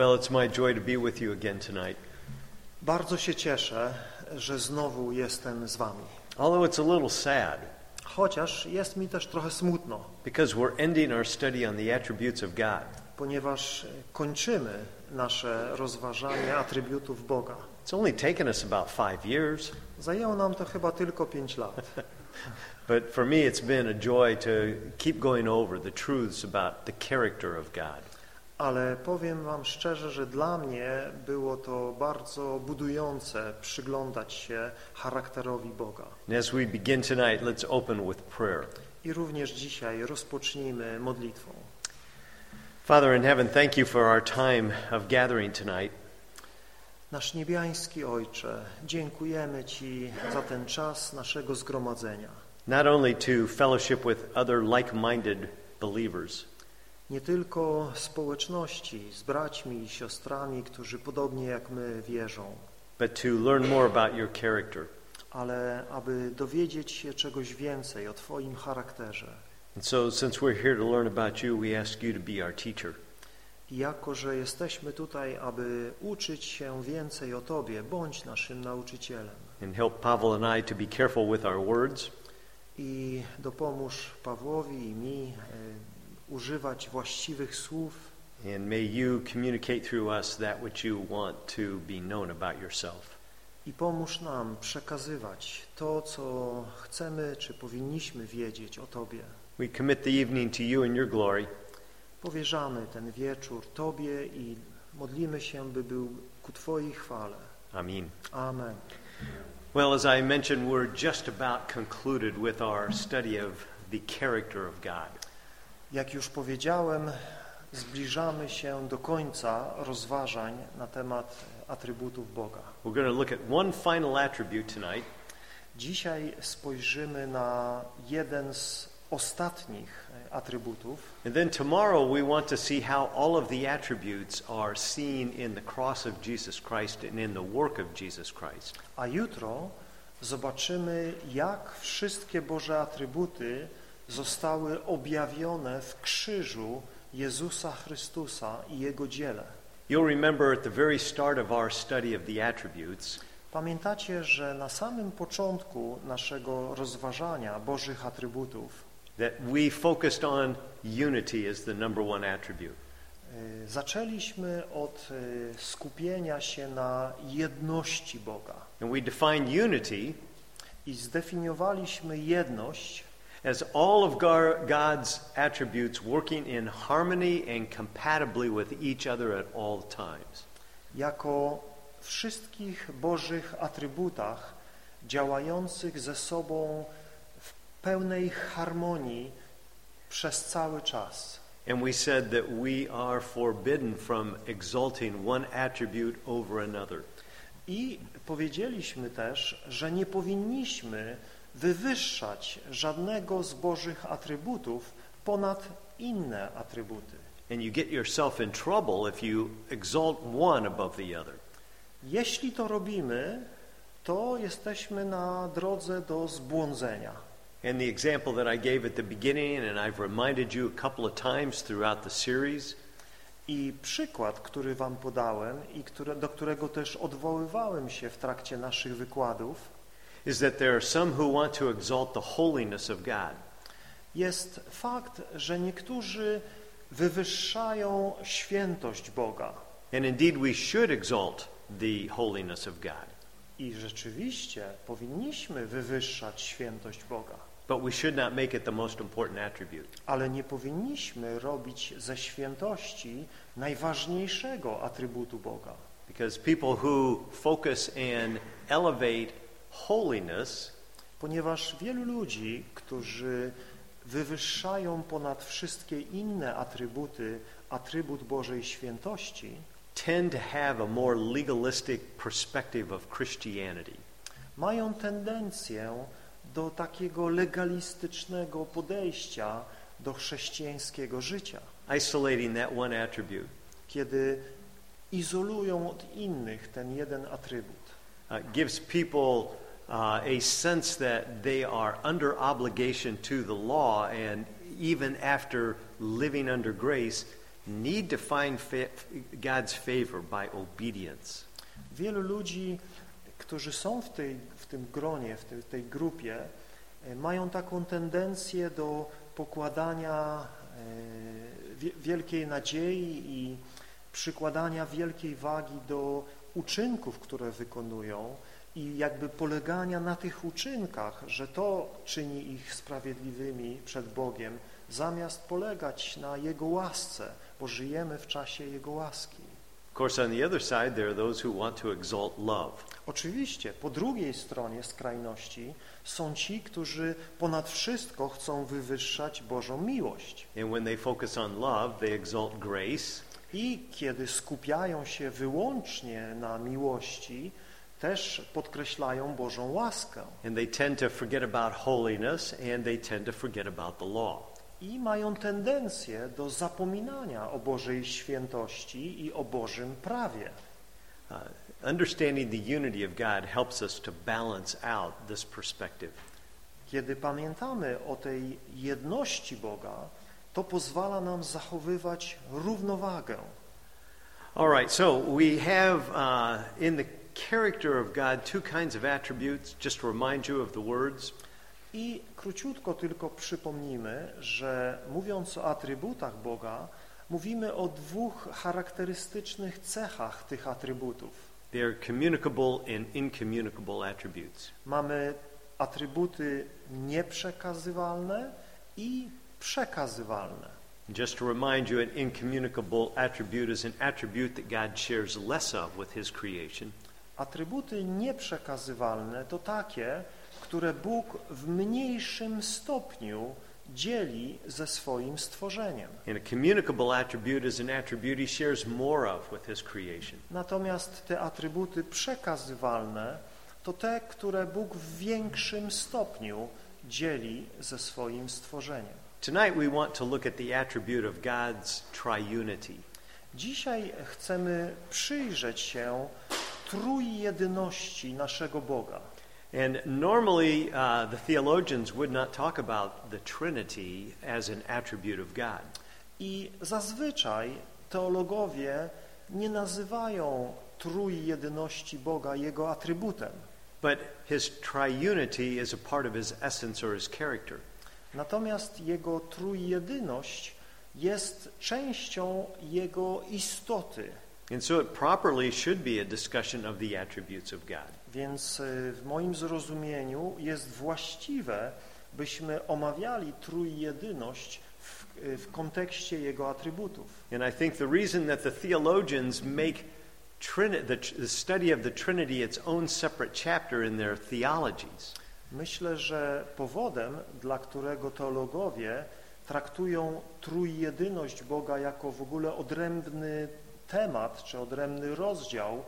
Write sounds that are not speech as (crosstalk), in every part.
Well, it's my joy to be with you again tonight. Bardzo się cieszę, że znowu jestem z wami. Although it's a little sad Chociaż jest mi też trochę smutno, because we're ending our study on the attributes of God. ponieważ kończymy nasze rozważanie atrybutów Boga. It's only taken us about five years, Zajęło nam to chyba tylko pięć lat, (laughs) but for me it's been a joy to keep going over the truths about the character of God. Ale powiem wam szczerze, że dla mnie było to bardzo budujące przyglądać się charakterowi Boga. And as we begin tonight, let's open with prayer. I również dzisiaj rozpocznijmy modlitwą. Father in heaven, thank you for our time of gathering tonight. Nasz niebiański Ojcze, dziękujemy Ci za ten czas naszego zgromadzenia. not only to fellowship with other like minded believers, Nie tylko społeczności z braćmi i siostrami, którzy podobnie jak my wierzą, but to learn more about your character. ale aby dowiedzieć się czegoś więcej o Twoim charakterze. And so, since we're here to learn about you, we ask you to be our teacher. I jako, że jesteśmy tutaj, aby uczyć się więcej o Tobie, bądź naszym nauczycielem. And help Pavel and I to be careful with our words I dopomóż Pawłowi i mi e, używać właściwych słów And may you communicate through us that which you want to be known about yourself. i pomóż nam przekazywać to, co chcemy czy powinniśmy wiedzieć o Tobie. We commit the evening to you and your glory. Powierzamy ten wieczór Tobie i modlimy się, by był ku Twojej chwale. Amen. Amen. Well, as I mentioned, we're just about concluded with our study of the character of God. Jak już powiedziałem, zbliżamy się do końca rozważań na temat atrybutów Boga. We're going to look at one final attribute tonight, Dzisiaj spojrzymy na jeden z ostatnich e, atrybutów, and then tomorrow we want to see how all of the attributes are seen in the cross of Jesus Christ and in the work of Jesus Christ. a jutro zobaczymy, jak wszystkie Boże atrybuty zostały objawione w krzyżu Jezusa Chrystusa i Jego dziele. You'll remember at the very start of our study of the attributes, Pamiętacie, że na samym początku naszego rozważania Bożych atrybutów that we focused on unity as the number one attribute. y, zaczęliśmy od y, skupienia się na jedności Boga And we defined unity i zdefiniowaliśmy jedność as all of God's attributes working in harmony and compatibly with each other at all times. jako wszystkich Bożych atrybutach działających ze sobą w pełnej harmonii przez cały czas. And we said that we are forbidden from exalting one attribute over another. I powiedzieliśmy też, że nie powinniśmy wywyższać żadnego z Bożych atrybutów ponad inne atrybuty. And you get yourself in trouble if you exalt one above the other. Jeśli to robimy, to jesteśmy na drodze do zbłądzenia. And the example that I gave at the beginning, and I've reminded you a couple of times throughout the series, I przykład, który wam podałem i które, do którego też odwoływałem się w trakcie naszych wykładów, is that there are some who want to exalt the holiness of God. jest fakt, że niektórzy wywyższają świętość Boga. And indeed, we should exalt the holiness of God. I rzeczywiście powinniśmy wywyższać świętość Boga, But we should not make it the most important attribute. ale nie powinniśmy robić ze świętości najważniejszego atrybutu Boga. Because people who focus and elevate holiness Ponieważ wielu ludzi, którzy wywyższają ponad wszystkie inne atrybuty atrybut Bożej świętości, tend to have a more legalistic perspective of Christianity. mają tendencję do takiego legalistycznego podejścia do chrześcijańskiego życia, isolating that one attribute. kiedy izolują od innych ten jeden atrybut. Uh, gives people uh, a sense that they are under obligation to the law, and even after living under grace, need to find fa- God's favor by obedience. Wielu ludzi, którzy są w, tej, w tym gronie, w tej, tej grupie, e, mają taką tendencję do pokładania e, wie- wielkiej nadziei i przykładania wielkiej wagi do uczynków, które wykonują i jakby polegania na tych uczynkach, że to czyni ich sprawiedliwymi przed Bogiem, zamiast polegać na Jego łasce, bo żyjemy w czasie Jego łaski. Of course, on the other side, there are those who want to exalt love. Oczywiście, po drugiej stronie skrajności są ci, którzy ponad wszystko chcą wywyższać Bożą miłość. And when they focus on love, they exalt grace. I kiedy skupiają się wyłącznie na miłości, też podkreślają Bożą łaskę. And they tend to forget about holiness and they tend to forget about the law. I mają tendencję do zapominania o Bożej świętości i o Bożym prawie. Uh, understanding the unity of God helps us to balance out this perspective. Kiedy pamiętamy o tej jedności Boga, to pozwala nam zachowywać równowagę. All right, so we have uh, in the character of God two kinds of attributes, just to remind you of the words. I króciutko tylko przypomnimy, że mówiąc o atrybutach Boga, mówimy o dwóch charakterystycznych cechach tych atrybutów. They're communicable and incommunicable attributes. Mamy atrybuty nieprzekazywalne i przekazywalne. Just to remind you, an incommunicable attribute is an attribute that God shares less of with His creation. Atrybuty nieprzekazywalne to takie, które Bóg w mniejszym stopniu dzieli ze swoim stworzeniem. And a communicable attribute is an attribute He shares more of with His creation. Natomiast te atrybuty przekazywalne to te, które Bóg w większym stopniu dzieli ze swoim stworzeniem. Tonight we want to look at the attribute of God's triunity. Dzisiaj chcemy przyjrzeć się trójjedyności naszego Boga. And normally uh, the theologians would not talk about the Trinity as an attribute of God. I zazwyczaj teologowie nie nazywają trójjedyności Boga Jego atrybutem. But His triunity is a part of His essence or His character. Natomiast Jego trójjedyność jest częścią Jego istoty. And so it properly should be a discussion of the attributes of God. Więc y, w moim zrozumieniu jest właściwe, byśmy omawiali trójjedyność w, y, w kontekście Jego atrybutów. And I think the reason that the theologians make Trini- the, the study of the Trinity its own separate chapter in their theologies Myślę, że powodem, dla którego teologowie traktują trójjedyność Boga jako w ogóle odrębny temat, czy odrębny rozdział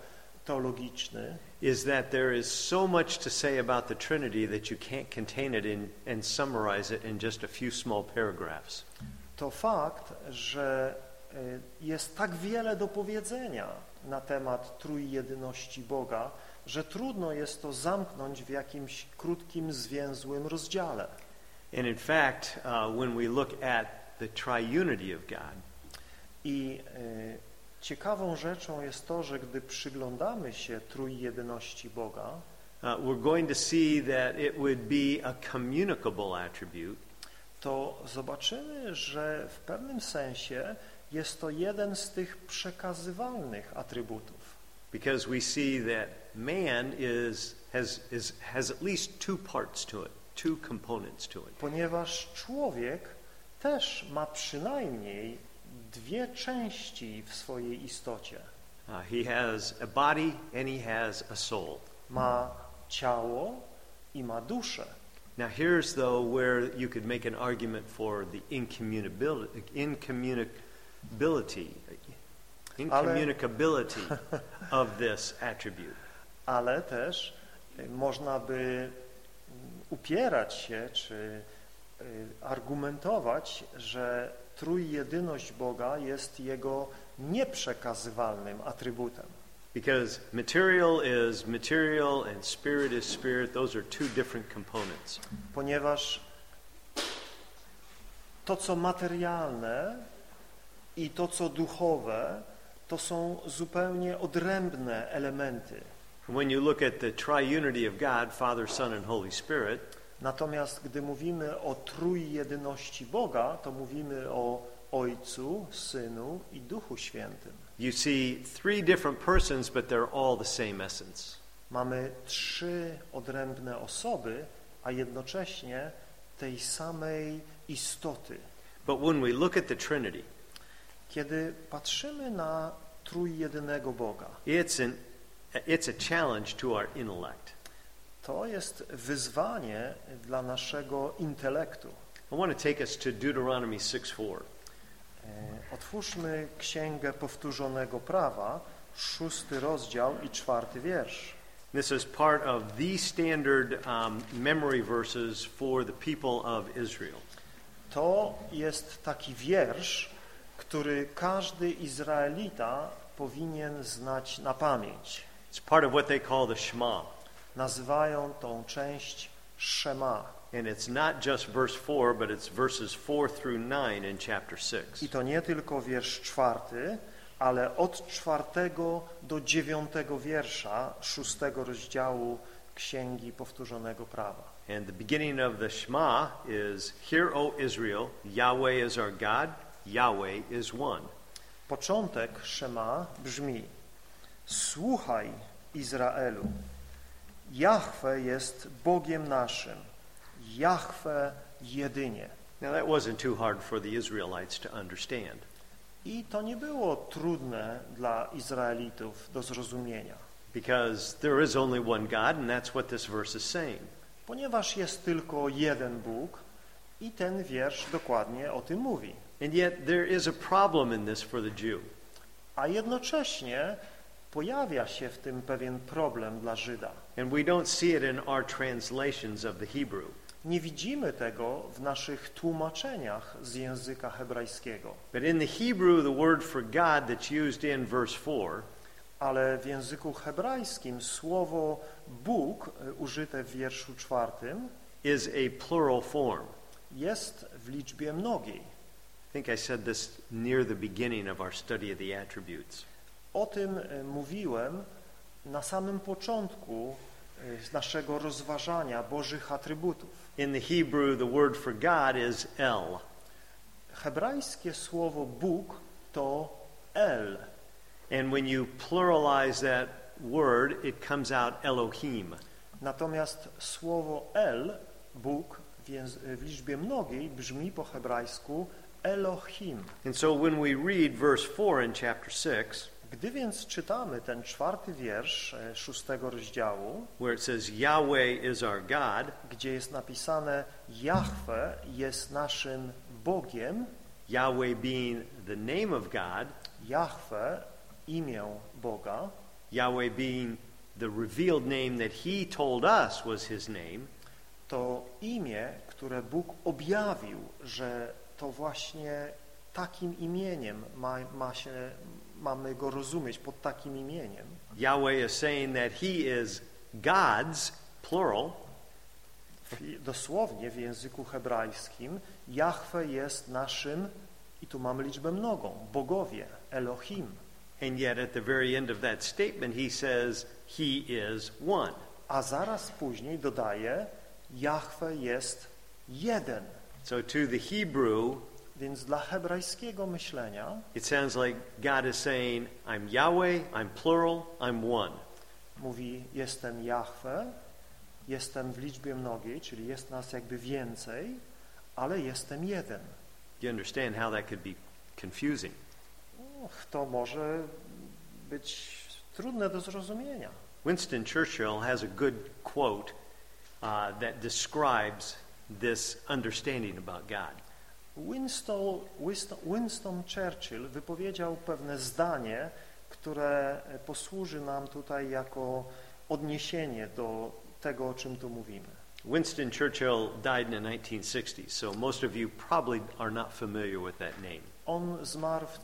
teologiczny, is that there is so much to say about the Trinity that you can't contain it in, and summarize it in just a few small paragraphs. to fakt, że y, jest tak wiele do powiedzenia na temat trójjedyności Boga, że trudno jest to zamknąć w jakimś krótkim, zwięzłym rozdziale. And in fact, uh, when we look at the triunity of God, I y, ciekawą rzeczą jest to, że gdy przyglądamy się trójjedyności Boga, uh, we're going to see that it would be a communicable attribute to zobaczymy, że w pewnym sensie jest to jeden z tych przekazywalnych atrybutów. because we see that man is, has, is, has at least two parts to it, two components to it. ponieważ człowiek też ma przynajmniej dwie części w swojej istocie. Uh, he has a body and he has a soul. Ma ciało i ma duszę. Now, here's though where you could make an argument for the incommunicability, incommunicability, incommunicability of this attribute. Ale też y, można by mm, upierać się czy y, argumentować, że trójjedyność Boga jest Jego nieprzekazywalnym atrybutem. Because material is material and spirit is spirit, those are two different components. ponieważ to, co materialne i to, co duchowe, to są zupełnie odrębne elementy. When you look at the triunity of God, Father, Son, and Holy Spirit, Natomiast gdy mówimy o trójjedyności Boga, to mówimy o Ojcu, Synu i Duchu Świętym. you see three different persons, but they're all the same essence. Mamy trzy odrębne osoby, a jednocześnie tej samej istoty. But when we look at the Trinity, Kiedy patrzymy na trójjedynego Boga, it's, an, it's a challenge to our intellect. to jest wyzwanie dla naszego intelektu. I want to take us to Deuteronomy 6:4. E, Otwórzmy Księgę Powtórzonego Prawa, szósty rozdział i czwarty wiersz. This is part of the standard um, memory verses for the people of Israel. To jest taki wiersz, który każdy Izraelita powinien znać na pamięć. It's part of what they call the Shema. Nazywają tą część Shema. And it's not just verse 4, but it's verses 4 through 9 in chapter 6. I to nie tylko wiersz czwarty, ale od czwartego do dziewiątego wiersza szóstego rozdziału Księgi Powtórzonego Prawa. And the beginning of the Shema is Hear, O Israel, Yahweh is our God, Yahweh is one. Początek Szema brzmi Słuchaj Izraelu, Jahwe jest Bogiem naszym, Jahwe jedynie. Now, that wasn't too hard for the Israelites to understand. I to nie było trudne dla Izraelitów do zrozumienia, Because there is only one God, and that's what this verse is saying. ponieważ jest tylko jeden Bóg i ten wiersz dokładnie o tym mówi. And yet, there is a problem in this for the Jew. A jednocześnie pojawia się w tym pewien problem dla Żyda. And we don't see it in our translations of the Hebrew. Nie widzimy tego w naszych tłumaczeniach z języka hebrajskiego, But in the Hebrew, the word for God that's used in verse 4 ale w języku hebrajskim słowo Bóg e, użyte w wierszu czwartym is a plural form. jest w liczbie mnogiej. I think I said this near the beginning of our study of the attributes. O tym e, mówiłem na samym początku e, z naszego rozważania Bożych atrybutów. In the Hebrew, the word for God is El. Hebrajskie słowo Bóg to El, And when you pluralize that word, it comes out Elohim. natomiast słowo El, Bóg w liczbie mnogiej brzmi po hebrajsku Elohim. And so when we read verse 4 in chapter 6, Gdy więc czytamy ten czwarty wiersz e, szóstego rozdziału, where it says Yahweh is our God, gdzie jest napisane Jahwe jest naszym Bogiem, Yahweh being the name of God, Jahwe imię Boga, Yahweh being the revealed name that he told us was his name, to imię, które Bóg objawił, że to właśnie takim imieniem ma, ma się, mamy go rozumieć pod takim imieniem. Yahweh is saying that he is God's, plural, Dosłownie w języku hebrajskim Jahwe jest naszym, i tu mamy liczbę mnogą, bogowie, Elohim. and yet at the very end of that statement he says he is one. A zaraz później dodaje, Jahwe jest jeden. So to the Hebrew, Więc dla hebrajskiego myślenia it sounds like God is saying, I'm Yahweh, I'm plural, I'm one. mówi, jestem Jahwe, jestem w liczbie mnogiej, czyli jest nas jakby więcej, ale jestem jeden. You understand how that could be confusing. To może być trudne do zrozumienia. Winston Churchill has a good quote uh, that describes this understanding about God. Winston, Winston, Winston Churchill wypowiedział pewne zdanie, które posłuży nam tutaj jako odniesienie do tego, o czym tu mówimy. Winston Churchill died in the 1960s, so most of you probably are not familiar with that name. On zmarł w,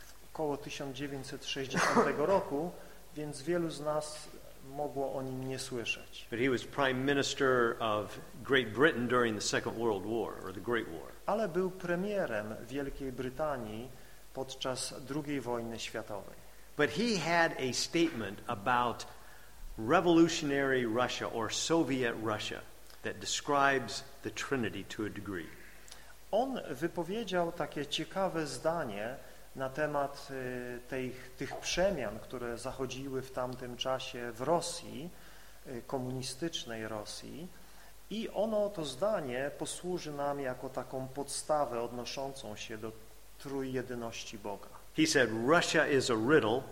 w około 1960 (coughs) roku, więc wielu z nas mogło o nim nie słyszeć. But he was prime minister of Great Britain during the Second World War, or the Great War. Ale był premierem Wielkiej Brytanii podczas II wojny światowej. But he had a statement about revolutionary Russia or Soviet Russia that describes the Trinity to a degree. On wypowiedział takie ciekawe zdanie na temat y, tej, tych przemian, które zachodziły w tamtym czasie w Rosji, y, komunistycznej Rosji i ono, to zdanie posłuży nam jako taką podstawę odnoszącą się do trójjedyności Boga. He said, Russia is a riddle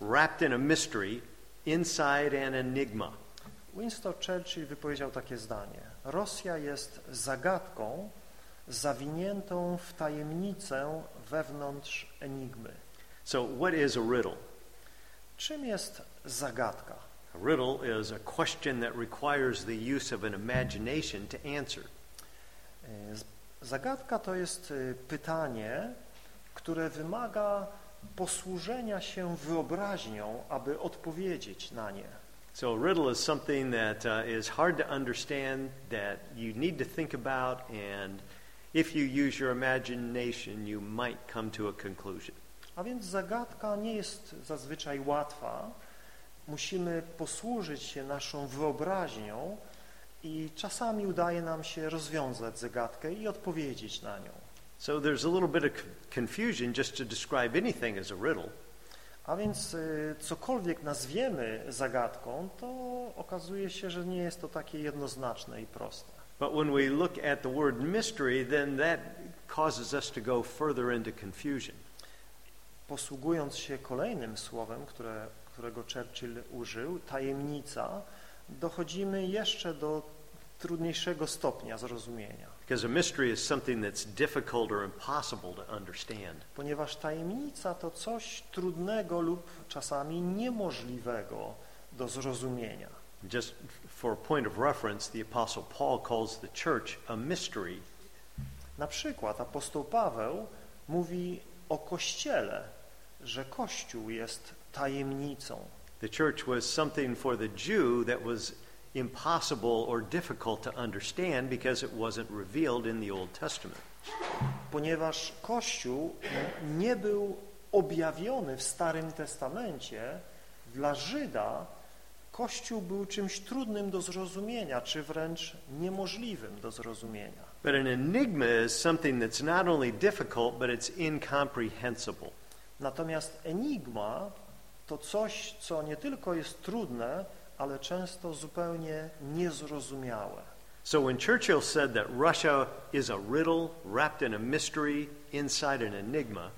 wrapped in a mystery, inside an enigma. Winston Churchill wypowiedział takie zdanie. Rosja jest zagadką zawiniętą w tajemnicę wewnątrz enigmy. So, what is a riddle? Czym jest zagadka? A riddle is a question that requires the use of an imagination to answer. E, Zagadka to jest y, pytanie, które wymaga posłużenia się wyobraźnią, aby odpowiedzieć na nie. So, a riddle is something that uh, is hard to understand, that you need to think about, and if you use your imagination, you might come to a conclusion. A więc zagadka nie jest zazwyczaj łatwa. Musimy posłużyć się naszą wyobraźnią i czasami udaje nam się rozwiązać zagadkę i odpowiedzieć na nią. So, there's a little bit of confusion just to describe anything as a riddle. A więc y, cokolwiek nazwiemy zagadką, to okazuje się, że nie jest to takie jednoznaczne i proste. But when we look at the word mystery, then that causes us to go further into confusion. Posługując się kolejnym słowem, które, którego Churchill użył, tajemnica, dochodzimy jeszcze do trudniejszego stopnia zrozumienia. Because a mystery is something that's difficult or impossible to understand. Ponieważ tajemnica to coś trudnego lub czasami niemożliwego do zrozumienia. Just for a point of reference, the Apostle Paul calls the church a mystery. Na przykład apostoł Paweł mówi o Kościele, że Kościół jest tajemnicą. The church was something for the Jew that was impossible or difficult to understand because it wasn't revealed in the Old Testament. Ponieważ Kościół nie był objawiony w Starym Testamencie, dla Żyda Kościół był czymś trudnym do zrozumienia, czy wręcz niemożliwym do zrozumienia. But an enigma is something that's not only difficult, but it's incomprehensible. Natomiast enigma to coś, co nie tylko jest trudne, ale często zupełnie niezrozumiałe. So when Churchill said that Russia is a riddle wrapped in a mystery inside an enigma,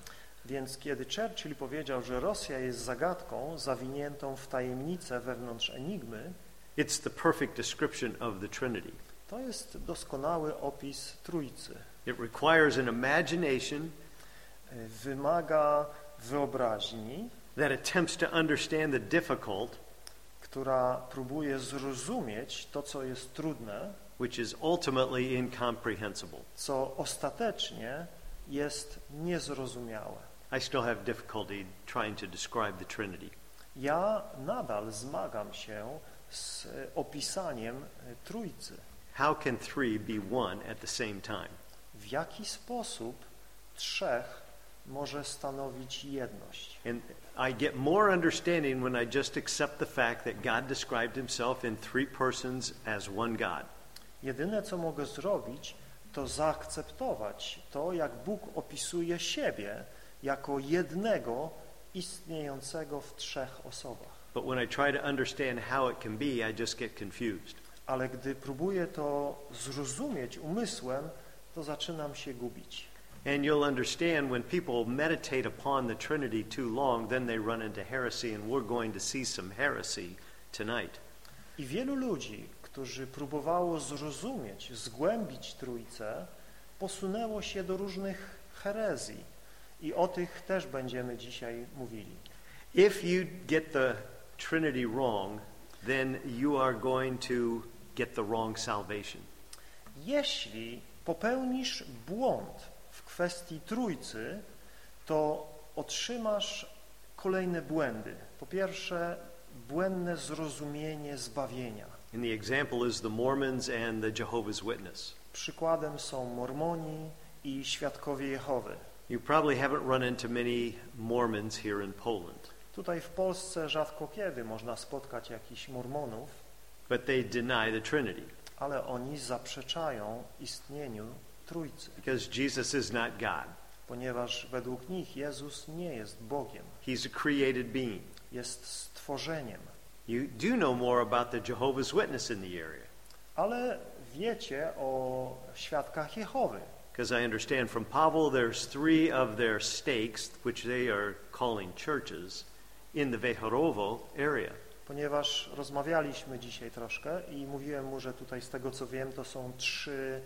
Więc kiedy Churchill powiedział, że Rosja jest zagadką zawiniętą w tajemnicę wewnątrz enigmy, it's the perfect description of the Trinity. to jest doskonały opis Trójcy. It requires an imagination Wymaga wyobraźni, that attempts to understand the difficult, która próbuje zrozumieć to, co jest trudne, which is ultimately incomprehensible. co ostatecznie jest niezrozumiałe. I still have difficulty trying to describe the Trinity. Ja nadal zmagam się z y, opisaniem y, Trójcy. How can three be one at the same time? W jaki sposób trzech może stanowić jedność? And I get more understanding when I just accept the fact that God described himself in three persons as one God. Jedyne, co mogę zrobić, to zaakceptować to, jak Bóg opisuje siebie jako jednego istniejącego w trzech osobach. But when I try to understand how it can be, I just get confused. Ale gdy próbuję to zrozumieć umysłem, to zaczynam się gubić. And you'll understand when people meditate upon the Trinity too long, then they run into heresy, and we're going to see some heresy tonight. I wielu ludzi, którzy próbowało zrozumieć, zgłębić Trójcę, posunęło się do różnych herezji. I o tych też będziemy dzisiaj mówili. If you get the Trinity wrong, then you are going to get the wrong salvation. Jeśli popełnisz błąd kwestii Trójcy, to otrzymasz kolejne błędy. Po pierwsze, błędne zrozumienie zbawienia. And the example is the Mormons and the Jehovah's Witness. Przykładem są Mormoni i Świadkowie Jehowy. You probably haven't run into many Mormons here in Poland, Tutaj w Polsce rzadko kiedy można spotkać jakichś mormonów, but they deny the Trinity ale oni zaprzeczają istnieniu Trójcy, because Jesus is not God. ponieważ według nich Jezus nie jest Bogiem, He's a created being. jest stworzeniem. You do know more about the Jehovah's Witness in the area Ale wiecie o świadkach Jehowy, because I understand from Pavel there's three of their stakes, which they are calling churches, in the Vejherovo area. ponieważ rozmawialiśmy dzisiaj troszkę i mówiłem mu, że tutaj z tego co wiem to są trzy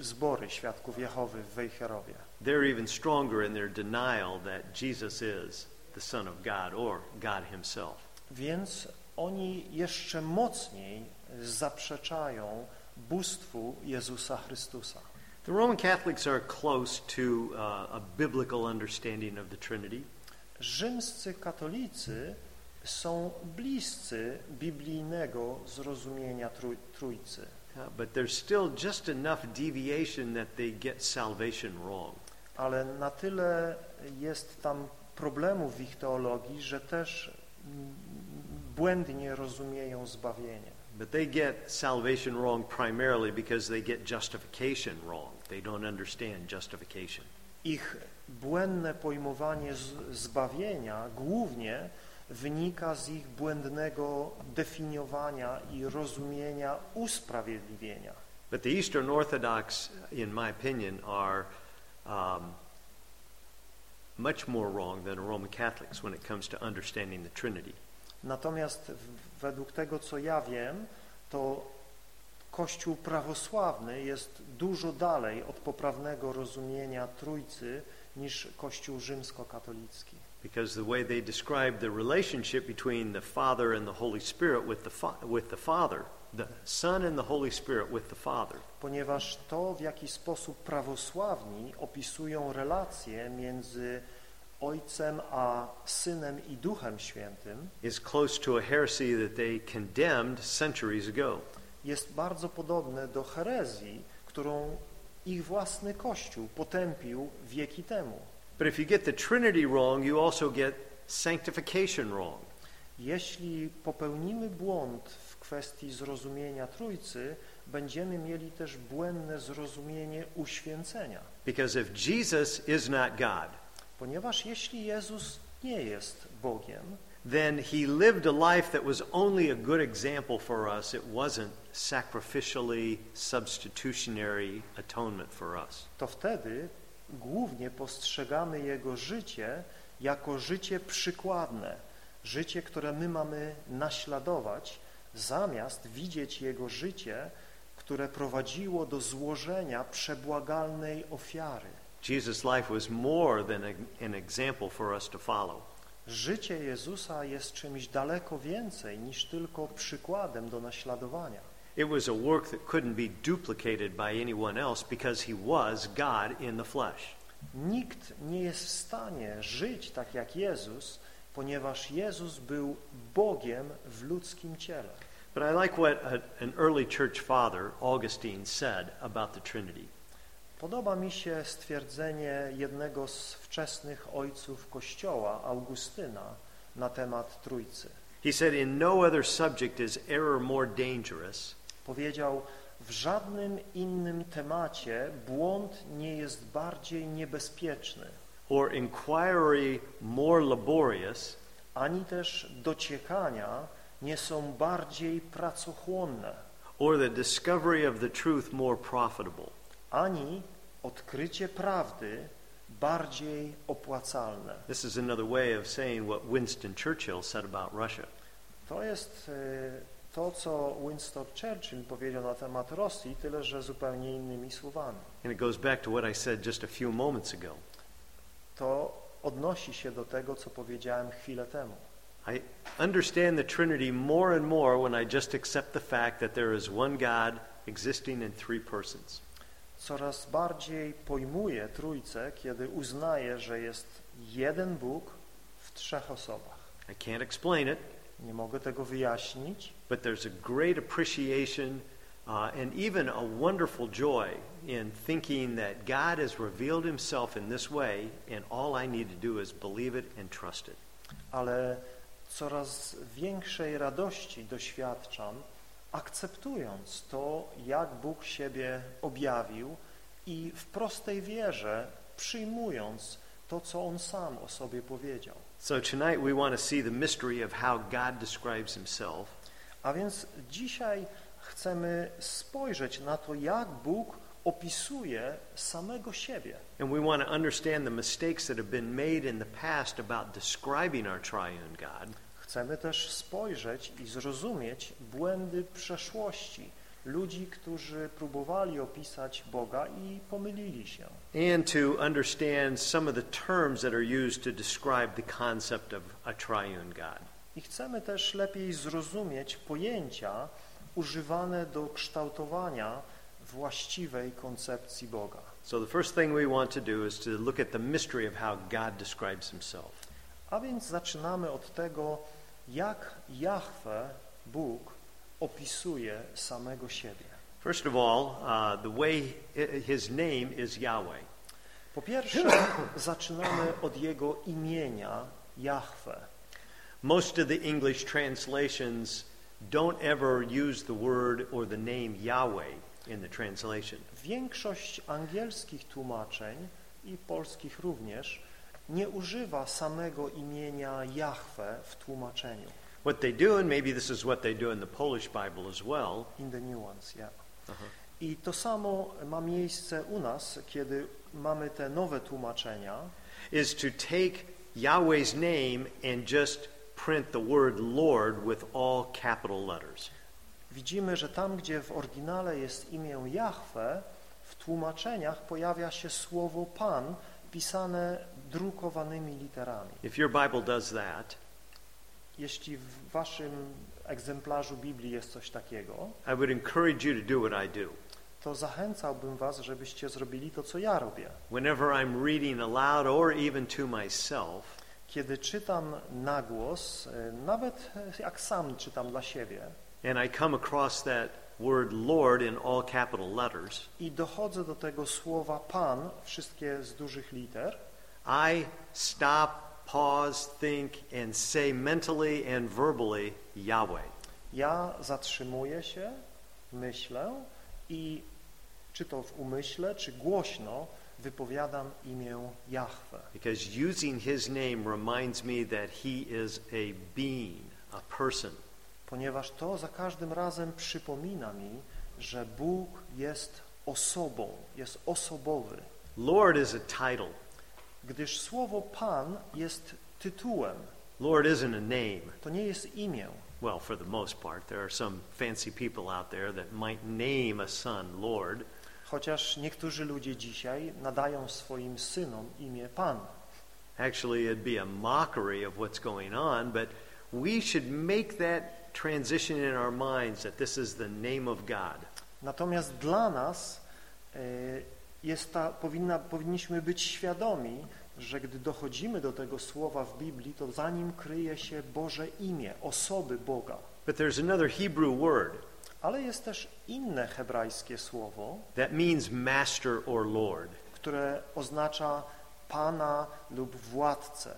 zbory świadków Jehowy w Wejherowie. They're even stronger in their denial that Jesus is the Son of God or God Himself. Więc oni jeszcze mocniej zaprzeczają bóstwu Jezusa Chrystusa. The Roman Catholics are close to uh, a biblical understanding of the Trinity. Rzymscy katolicy są bliscy biblijnego zrozumienia trój, Trójcy, but there's still just enough deviation that they get salvation wrong. ale na tyle jest tam problemów w ich teologii, że też błędnie rozumieją zbawienie. But they get salvation wrong primarily because they get justification wrong. They don't understand justification. Ich błędne pojmowanie zbawienia głównie wynika z ich błędnego definiowania i rozumienia usprawiedliwienia. But the Eastern Orthodox, in my opinion, are um, much more wrong than Roman Catholics when it comes to understanding the Trinity. Natomiast według tego, co ja wiem, to Kościół prawosławny jest dużo dalej od poprawnego rozumienia Trójcy niż Kościół rzymskokatolicki. Because the way they describe the relationship between the Father and the Holy Spirit with the, fa- with the Father, the Son and the Holy Spirit with the Father, Ponieważ to, w jaki sposób prawosławni opisują relacje między Ojcem a Synem i Duchem Świętym, is close to a heresy that they condemned centuries ago. jest bardzo podobne do herezji, którą ich własny Kościół potępił wieki temu. But if you get the Trinity wrong, you also get sanctification wrong. Jeśli popełnimy błąd w kwestii zrozumienia Trójcy, będziemy mieli też błędne zrozumienie uświęcenia. Because if Jesus is not God, Ponieważ jeśli Jezus nie jest Bogiem, then he lived a life that was only a good example for us. It wasn't sacrificially substitutionary atonement for us. to wtedy głównie postrzegamy Jego życie jako życie przykładne, życie, które my mamy naśladować, zamiast widzieć Jego życie, które prowadziło do złożenia przebłagalnej ofiary. Jesus' life was more than an example for us to follow. Życie Jezusa jest czymś daleko więcej niż tylko przykładem do naśladowania. It was a work that couldn't be duplicated by anyone else because he was God in the flesh. Nikt nie jest w stanie żyć tak jak Jezus, ponieważ Jezus był Bogiem w ludzkim ciele. But I like what an early church father, Augustine, said about the Trinity. Podoba mi się stwierdzenie jednego z wczesnych ojców Kościoła, Augustyna, na temat Trójcy. He said, In no other subject is error more dangerous Powiedział, w żadnym innym temacie błąd nie jest bardziej niebezpieczny, or inquiry more laborious ani też dociekania nie są bardziej pracochłonne, or the discovery of the truth more profitable. ani odkrycie prawdy bardziej opłacalne. This is another way of saying what Winston Churchill said about Russia. To jest e, to, co Winston Churchill powiedział na temat Rosji, tyle że zupełnie innymi słowami. And it goes back to what I said just a few moments ago. To odnosi się do tego, co powiedziałem chwilę temu. I understand the Trinity more and more when I just accept the fact that there is one God existing in three persons. Coraz bardziej pojmuję Trójcę, kiedy uznaję, że jest jeden Bóg w trzech osobach. I can't explain it, Nie mogę tego wyjaśnić, but there's a great appreciation uh, and even a wonderful joy in thinking that God has revealed himself in this way, and all I need to do is believe it and trust it. ale coraz większej radości doświadczam, akceptując to, jak Bóg siebie objawił i w prostej wierze przyjmując to, co On sam o sobie powiedział. So tonight we want to see the mystery of how God describes himself. A więc dzisiaj chcemy spojrzeć na to, jak Bóg opisuje samego siebie. And we want to understand the mistakes that have been made in the past about describing our triune God. Chcemy też spojrzeć i zrozumieć błędy przeszłości ludzi, którzy próbowali opisać Boga i pomylili się. and to understand some of the terms that are used to describe the concept of a triune God. I chcemy też lepiej zrozumieć pojęcia używane do kształtowania właściwej koncepcji Boga. So the first thing we want to do is to look at the mystery of how God describes himself. A więc zaczynamy od tego, jak Jahwe, Bóg, opisuje samego siebie. First of all, uh, the way his name is Yahweh. Po pierwsze, (coughs) zaczynamy od jego imienia Jahwe. Most of the English translations don't ever use the word or the name Yahweh in the translation. Większość angielskich tłumaczeń i polskich również nie używa samego imienia Jahwe w tłumaczeniu. What they do, and maybe this is what they do in the Polish Bible as well, In the nuance, yeah. Aha. I to samo ma miejsce u nas, kiedy mamy te nowe tłumaczenia, is to take Yahweh's name and just print the word Lord with all capital letters. widzimy, że tam, gdzie w oryginale jest imię Jahwe, w tłumaczeniach pojawia się słowo Pan pisane drukowanymi literami. If your Bible does that, Jeśli w waszym egzemplarzu Biblii jest coś takiego, I would encourage you to do what I do. to zachęcałbym was, żebyście zrobili to, co ja robię. Whenever I'm reading aloud or even to myself, Kiedy czytam na głos, e, nawet jak sam czytam dla siebie and I come across that word Lord in all capital letters, i dochodzę do tego słowa Pan, wszystkie z dużych liter, I stop, pause, think, and say mentally and verbally Yahweh. ja zatrzymuję się, myślę i czy to w umyśle, czy głośno wypowiadam imię Jahwe. Because using his name reminds me that he is a being, a person. Ponieważ to za każdym razem przypomina mi, że Bóg jest osobą, jest osobowy. Lord is a title. Gdyż słowo Pan jest tytułem, Lord isn't a name. to nie jest imię. Well, for the most part, there are some fancy people out there that might name a son Lord, Chociaż niektórzy ludzie dzisiaj nadają swoim synom imię Pan. Actually, it'd be a mockery of what's going on, but we should make that transition in our minds that this is the name of God. Natomiast dla nas e, jest ta, powinna, powinniśmy być świadomi, że gdy dochodzimy do tego słowa w Biblii, to za nim kryje się Boże imię, osoby Boga. But there's another Hebrew word Ale jest też inne hebrajskie słowo, that means master or lord. które oznacza Pana lub władcę.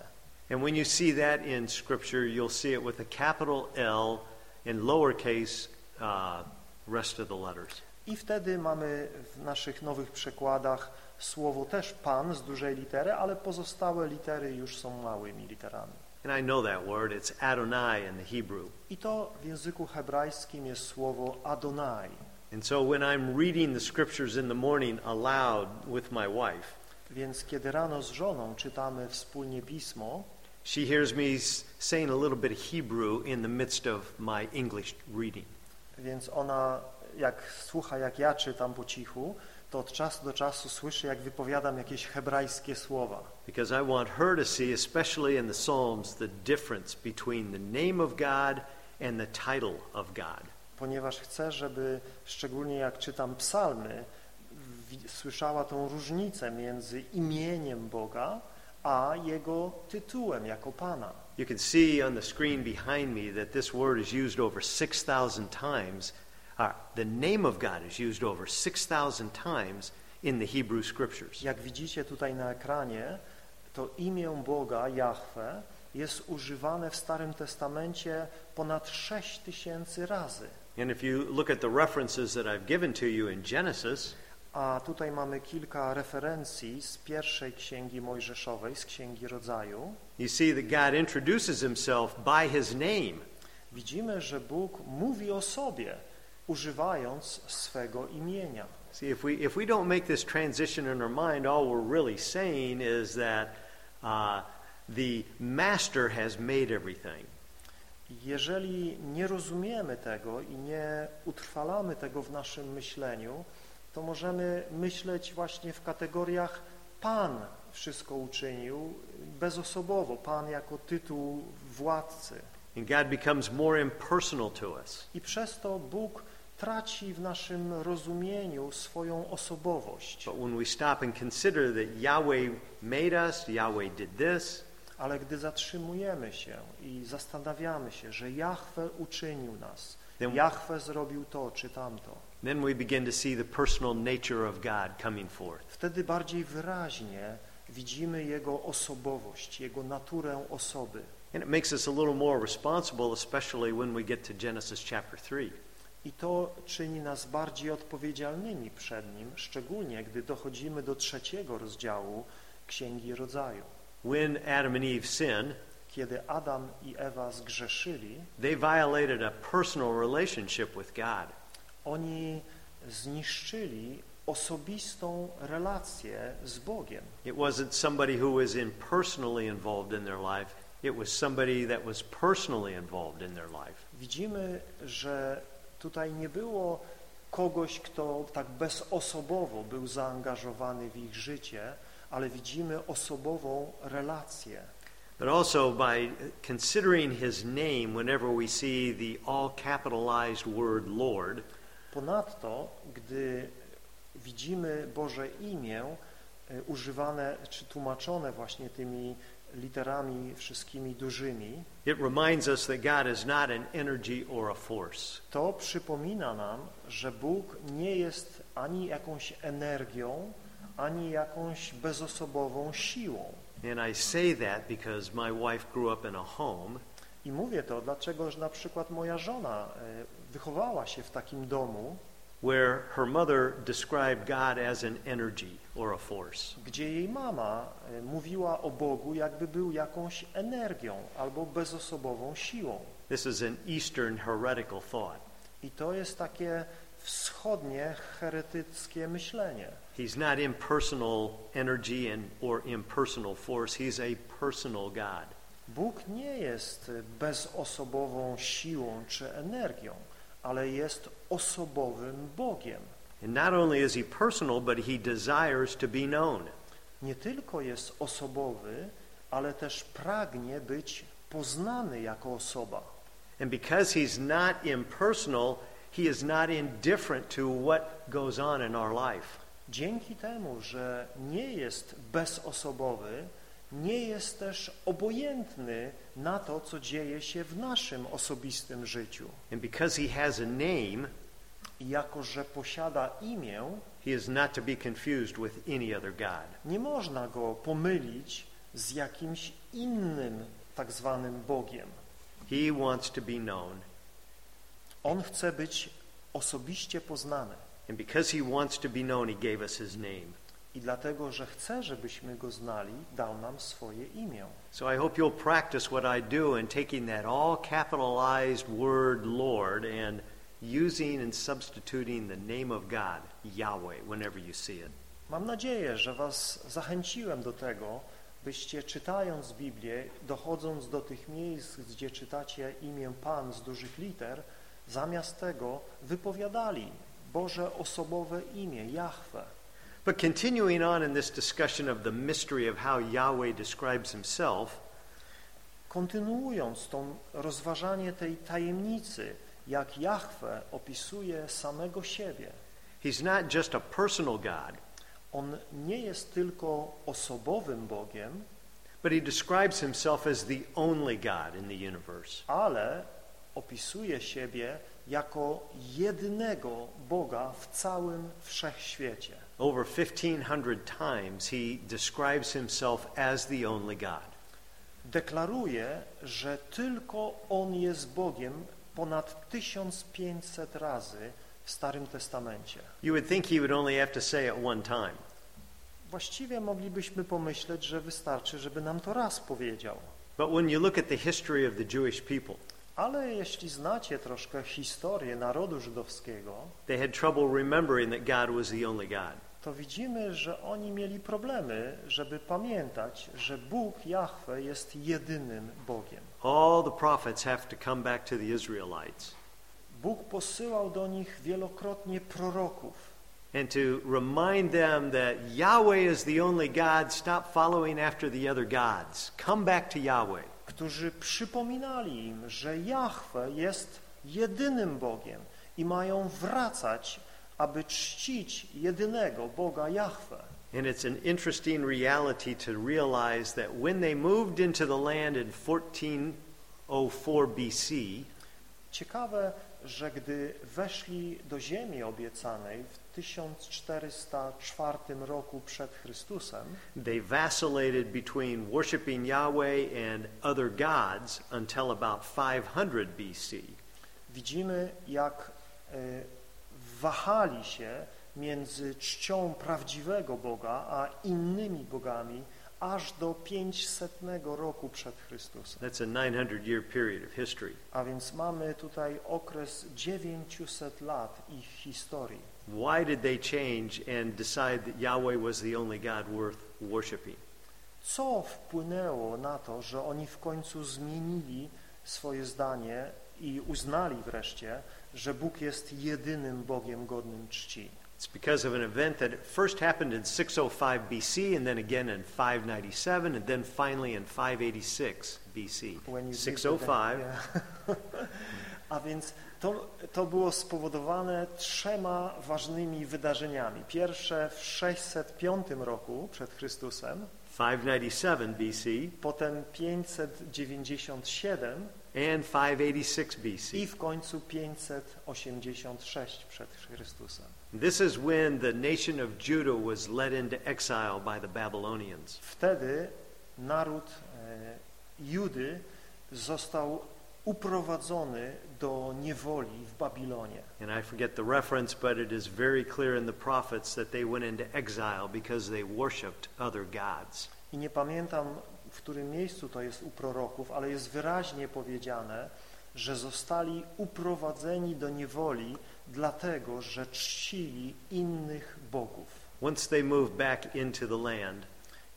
And when you see that in Scripture, you'll see it with a capital L and lowercase uh, rest of the letters. I wtedy mamy w naszych nowych przekładach słowo też Pan z dużej litery, ale pozostałe litery już są małymi literami. And I know that word. It's Adonai in the Hebrew. I to w języku hebrajskim jest słowo Adonai. And so when I'm reading the Scriptures in the morning aloud with my wife, Więc kiedy rano z żoną czytamy wspólnie pismo, She hears me saying a little bit of Hebrew in the midst of my English reading. więc ona jak słucha jak ja czytam po cichu, to od czasu do czasu słyszy jak wypowiadam jakieś hebrajskie słowa. Because I want her to see, especially in the Psalms, the difference between the name of God and the title of God. Ponieważ chcę, żeby szczególnie jak czytam psalmy, słyszała tą różnicę między imieniem Boga, a Jego tytułem jako Pana. You can see on the screen behind me that this word is used over 6,000 times uh, the name of God is used over 6,000 times in the Hebrew scriptures. Jak widzicie tutaj na ekranie, to imię Boga, Jahwe, jest używane w Starym Testamencie ponad 6 tysięcy razy. And if you look at the references that I've given to you in Genesis, A tutaj mamy kilka referencji z pierwszej księgi Mojżeszowej, z księgi Rodzaju. you see that God introduces himself by his name. Widzimy, że Bóg mówi o sobie, używając swego imienia. See, if we, if we don't make this transition in our mind, all we're really saying is that uh, the master has made everything. Jeżeli nie rozumiemy tego i nie utrwalamy tego w naszym myśleniu, to możemy myśleć właśnie w kategoriach Pan wszystko uczynił bezosobowo, Pan jako tytuł władcy. And God becomes more impersonal to us. I przez to Bóg traci w naszym rozumieniu swoją osobowość. But when we stop and consider that Yahweh made us, Yahweh did this, Ale gdy zatrzymujemy się i zastanawiamy się, że Jahwe uczynił nas, Then- Jahwe zrobił to czy tamto, then we begin to see the personal nature of God coming forth. wtedy bardziej wyraźnie widzimy Jego osobowość, Jego naturę osoby. And it makes us a little more responsible, especially when we get to Genesis chapter 3. I to czyni nas bardziej odpowiedzialnymi przed Nim, szczególnie gdy dochodzimy do trzeciego rozdziału Księgi Rodzaju. When Adam and Eve sinned, Kiedy Adam i Ewa zgrzeszyli, they violated a personal relationship with God. oni zniszczyli osobistą relację z Bogiem. It wasn't somebody who was impersonally involved in their life. It was somebody that was personally involved in their life. Widzimy, że tutaj nie było kogoś, kto tak bezosobowo był zaangażowany w ich życie, ale widzimy osobową relację. But also by considering his name whenever we see the all capitalized word Lord, Ponadto, gdy widzimy Boże imię e, używane czy tłumaczone właśnie tymi literami wszystkimi dużymi, it reminds us that God is not an energy or a force. to przypomina nam, że Bóg nie jest ani jakąś energią, ani jakąś bezosobową siłą. And I say that because my wife grew up in a home I mówię to dlaczego, że na przykład moja żona e, wychowała się w takim domu, where her mother described God as an energy or a force. gdzie jej mama e, mówiła o Bogu, jakby był jakąś energią albo bezosobową siłą. This is an Eastern heretical thought. I to jest takie wschodnie, heretyckie myślenie. He's not impersonal energy and or impersonal force. He's a personal God. Bóg nie jest bezosobową siłą czy energią, ale jest osobowym Bogiem. And not only is he personal, but he desires to be known. Nie tylko jest osobowy, ale też pragnie być poznany jako osoba. And because he's not impersonal, he is not indifferent to what goes on in our life. Dzięki temu, że nie jest bezosobowy, nie jest też obojętny na to, co dzieje się w naszym osobistym życiu. And because he has a name, I jako, że posiada imię, he is not to be confused with any other God. nie można go pomylić z jakimś innym tak zwanym Bogiem. He wants to be known. On chce być osobiście poznany. And because he wants to be known, he gave us his name. I dlatego, że chce, żebyśmy go znali, dał nam swoje imię. So I hope you'll practice what I do in taking that all capitalized word Lord and using and substituting the name of God, Yahweh, whenever you see it. Mam nadzieję, że Was zachęciłem do tego, byście czytając Biblię, dochodząc do tych miejsc, gdzie czytacie imię Pan z dużych liter, zamiast tego wypowiadali Boże osobowe imię, Jahwe. But continuing on in this discussion of the mystery of how Yahweh describes himself, Kontynuując tą rozważanie tej tajemnicy, jak Jahwe opisuje samego siebie, he's not just a personal God, On nie jest tylko osobowym Bogiem, but he describes himself as the only God in the universe. ale opisuje siebie jako jedynego Boga w całym wszechświecie. Over 1500 times he describes himself as the only God. Deklaruje, że tylko On jest Bogiem ponad 1500 razy w Starym Testamencie. You would think he would only have to say it one time. Właściwie moglibyśmy pomyśleć, że wystarczy, żeby nam to raz powiedział. But when you look at the history of the Jewish people, Ale jeśli znacie troszkę historię narodu żydowskiego, they had trouble remembering that God was the only God. to widzimy, że oni mieli problemy, żeby pamiętać, że Bóg Jahwe jest jedynym Bogiem. All the prophets have to come back to the Israelites Bóg posyłał do nich wielokrotnie proroków, and to remind them that Yahweh is the only God. Stop following after the other gods. Come back to Yahweh. Którzy przypominali im, że Jahwe jest jedynym Bogiem i mają wracać, aby czcić jedynego Boga Jahwe. And it's an interesting reality to realize that when they moved into the land in 1404 BC, Ciekawe, że gdy weszli do ziemi obiecanej w 1404 roku przed Chrystusem, they vacillated between worshiping Yahweh and other gods until about 500 BC. widzimy jak e, wahali się między czcią prawdziwego Boga a innymi bogami aż do 500 roku przed Chrystusem. That's a 900 year period of history. A więc mamy tutaj okres 900 lat ich historii. Why did they change and decide that Yahweh was the only God worth worshiping? Co wpłynęło na to, że oni w końcu zmienili swoje zdanie i uznali wreszcie, że Bóg jest jedynym Bogiem godnym czci? It's because of an event that first happened in 605 BC and then again in 597 and then finally in 586 BC. When you did 605 the- Yeah. (laughs) A więc to, to było spowodowane trzema ważnymi wydarzeniami. Pierwsze w 605 roku przed Chrystusem, 597 BC, potem 597 and 586 BC. i w końcu 586 przed Chrystusem. This is when the nation of Judah was led into exile by the Babylonians. Wtedy naród e, Judy został uprowadzony do niewoli w Babilonie. And I forget the reference, but it is very clear in the prophets that they went into exile because they worshipped other gods. I nie pamiętam, w którym miejscu to jest u proroków, ale jest wyraźnie powiedziane, że zostali uprowadzeni do niewoli dlatego, że czcili innych bogów. Once they moved back into the land,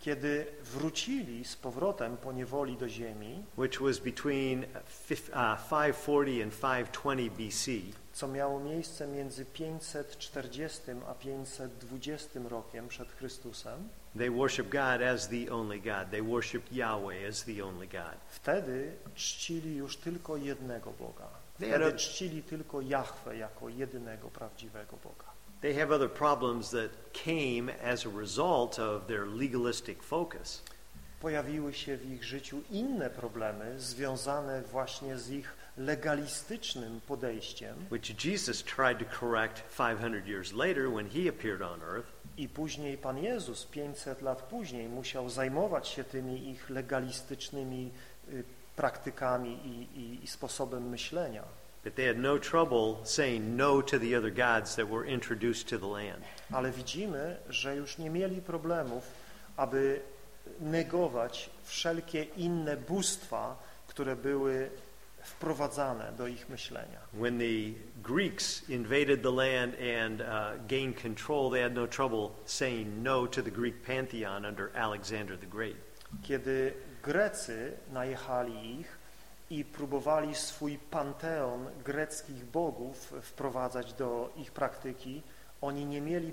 Kiedy wrócili z powrotem po niewoli do ziemi, which was between fif- uh, 540 and 520 BC, co miało miejsce między 540 a 520 rokiem przed Chrystusem, they worship God as the only God. They worship Yahweh as the only God. wtedy czcili już tylko jednego Boga. Wtedy czcili tylko Jahwe jako jedynego prawdziwego Boga. They have other problems that came as a result of their legalistic focus. Pojawiły się w ich życiu inne problemy związane właśnie z ich legalistycznym podejściem which Jesus tried to correct 500 years later when he appeared on earth. i później Pan Jezus 500 lat później musiał zajmować się tymi ich legalistycznymi y, praktykami i, i, i sposobem myślenia. But they had no trouble saying no to the other gods that were introduced to the land. Ale widzimy, że już nie mieli problemów, aby negować wszelkie inne bóstwa, które były wprowadzane do ich myślenia. When the Greeks invaded the land and uh, gained control, they had no trouble saying no to the Greek pantheon under Alexander the Great. Kiedy Grecy najechali ich i próbowali swój panteon greckich bogów wprowadzać do ich praktyki, oni nie mieli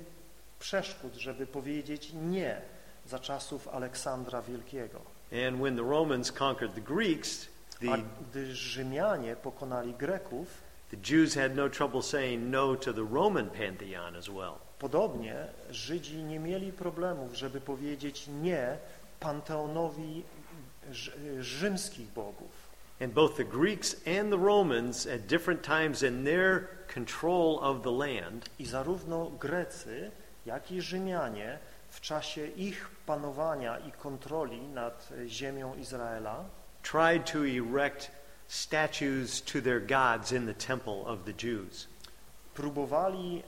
przeszkód, żeby powiedzieć nie za czasów Aleksandra Wielkiego. And when the Romans conquered the Greeks, A the, gdy Rzymianie pokonali Greków, the Jews had no trouble saying no to the Roman pantheon as well. podobnie Żydzi nie mieli problemów, żeby powiedzieć nie panteonowi rz- rzymskich bogów. And both the Greeks and the Romans, at different times in their control of the land, I zarówno Grecy, jak i Rzymianie w czasie ich panowania i kontroli nad ziemią Izraela tried to erect statues to their gods in the temple of the Jews. próbowali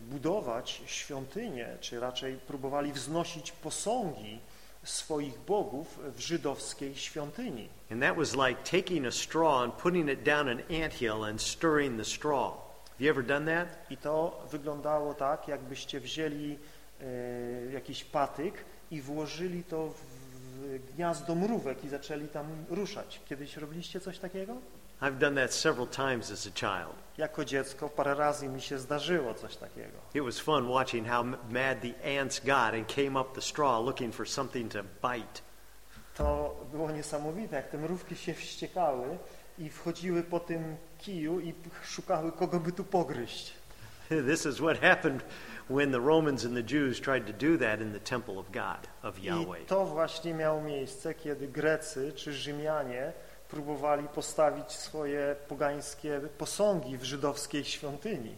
budować świątynię, czy raczej próbowali wznosić posągi swoich bogów w żydowskiej świątyni. And that was like taking a straw and putting it down an anthill and stirring the straw. Have you ever done that? I to wyglądało tak, jakbyście wzięli e, jakiś patyk i włożyli to w gniazdo mrówek i zaczęli tam ruszać. Kiedyś robiliście coś takiego? I've done that several times as a child. Jako dziecko parę razy mi się zdarzyło coś takiego. It was fun watching how mad the ants got and came up the straw looking for something to bite. To było niesamowite, jak te mrówki się wściekały i wchodziły po tym kiju i szukały kogo by tu pogryźć. (laughs) This is what happened when the Romans and the Jews tried to do that in the temple of God, of Yahweh. I to właśnie miało miejsce, kiedy Grecy czy Rzymianie próbowali postawić swoje pogańskie posągi w żydowskiej świątyni.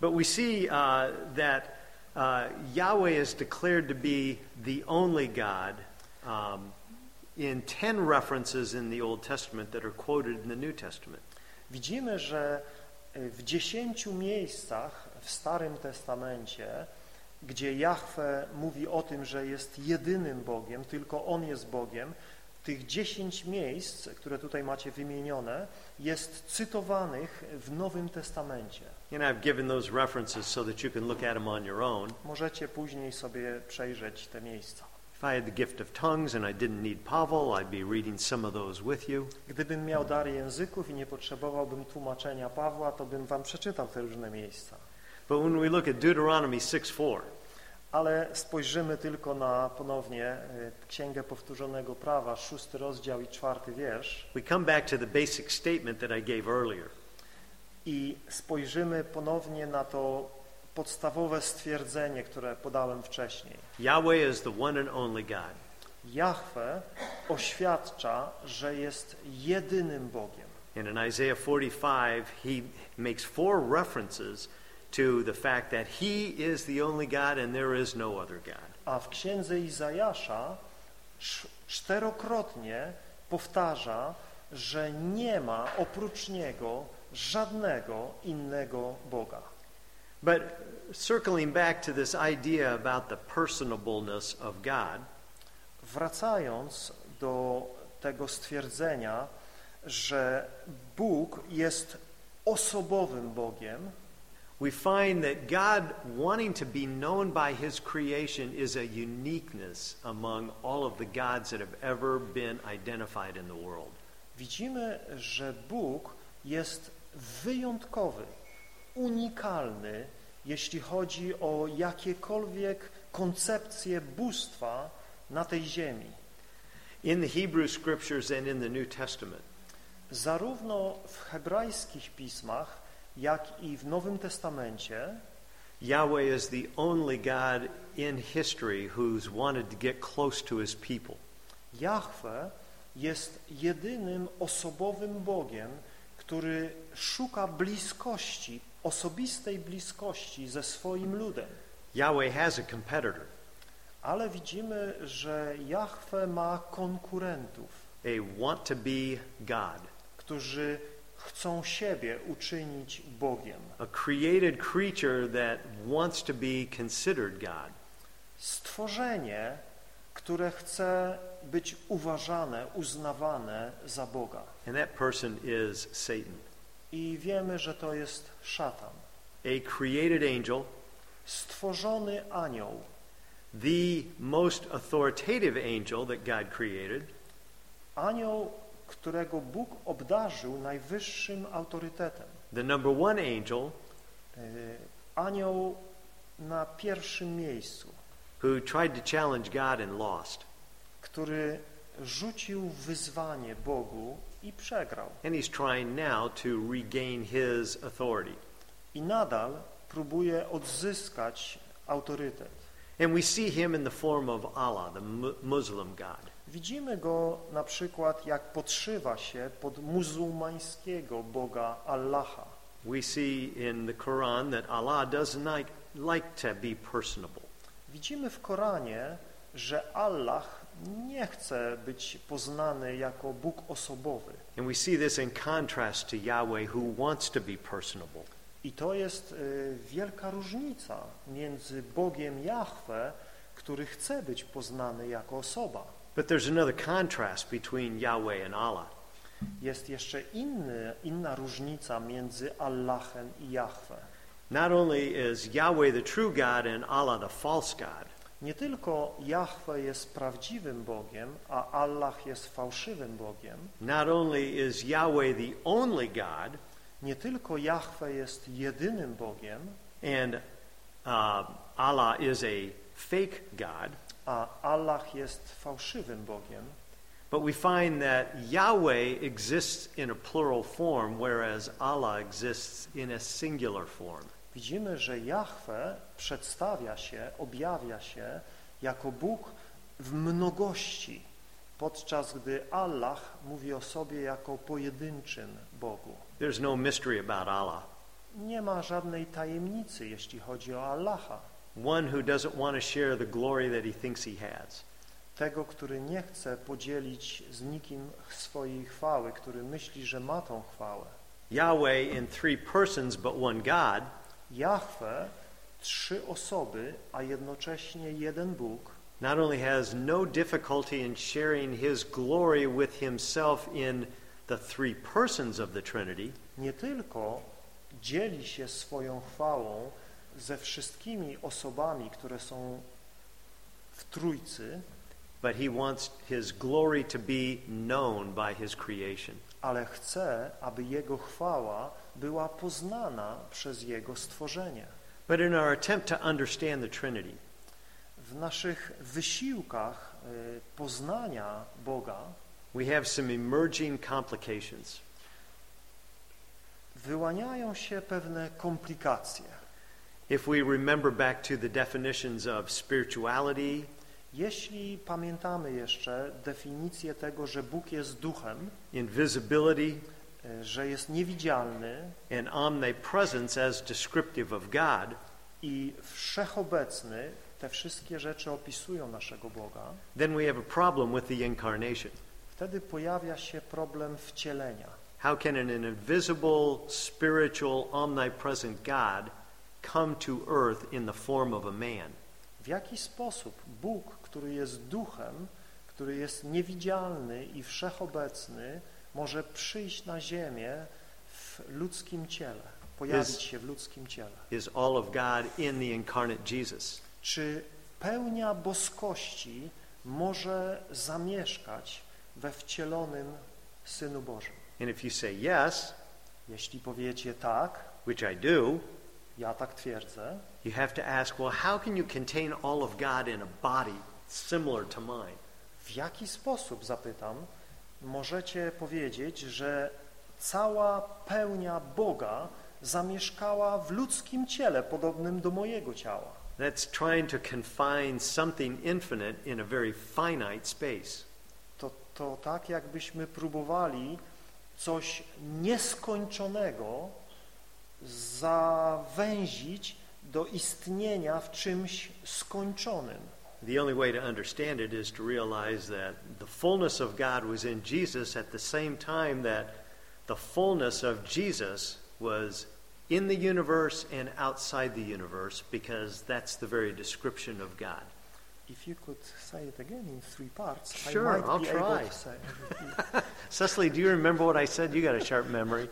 But we see uh, that uh, Yahweh is declared to be the only God um, in 10 references in the Old Testament that are quoted in the New Testament. Widzimy, że e, w dziesięciu miejscach w Starym Testamencie, gdzie Jahwe mówi o tym, że jest jedynym Bogiem, tylko On jest Bogiem, tych dziesięć miejsc, które tutaj macie wymienione, jest cytowanych w Nowym Testamencie. And I've given those references so that you can look at them on your own. Możecie później sobie przejrzeć te miejsca. Gdybym miał dar języków i nie potrzebowałbym tłumaczenia Pawła, to bym wam przeczytał te różne miejsca. But when we look at Deuteronomy 6:4, Ale spojrzymy tylko na ponownie e, Księgę Powtórzonego Prawa, szósty rozdział i czwarty wiersz we come back to the basic statement that I gave earlier. i spojrzymy ponownie na to podstawowe stwierdzenie, które podałem wcześniej. Yahweh is the one and only God. Jahwe oświadcza, że jest jedynym Bogiem. And in Isaiah 45, he makes four references to the fact that he is the only God and there is no other God. A w księdze Izajasza sz- czterokrotnie powtarza, że nie ma oprócz Niego żadnego innego Boga. But circling back to this idea about the personableness of God, Wracając do tego stwierdzenia, że Bóg jest osobowym Bogiem, we find that God wanting to be known by his creation is a uniqueness among all of the gods that have ever been identified in the world. widzimy, że Bóg jest wyjątkowy, unikalny, jeśli chodzi o jakiekolwiek koncepcje bóstwa na tej ziemi. In the Hebrew scriptures and in the New Testament, Zarówno w hebrajskich pismach, jak i w Nowym Testamencie Yahweh is the only God in history who's wanted to get close to his people. Jahwe jest jedynym osobowym Bogiem, który szuka bliskości, osobistej bliskości ze swoim ludem. Yahweh has a competitor, Ale widzimy, że Jahwe ma konkurentów, a want to be God, którzy chcą siebie uczynić Bogiem. a created creature that wants to be considered God. Stworzenie, które chce być uważane, uznawane za Boga. And that person is Satan. I wiemy, że to jest szatan. A created angel, Stworzony anioł, the most authoritative angel that God created, anioł, którego Bóg obdarzył najwyższym autorytetem. the number one angel E, Anioł na pierwszym miejscu, who tried to challenge God and lost. który rzucił wyzwanie Bogu i przegrał. And he's trying now to regain his authority. I nadal próbuje odzyskać autorytet. And we see him in the form of Allah, the Mu- Muslim God. Widzimy go na przykład, jak podszywa się pod muzułmańskiego Boga Allaha. We see in the Quran that Allah doesn't like, like to be personable. Widzimy w Koranie, że Allah nie chce być poznany jako Bóg osobowy. And we see this in contrast to Yahweh, who wants to be personable. I to jest y, wielka różnica między Bogiem Jahwe, który chce być poznany jako osoba. But there's another contrast between Yahweh and Allah. Jest jeszcze inny, inna różnica między Allahem i Jahwe. Not only is Yahweh the true God and Allah the false God, Nie tylko Jahwe jest prawdziwym Bogiem, a Allah jest fałszywym Bogiem. not only is Yahweh the only God, Nie tylko Jahwe jest jedynym Bogiem, and uh, Allah is a fake God, a Allah jest fałszywym Bogiem, but we find that Yahweh exists in a plural form, whereas Allah exists in a singular form. widzimy, że Jahwe przedstawia się, objawia się jako Bóg w mnogości, podczas gdy Allah mówi o sobie jako pojedynczym Bogu. There's no mystery about Allah. Nie ma żadnej tajemnicy, jeśli chodzi o Allaha, One who doesn't want to share the glory that he thinks he has. tego, który nie chce podzielić z nikim swojej chwały, który myśli, że ma tą chwałę. Yahweh in three persons but one God Jahwe, trzy osoby, a jednocześnie jeden Bóg, not only has no difficulty in sharing his glory with himself in the three persons of the Trinity, nie tylko dzieli się swoją chwałą ze wszystkimi osobami, które są w Trójcy, but he wants his glory to be known by his creation. ale chce, aby Jego chwała była poznana przez Jego stworzenie. But in our attempt to understand the Trinity, W naszych wysiłkach y, poznania Boga we have some emerging complications. wyłaniają się pewne komplikacje. If we remember back to the definitions of spirituality, Jeśli pamiętamy jeszcze definicję tego, że Bóg jest duchem, invisibility, y, że jest niewidzialny and omnipresence as descriptive of God, i wszechobecny, te wszystkie rzeczy opisują naszego Boga, then we have a problem with the incarnation. wtedy pojawia się problem wcielenia. How can an invisible, spiritual, omnipresent God come to earth in the form of a man? W jaki sposób Bóg, który jest duchem, który jest niewidzialny i wszechobecny, może przyjść na ziemię w ludzkim ciele, pojawić się w ludzkim ciele? Is all of God in the incarnate Jesus? Czy pełnia boskości może zamieszkać we wcielonym Synu Bożym? And if you say yes, Jeśli powiecie tak, which I do, ja tak twierdzę, you have to ask, well, how can you contain all of God in a body similar to mine? w jaki sposób, zapytam, możecie powiedzieć, że cała pełnia Boga zamieszkała w ludzkim ciele podobnym do mojego ciała? That's trying to confine something infinite in a very finite space. To, to tak, jakbyśmy próbowali coś nieskończonego zawęzić do istnienia w czymś skończonym. The only way to understand it is to realize that the fullness of God was in Jesus at the same time that the fullness of Jesus was in the universe and outside the universe because that's the very description of God. If you could say it again in three parts, Sure, I might I'll be try. able to say everything. (laughs) Cecily, do you remember what I said? You got a sharp memory.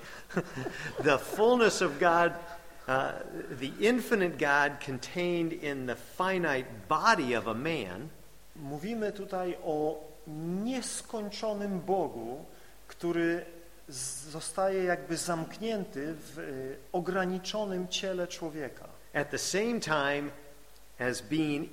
(laughs) the fullness of God, uh, the infinite God contained in the finite body of a man, Mówimy tutaj o nieskończonym Bogu, który zostaje jakby zamknięty w y, ograniczonym ciele człowieka. at the same time as being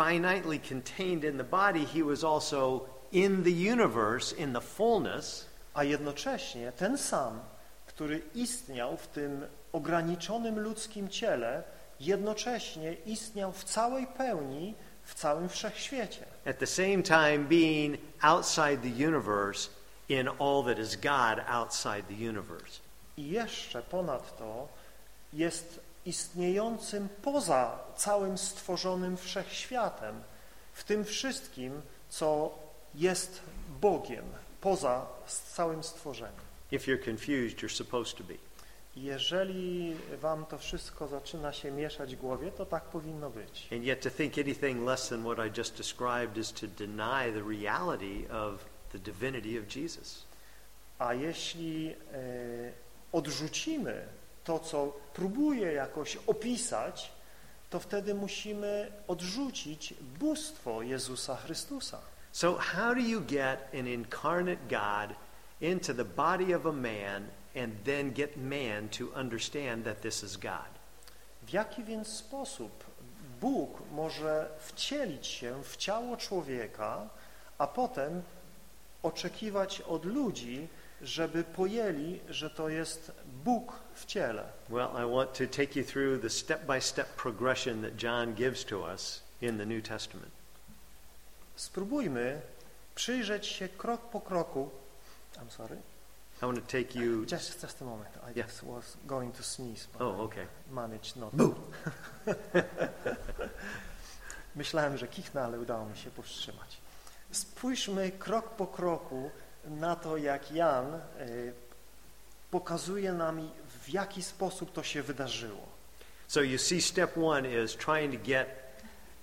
finitely contained in the body, he was also in the universe in the fullness, A jednocześnie ten sam, który istniał w tym ograniczonym ludzkim ciele, jednocześnie istniał w całej pełni w całym wszechświecie. At the same time, being outside the universe in all that is God outside the universe. I jeszcze ponadto jest istniejącym poza całym stworzonym wszechświatem, w tym wszystkim, co jest Bogiem, poza całym stworzeniem. If you're confused, you're supposed to be. Jeżeli wam to wszystko zaczyna się mieszać w głowie, to tak powinno być. And yet, to think anything less than what I just described is to deny the reality of the divinity of Jesus. A jeśli e, odrzucimy to, co próbuję jakoś opisać, to wtedy musimy odrzucić bóstwo Jezusa Chrystusa. So, how do you get an incarnate God into the body of a man and then get man to understand that this is God? W jaki więc sposób Bóg może wcielić się w ciało człowieka, a potem oczekiwać od ludzi, żeby pojęli, że to jest Bóg w ciele? Well, I want to take you through the step by step progression that John gives to us in the New Testament. Spróbujmy przyjrzeć się krok po kroku. I'm sorry. I want to take you. Just, just a moment. I Yeah. just was going to sneeze, but Oh, okay. I managed not. (laughs) Myślałem, że kichnę, ale udało mi się powstrzymać. Spójrzmy krok po kroku na to, jak Jan e, pokazuje nam, w jaki sposób to się wydarzyło. So you see, step one is trying to get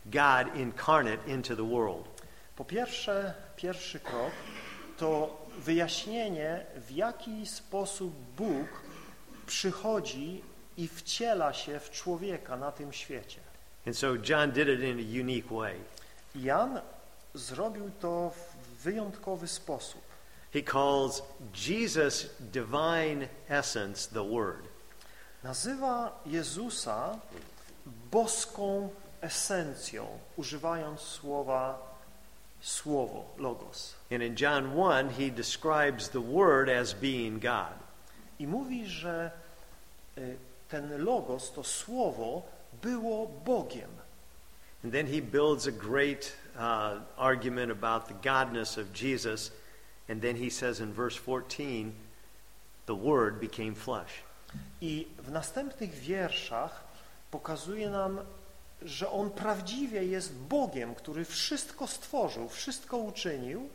God incarnate into the world. Po pierwsze, pierwszy krok to wyjaśnienie, w jaki sposób Bóg przychodzi i wciela się w człowieka na tym świecie. And so John did it in a unique way. Jan zrobił to w wyjątkowy sposób. He calls Jesus' divine essence the Word. Nazywa Jezusa boską esencją, używając słowa słowo, logos. And in John 1, he describes the Word as being God. I mówi, że ten logos, to słowo, było Bogiem. And then he builds a great uh, argument about the godness of Jesus. And then he says in verse 14, the Word became flesh. I w następnych wierszach pokazuje nam, że On prawdziwie jest Bogiem, który wszystko stworzył, wszystko uczynił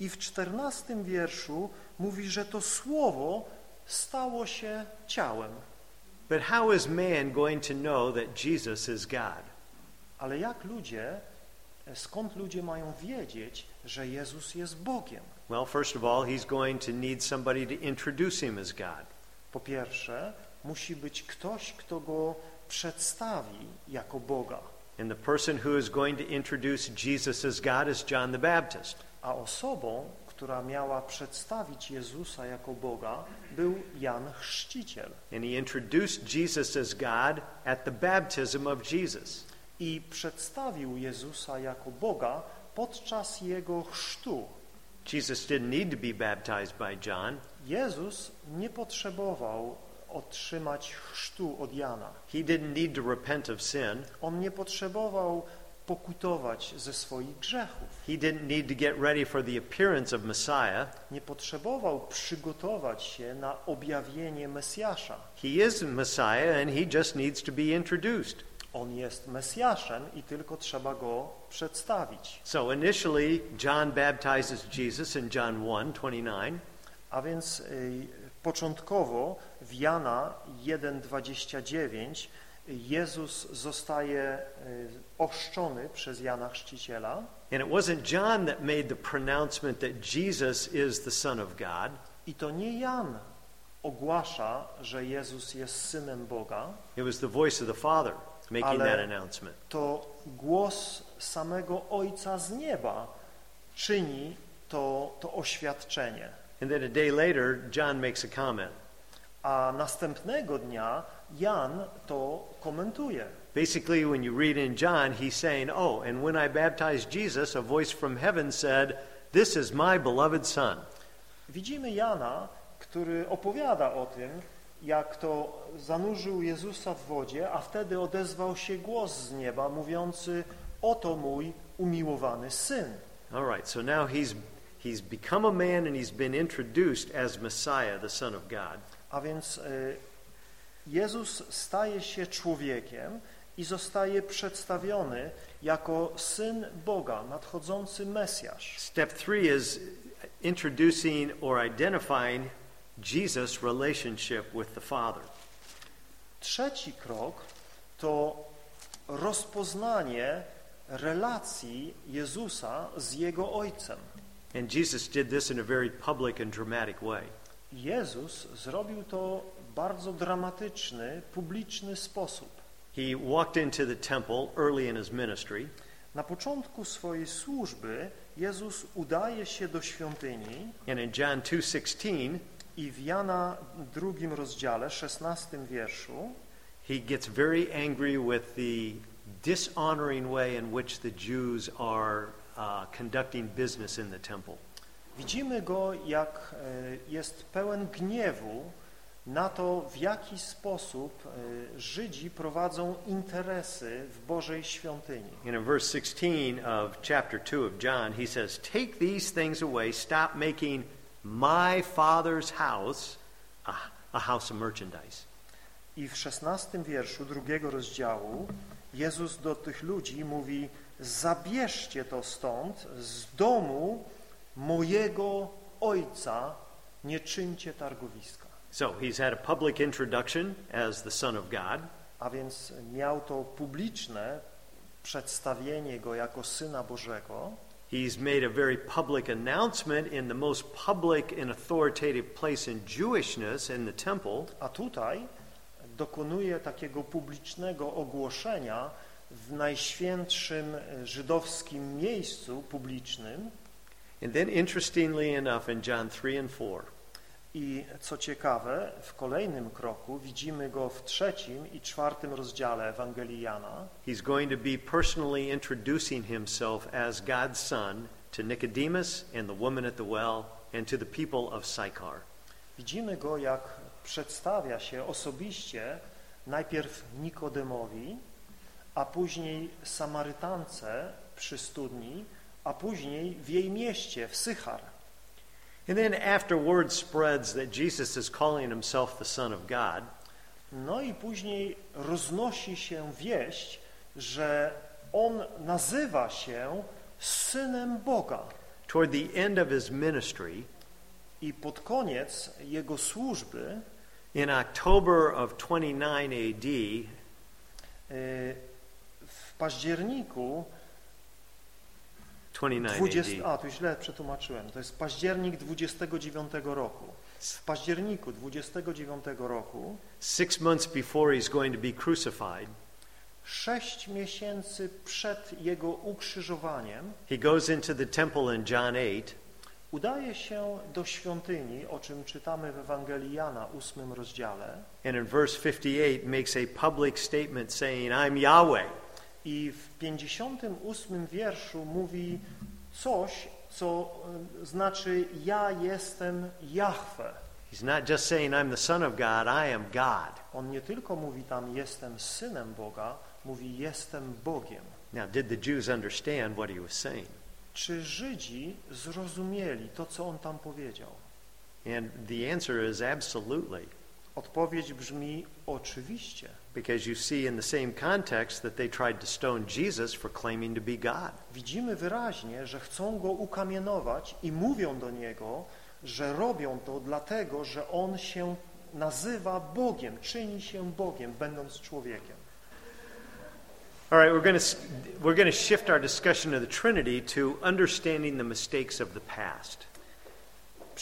i w czternastym wierszu mówi, że to Słowo stało się ciałem. But how is man going to know that Jesus is God? Ale jak ludzie, skąd ludzie mają wiedzieć, że Jezus jest Bogiem? Well, first of all, he's going to need somebody to introduce him as God. Po pierwsze, musi być ktoś, kto go przedstawi jako Boga. And the person who is going to introduce Jesus as God is John the Baptist. A osobą, która miała przedstawić Jezusa jako Boga, był Jan Chrzciciel. And he introduced Jesus as God at the baptism of Jesus. I przedstawił Jezusa jako Boga podczas jego chrztu. Jesus didn't need to be baptized by John. Jezus nie potrzebował otrzymać chrztu od Jana. He didn't need to repent of sin. On nie potrzebował pokutować ze swoich grzechów. He didn't need to get ready for the appearance of Messiah. Nie potrzebował przygotować się na objawienie Mesjasza. He is Messiah and he just needs to be introduced. On jest Mesjaszem i tylko trzeba go przedstawić. So initially, John baptizes Jesus in John 1 29. A więc y, początkowo w Jana 1,29 Jezus zostaje y, ochrzczony przez Jana Chrzciciela And it wasn't John that made the pronouncement that Jesus is the Son of God. i to nie Jan ogłasza, że Jezus jest Synem Boga, It was the voice of the Father making that announcement. to głos samego Ojca z nieba czyni to, to oświadczenie. And then a day later, John makes a comment. A następnego dnia Jan to komentuje. Basically, when you read in John, he's saying, Oh, and when I baptized Jesus, a voice from heaven said, This is my beloved Son. Widzimy Jana, który opowiada o tym, jak to zanurzył Jezusa w wodzie, a wtedy odezwał się głos z nieba mówiący oto mój umiłowany syn. All right, so now he's, he's become a man and he's been introduced as Messiah, the Son of God. A więc y, Jezus staje się człowiekiem i zostaje przedstawiony jako Syn Boga, nadchodzący Mesjasz. Step three is introducing or identifying Jesus' relationship with the Father. Trzeci krok to rozpoznanie relacji Jezusa z Jego Ojcem. And Jesus did this in a very public and dramatic way. Jezus zrobił to w bardzo dramatyczny, publiczny sposób. He walked into the temple early in his ministry. Na początku swojej służby Jezus udaje się do świątyni And in John 2:16, i w Jana drugim rozdziale, 16 wierszu, he gets very angry with the dishonoring way in which the Jews are uh, conducting business in the temple. widzimy go, jak e, jest pełen gniewu na to, w jaki sposób e, Żydzi prowadzą interesy w Bożej świątyni. And in verse 16 of chapter 2 of John, he says, Take these things away, stop making my father's house a, a house of merchandise. I w 16 wierszu drugiego rozdziału Jezus do tych ludzi mówi zabierzcie to stąd z domu mojego Ojca, nie czyńcie targowiska. So he's had a public introduction as the Son of God. A więc miał to publiczne przedstawienie Go jako Syna Bożego. He's made a very public announcement in the most public and authoritative place in Jewishness in the temple. A tutaj dokonuje takiego publicznego ogłoszenia w najświętszym e, żydowskim miejscu publicznym And then, interestingly enough, in John 3 and 4, i co ciekawe, w kolejnym kroku widzimy go w trzecim i czwartym rozdziale Ewangelii Jana. he's going to be personally introducing himself as God's Son to Nicodemus and the woman at the well and to the people of Sychar. Widzimy go, jak przedstawia się osobiście najpierw Nikodemowi, a później Samarytance przy studni, a później w jej mieście, w Sychar. And then, after word spreads that Jesus is calling himself the Son of God, No i później roznosi się wieść, że on nazywa się Synem Boga. toward the end of his ministry, I pod koniec jego służby in October of 29 AD, y, w październiku 29 20, AD, a, tu źle przetłumaczyłem. To jest październik 29 roku. W październiku 29 roku, six months before he's going to be crucified, sześć miesięcy przed jego ukrzyżowaniem, he goes into the temple in John 8 udaje się do świątyni, o czym czytamy w Ewangelii Jana, ósmym rozdziale. and in verse 58 makes a public statement saying, I'm Yahweh. I w 58 wierszu mówi coś, co y, znaczy ja jestem Jahwe. He's not just saying, I'm the Son of God, I am God. On nie tylko mówi tam jestem synem Boga, mówi jestem Bogiem. Now, did the Jews understand what he was saying? Czy Żydzi zrozumieli to, co on tam powiedział? And the answer is absolutely, Odpowiedź brzmi oczywiście, because you see in the same context that they tried to stone Jesus for claiming to be God. Widzimy wyraźnie, że chcą go ukamienować i mówią do niego, że robią to dlatego, że on się nazywa Bogiem, czyni się Bogiem, będąc człowiekiem. All right, we're going to we're going to shift our discussion of the Trinity to understanding the mistakes of the past.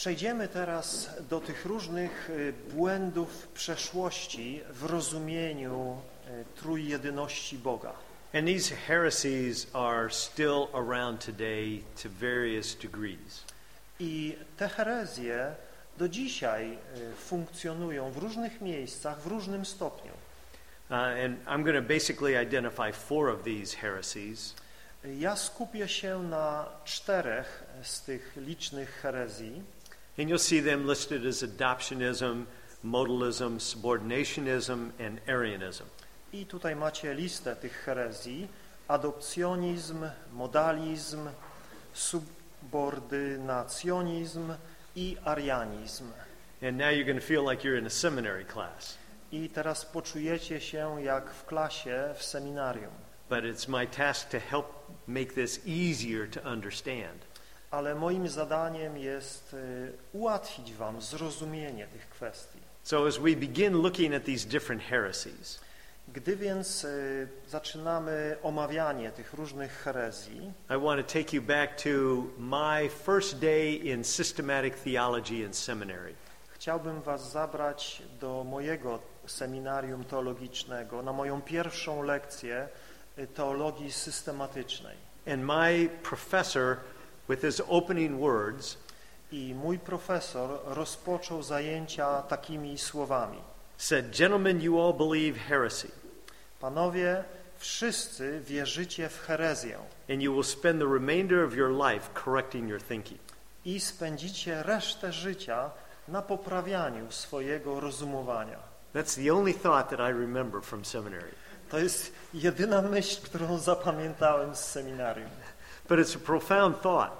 Przejdziemy teraz do tych różnych y, błędów przeszłości w rozumieniu y, trójjedyności Boga. And these heresies are still around today to various degrees. I te herezje do dzisiaj y, funkcjonują w różnych miejscach, w różnym stopniu. Uh, and I'm going to basically identify four of these heresies. Ja skupię się na czterech z tych licznych herezji. And you'll see them listed as adoptionism, modalism, subordinationism, and Arianism. I tutaj macie listę tych herezji. adopcjonizm, modalizm, subordynacjonizm i arianizm. And now you're going to feel like you're in a seminary class. I teraz poczujecie się jak w klasie w seminarium. But it's my task to help make this easier to understand. Ale moim zadaniem jest y, ułatwić wam zrozumienie tych kwestii. So as we begin looking at these different heresies, Gdy więc y, zaczynamy omawianie tych różnych herezji, I want to take you back to my first day in systematic theology in seminary. chciałbym was zabrać do mojego seminarium teologicznego, na moją pierwszą lekcję y, teologii systematycznej. And my professor, with his opening words, I mój profesor rozpoczął zajęcia takimi słowami. said, Gentlemen, you all believe heresy, Panowie, wszyscy wierzycie w herezję and you will spend the remainder of your life correcting your thinking. i spędzicie resztę życia na poprawianiu swojego rozumowania. That's the only thought that I remember from seminary. To jest jedyna myśl, którą zapamiętałem z seminarium. But it's a profound thought,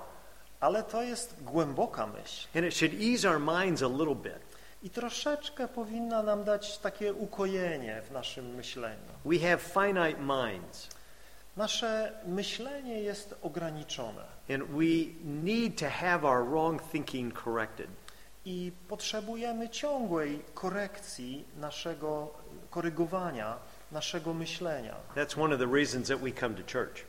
Ale to jest głęboka myśl and it should ease our minds a little bit. i troszeczkę powinna nam dać takie ukojenie w naszym myśleniu. We have finite minds, Nasze myślenie jest ograniczone and we need to have our wrong thinking corrected. i potrzebujemy ciągłej korekcji naszego, korygowania naszego myślenia. That's one of the reasons that we come to church.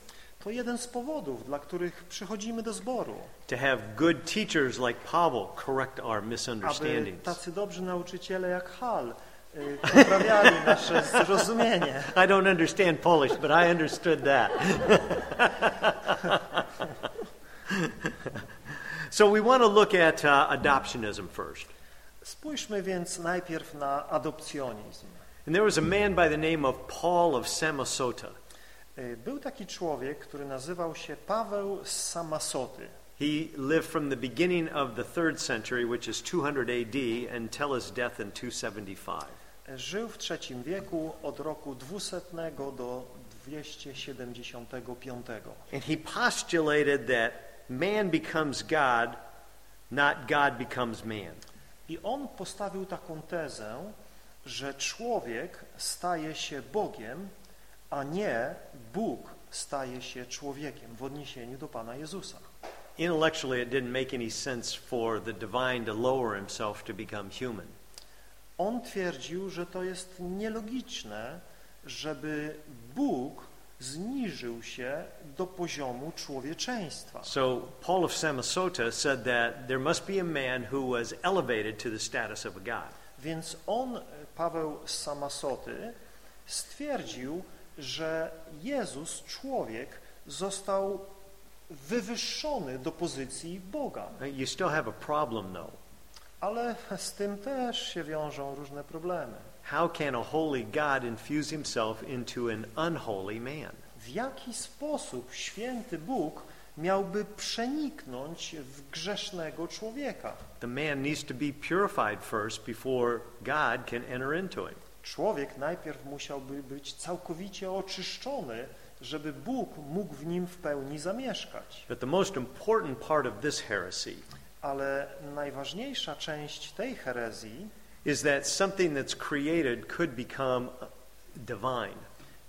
To jeden z powodów, dla których przychodzimy do zboru, To have good teachers like Pavel correct our aby misunderstandings. tacy dobrzy nauczyciele jak Hal y, poprawiali (laughs) nasze zrozumienie. I don't understand Polish, but I understood that. (laughs) so we want to look at uh, adoptionism first. Spójrzmy więc najpierw na adopcjonizm. And there was a man by the name of Paul of Samosata. Y, Był taki człowiek, który nazywał się Paweł z Samasoty. He lived from the beginning of the third century, which is 200 AD, until his death in 275. Żył w III wieku od roku 200 do 275. And he postulated that man becomes God, not God becomes man. I on postawił taką tezę, że człowiek staje się Bogiem, a nie Bóg staje się człowiekiem w odniesieniu do Pana Jezusa. Intellectually, it didn't make any sense for the divine to lower himself to become human. On twierdził, że to jest nielogiczne, żeby Bóg zniżył się do poziomu człowieczeństwa. So Paul of Samosata said that there must be a man who was elevated to the status of a god. Więc on, Paweł z Samasoty, stwierdził, że Jezus, człowiek, został wywyższony do pozycji Boga. You still have a problem, though. Ale z tym też się wiążą różne problemy. How can a holy God infuse himself into an unholy man? W jaki sposób święty Bóg miałby przeniknąć w grzesznego człowieka? The man needs to be purified first before God can enter into him. Człowiek najpierw musiałby być całkowicie oczyszczony, żeby Bóg mógł w nim w pełni zamieszkać. But the most important part of this heresy Ale najważniejsza część tej herezji is that something that's created could become divine.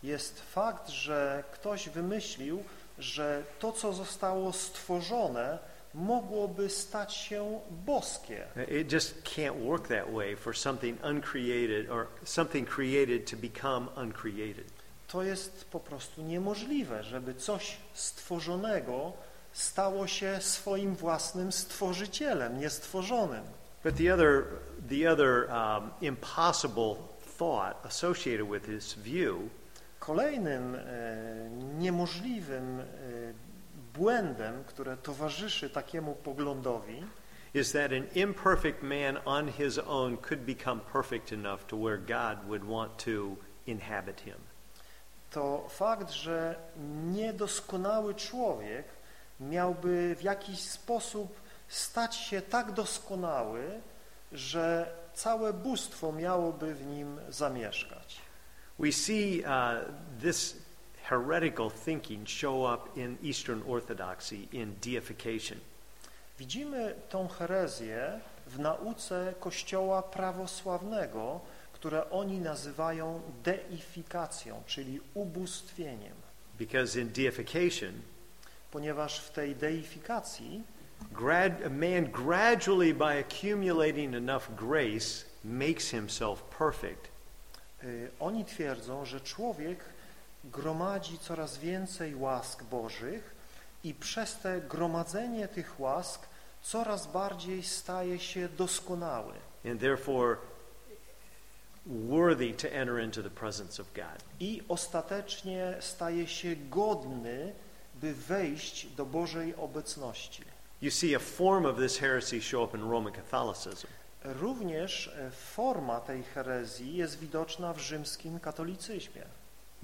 jest fakt, że ktoś wymyślił, że to, co zostało stworzone, mogłoby stać się boskie. It just can't work that way for something uncreated or something created to become uncreated. To jest po prostu niemożliwe, żeby coś stworzonego stało się swoim własnym stworzycielem, niestworzonym. But the other, the other um, impossible thought associated with this view Kolejnym e, niemożliwym e, błędem, które towarzyszy takiemu poglądowi, is that an imperfect man on his own could become perfect enough to where God would want to inhabit him. to fakt, że niedoskonały człowiek miałby w jakiś sposób stać się tak doskonały, że całe bóstwo miałoby w nim zamieszkać. We see uh, this heretical thinking show up in Eastern Orthodoxy in deification. Widzimy tą herezję w nauce Kościoła prawosławnego, które oni nazywają deifikacją, czyli ubóstwieniem. Because in deification, Ponieważ w tej deifikacji grad, a man gradually, by accumulating enough grace, makes himself perfect. y, oni twierdzą, że człowiek gromadzi coraz więcej łask Bożych i przez te gromadzenie tych łask coraz bardziej staje się doskonały. and therefore worthy to enter into the presence of God. i ostatecznie staje się godny, by wejść do Bożej obecności. You see a form of this heresy show up in Roman Catholicism. Również e, forma tej herezji jest widoczna w rzymskim katolicyzmie.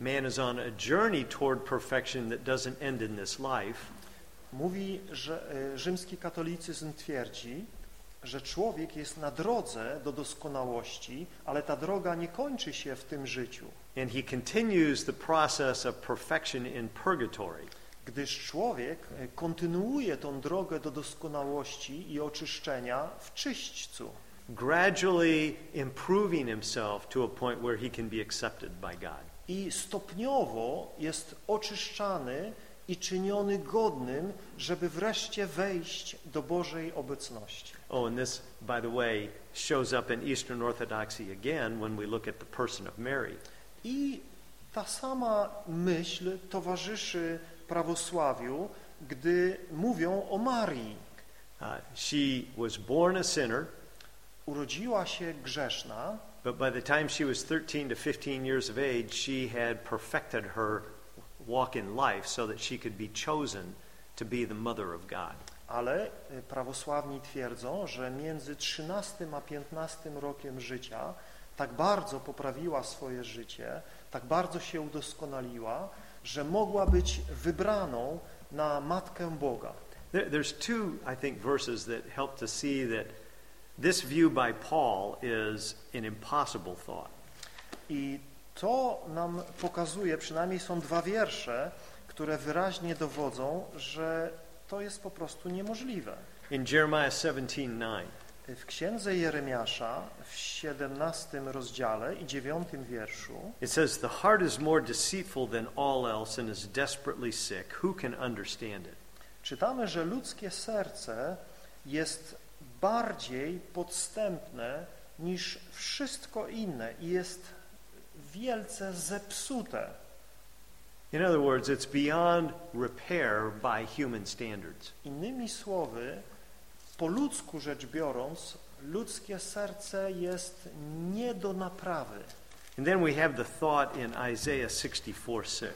Man is on a journey toward perfection that doesn't end in this life, Mówi, że e, rzymski katolicyzm twierdzi, że człowiek jest na drodze do doskonałości, ale ta droga nie kończy się w tym życiu, and he continues the process of perfection in purgatory. gdyż człowiek e, kontynuuje tą drogę do doskonałości i oczyszczenia w czyśćcu. gradually improving himself to a point where he can be accepted by God. I stopniowo jest oczyszczany i czyniony godnym, żeby wreszcie wejść do Bożej obecności. Oh, and this, by the way, shows up in Eastern Orthodoxy again when we look at the person of Mary. I ta sama myśl towarzyszy prawosławiu, gdy mówią o Marii. Uh, she was born a sinner, Urodziła się grzeszna, but by the time she was 13 to 15 years of age, she had perfected her walk in life so that she could be chosen to be the mother of God. ale prawosławni twierdzą, że między 13 a 15 rokiem życia tak bardzo poprawiła swoje życie, tak bardzo się udoskonaliła, że mogła być wybraną na Matkę Boga. There, there's two, I think, verses that help to see that this view by Paul is an impossible thought. I to nam pokazuje, przynajmniej są dwa wiersze, które wyraźnie dowodzą, że to jest po prostu niemożliwe. In Jeremiah 17:9, W księdze Jeremiasza w 17 rozdziale i 9 wierszu it says, The heart is more deceitful than all else and is desperately sick. Who can understand it? czytamy, że ludzkie serce jest bardziej podstępne niż wszystko inne i jest wielce zepsute. In other words, it's beyond repair by human standards. Innymi słowy, po ludzku rzecz biorąc, ludzkie serce jest nie do naprawy. And then we have the thought in Isaiah 64:6.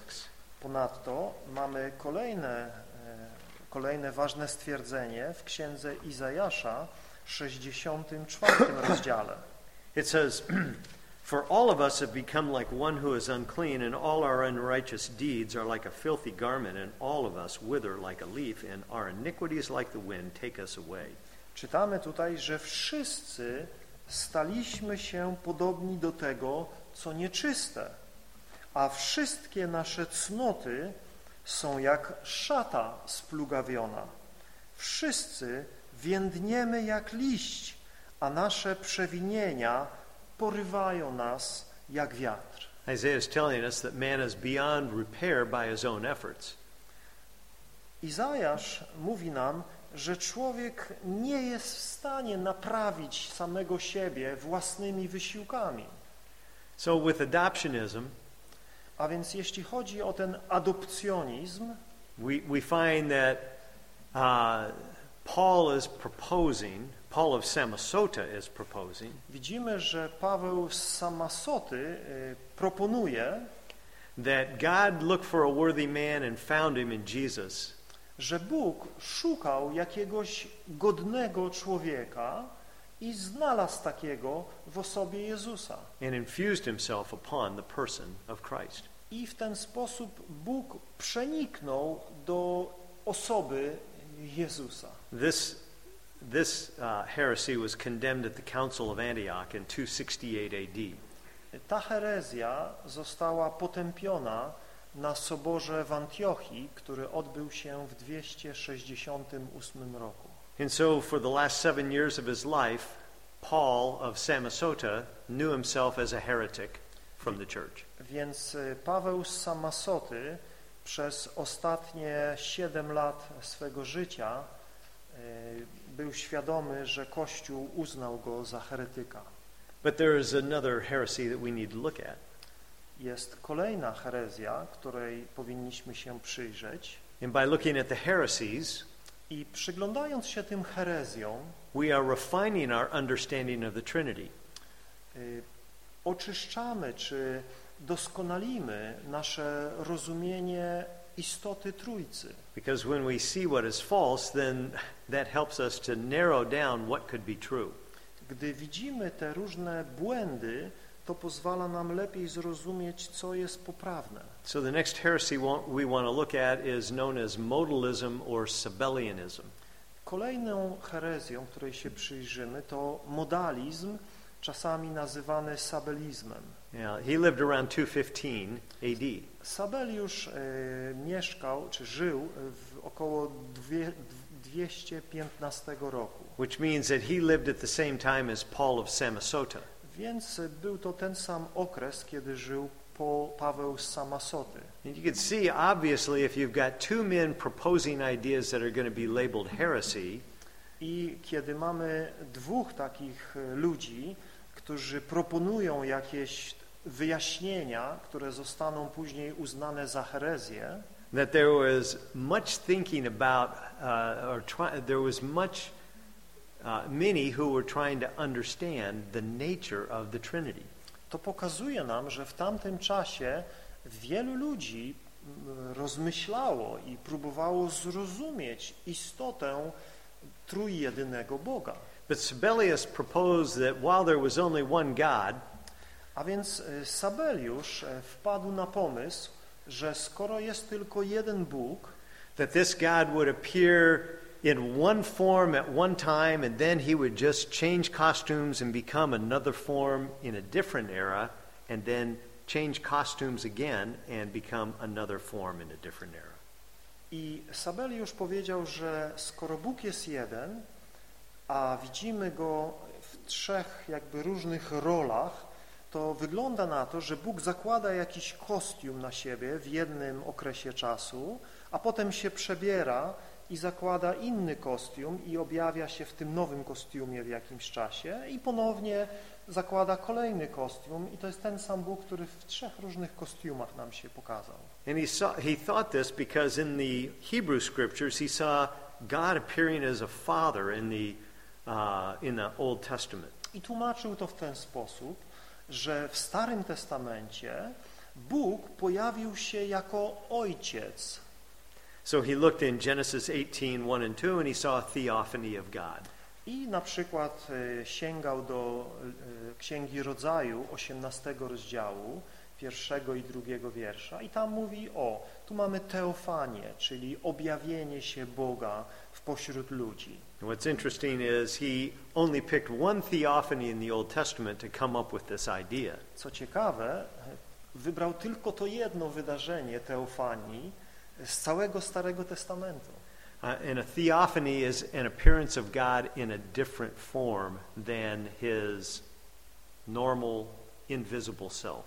Ponadto mamy kolejne, kolejne ważne stwierdzenie w księdze Izajasza, 64 (coughs) rozdziale. It says, (clears throat) For all of us have become like one who is unclean, and all our unrighteous deeds are like a filthy garment, and all of us wither like a leaf, and our iniquities like the wind take us away. Czytamy tutaj, że wszyscy staliśmy się podobni do tego, co nieczyste, a wszystkie nasze cnoty są jak szata splugawiona. Wszyscy więdniemy jak liść, a nasze przewinienia porywają nas jak wiatr. Isaiah is telling us that man is beyond repair by his own efforts. Izajasz mówi nam, że człowiek nie jest w stanie naprawić samego siebie własnymi wysiłkami. So, with adoptionism, A więc jeśli chodzi o ten adopcjonizm, we, we find that uh, Paul is proposing, Paul of Samosata is proposing, widzimy, że Paweł z Samasoty y, proponuje, that God looked for a worthy man and found him in Jesus, że Bóg szukał jakiegoś godnego człowieka i znalazł takiego w osobie Jezusa. and infused himself upon the person of Christ. I w ten sposób Bóg przeniknął do osoby Jezusa. This, this uh, heresy was condemned at the Council of Antioch in 268 AD. Ta herezja została potępiona na soborze w Antiochii, który odbył się w 268 roku. And so, for the last seven years of his life, Paul of Samosata knew himself as a heretic from the church. Więc y, Paweł z Samasoty przez ostatnie siedem lat swego życia y, był świadomy, że Kościół uznał go za heretyka. But there is another heresy that we need to look at. Jest kolejna herezja, której powinniśmy się przyjrzeć And by looking at the heresies, i przyglądając się tym herezjom, we are refining our understanding of the Trinity. y, oczyszczamy czy doskonalimy nasze rozumienie istoty Trójcy. Because when we see what is false, then that helps us to narrow down what could be true. Gdy widzimy te różne błędy, to pozwala nam lepiej zrozumieć, co jest poprawne. So the next heresy we want to look at is known as modalism or Sabellianism. Kolejną herezją, której się przyjrzymy, to modalizm, czasami nazywany sabelizmem. Yeah, he lived around 215 AD. Sabeliusz e, mieszkał, czy żył w około dwie, 215 roku, which means that he lived at the same time as Paul of Samosata. więc był to ten sam okres, kiedy żył Paweł z Samasoty. And you can see, obviously, if you've got two men proposing ideas that are going to be labeled heresy, I kiedy mamy dwóch takich e, ludzi, którzy proponują jakieś wyjaśnienia, które zostaną później uznane za herezję, that there was much thinking about, uh, or try, there was much, uh, many who were trying to understand the nature of the Trinity. To pokazuje nam, że w tamtym czasie wielu ludzi mm, rozmyślało i próbowało zrozumieć istotę trójjedynego Boga. But Sibelius proposed that while there was only one God, A więc e, Sabeliusz e, wpadł na pomysł, że skoro jest tylko jeden Bóg, that this God would appear in one form at one time, and then he would just change costumes and become another form in a different era, and then change costumes again and become another form in a different era. I Sabeliusz powiedział, że skoro Bóg jest jeden, a widzimy go w trzech jakby różnych rolach, to wygląda na to, że Bóg zakłada jakiś kostium na siebie w jednym okresie czasu, a potem się przebiera i zakłada inny kostium i objawia się w tym nowym kostiumie w jakimś czasie i ponownie zakłada kolejny kostium i to jest ten sam Bóg, który w trzech różnych kostiumach nam się pokazał. And he, saw, he thought this because in the Hebrew scriptures he saw God appearing as a father in the, uh, in the Old Testament. I tłumaczył to w ten sposób, że w Starym Testamencie Bóg pojawił się jako ojciec. So he looked in Genesis 18, 1 and 2, and he saw a theophany of God. I na przykład e, sięgał do e, Księgi Rodzaju 18 rozdziału, pierwszego i drugiego wiersza i tam mówi o, tu mamy teofanię, czyli objawienie się Boga w pośród ludzi. And what's interesting is he only picked one theophany in the Old Testament to come up with this idea. Co ciekawe, e, wybrał tylko to jedno wydarzenie teofanii z całego Starego Testamentu. Uh, and a theophany is an appearance of God in a different form than his normal, invisible self.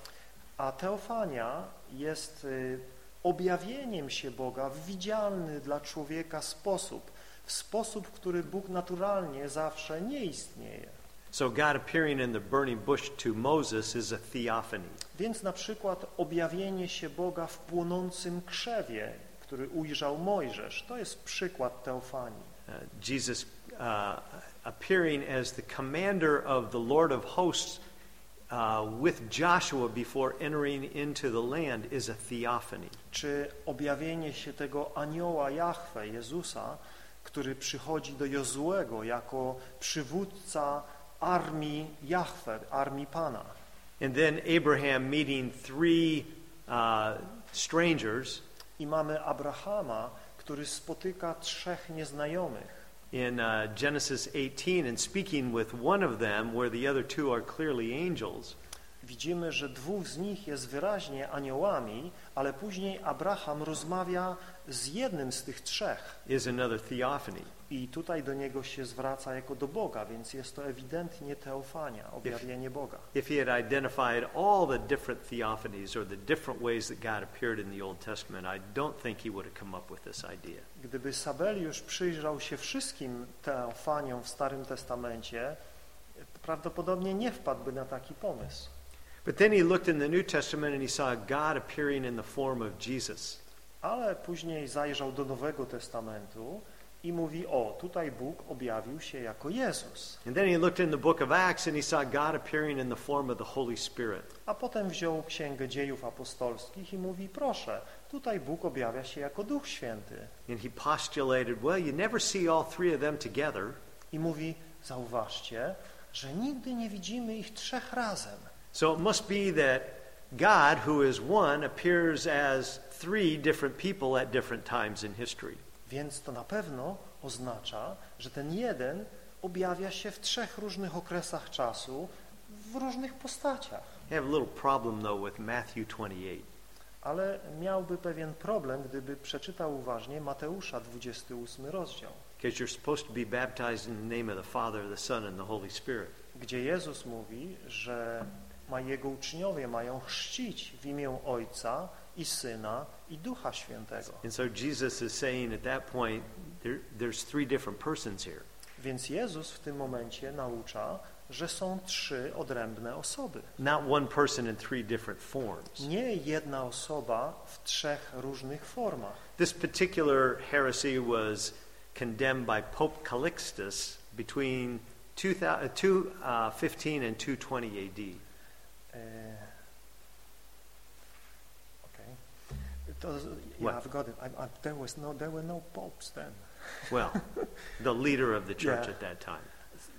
A teofania jest y, objawieniem się Boga w widzialny dla człowieka sposób, w sposób, w który Bóg naturalnie zawsze nie istnieje. So God appearing in the burning bush to Moses is a theophany. Więc na przykład objawienie się Boga w płonącym krzewie, który ujrzał Mojżesz, to jest przykład teofanii. Uh, Jesus uh, appearing as the commander of the Lord of hosts uh, with Joshua before entering into the land is a theophany. Czy objawienie się tego anioła Jahwe, Jezusa, który przychodzi do Jozuego jako przywódca armii Jahwe, armii Pana. And then Abraham meeting three uh, strangers I mamy Abrahama, który spotyka trzech nieznajomych. in uh, Genesis 18 and speaking with one of them where the other two are clearly angels. widzimy, że dwóch z nich jest wyraźnie aniołami, ale później Abraham rozmawia z jednym z tych trzech is another theophany. I tutaj do niego się zwraca jako do Boga, więc jest to ewidentnie teofania, objawienie Boga. If he had identified all the different theophanies or the different ways that God appeared in the Old Testament, I don't think he would have come up with this idea. Gdyby Sabeliusz przyjrzał się wszystkim teofaniom w Starym Testamencie, prawdopodobnie nie wpadłby na taki pomysł. But then he looked in the New Testament and he saw God appearing in the form of Jesus. Ale później zajrzał do Nowego Testamentu i mówi, o, tutaj Bóg objawił się jako Jezus. And then he looked in the book of Acts and he saw God appearing in the form of the Holy Spirit. A potem wziął Księgę Dziejów Apostolskich i mówi, proszę, tutaj Bóg objawia się jako Duch Święty. And he postulated, well, you never see all three of them together. I mówi, zauważcie, że nigdy nie widzimy ich trzech razem. So it must be that God, who is one, appears as three different people at different times in history. Więc to na pewno oznacza, że ten jeden objawia się w trzech różnych okresach czasu, w różnych postaciach. I have a little problem, though, with Matthew 28. Ale miałby pewien problem, gdyby przeczytał uważnie Mateusza 28 rozdział, Because you're supposed to be baptized in the name of the Father, the Son, and the Holy Spirit. gdzie Jezus mówi, że ma Jego uczniowie mają chrzcić w imię Ojca i Syna i Ducha Świętego. And so Jesus is saying at that point, there, there's three different persons here. Więc Jezus w tym momencie naucza, że są trzy odrębne osoby. Not one person in three different forms. Nie jedna osoba w trzech różnych formach. This particular heresy was condemned by Pope Calixtus between 2000 uh, 215 uh, and 220 AD. To, yeah, I've got it. I, I, there was no, there were no popes then. Well, (laughs) the leader of the church Yeah. at that time.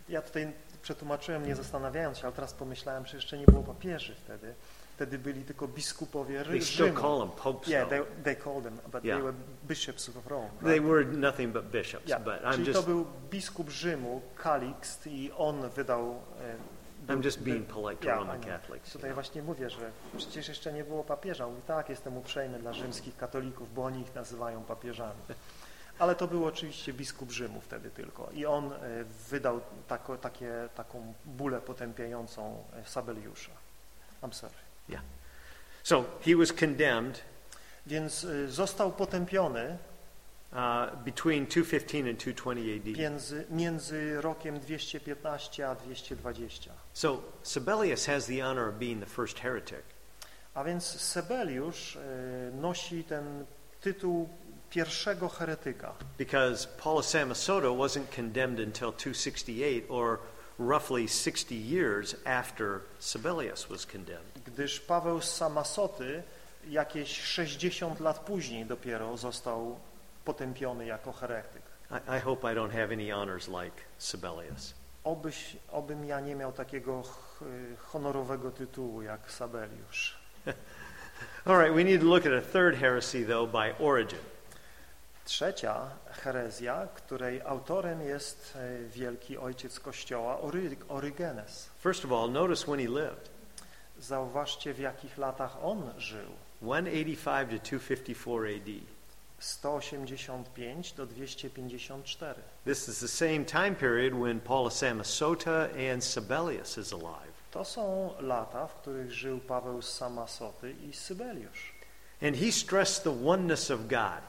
Ja tutaj przetłumaczyłem nie zastanawiając się, ale teraz pomyślałem, że jeszcze nie było papieży wtedy. Wtedy byli tylko biskupowie They Ry- still Rzymu. call them popes. Yeah, they, they called them, but Yeah. they were bishops of Rome. They right? were nothing but bishops, Yeah. but I'm Czyli to just był biskup Rzymu, Kalixt i on wydał... e, I'm just being polite to Yeah, Roman. Catholics. Tutaj właśnie mówię, że przecież jeszcze nie było papieża. Mówi, tak, jestem uprzejmy dla rzymskich katolików, bo oni ich nazywają papieżami. (laughs) Ale to był oczywiście biskup Rzymu wtedy tylko. I on e, wydał tako, takie, taką bulę potępiającą e, Sabeliusza. I'm sorry. So he was condemned Więc e, został potępiony uh, between 215 and 220 AD. między, między rokiem 215 a 220. So Sibelius has the honor of being the first heretic. A więc Sebeliusz e, nosi ten tytuł pierwszego heretyka. because Paul of Samosata wasn't condemned until 268 or roughly 60 years after Sibelius was condemned. gdyż Paweł z Samasoty jakieś 60 lat później dopiero został potępiony jako heretyk. I, I hope I don't have any honors like Sibelius. Obyś, obym ja nie miał takiego honorowego tytułu jak Sabeliusz. (laughs) All right, we need to look at a third heresy, though, by Origen. Trzecia herezja, której autorem jest e, wielki ojciec Kościoła Ory, Orygenes. First of all, notice when he lived Zauważcie w jakich latach on żył. 185 to 254 AD. 185 do 254. This is the same time period when Paul of Samosata and Sibelius is alive. To są lata, w których żył Paweł z Samasoty i Sybeliusz. And he stressed the oneness of God,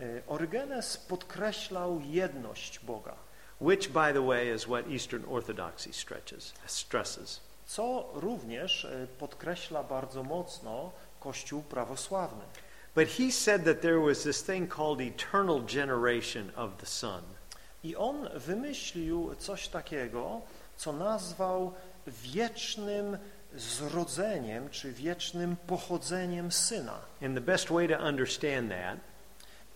E, Orygenes podkreślał jedność Boga, which, by the way, is what Eastern Orthodoxy stretches, stresses. co również e, podkreśla bardzo mocno Kościół prawosławny. But he said that there was this thing called eternal generation of the Son. I on wymyślił coś takiego, co nazwał wiecznym zrodzeniem, czy wiecznym pochodzeniem Syna. And the best way to understand that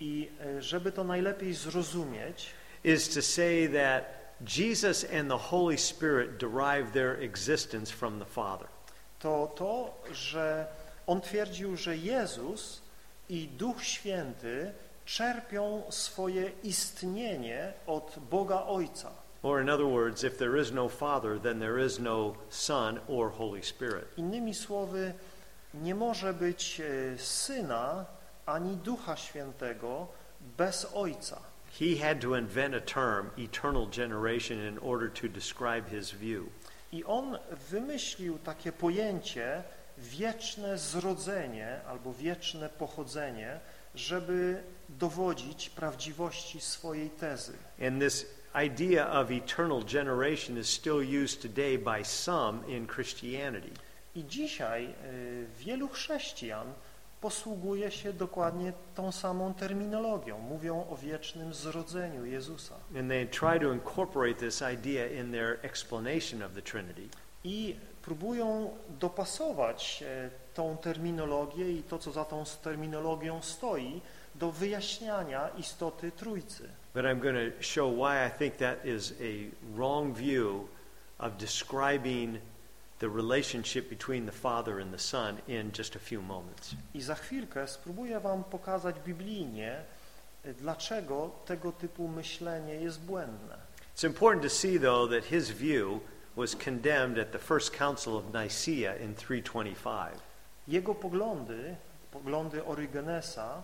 I e, żeby to najlepiej zrozumieć, is to say that Jesus and the Holy Spirit derive their existence from the Father. to to, że on twierdził, że Jezus i Duch Święty czerpią swoje istnienie od Boga Ojca. Or in other words, if there is no Father, then there is no Son or Holy Spirit. Innymi słowy, nie może być e, Syna ani Ducha Świętego bez Ojca. He had to invent a term, eternal generation, in order to describe his view. I on wymyślił takie pojęcie wieczne zrodzenie albo wieczne pochodzenie, żeby dowodzić prawdziwości swojej tezy. And this idea of eternal generation is still used today by some in Christianity. I dzisiaj y, wielu chrześcijan posługuje się dokładnie tą samą terminologią. Mówią o wiecznym zrodzeniu Jezusa. And they try to incorporate this idea in their explanation of the Trinity. I próbują dopasować e, tą terminologię i to, co za tą terminologią stoi, do wyjaśniania istoty Trójcy. But I'm going to show why I think that is a wrong view of describing the relationship between the Father and the Son in just a few moments. I za chwilkę spróbuję wam pokazać biblijnie, e, dlaczego tego typu myślenie jest błędne. It's important to see, though, that his view was condemned at the First Council of Nicaea in 325. Jego poglądy, poglądy Orygenesa,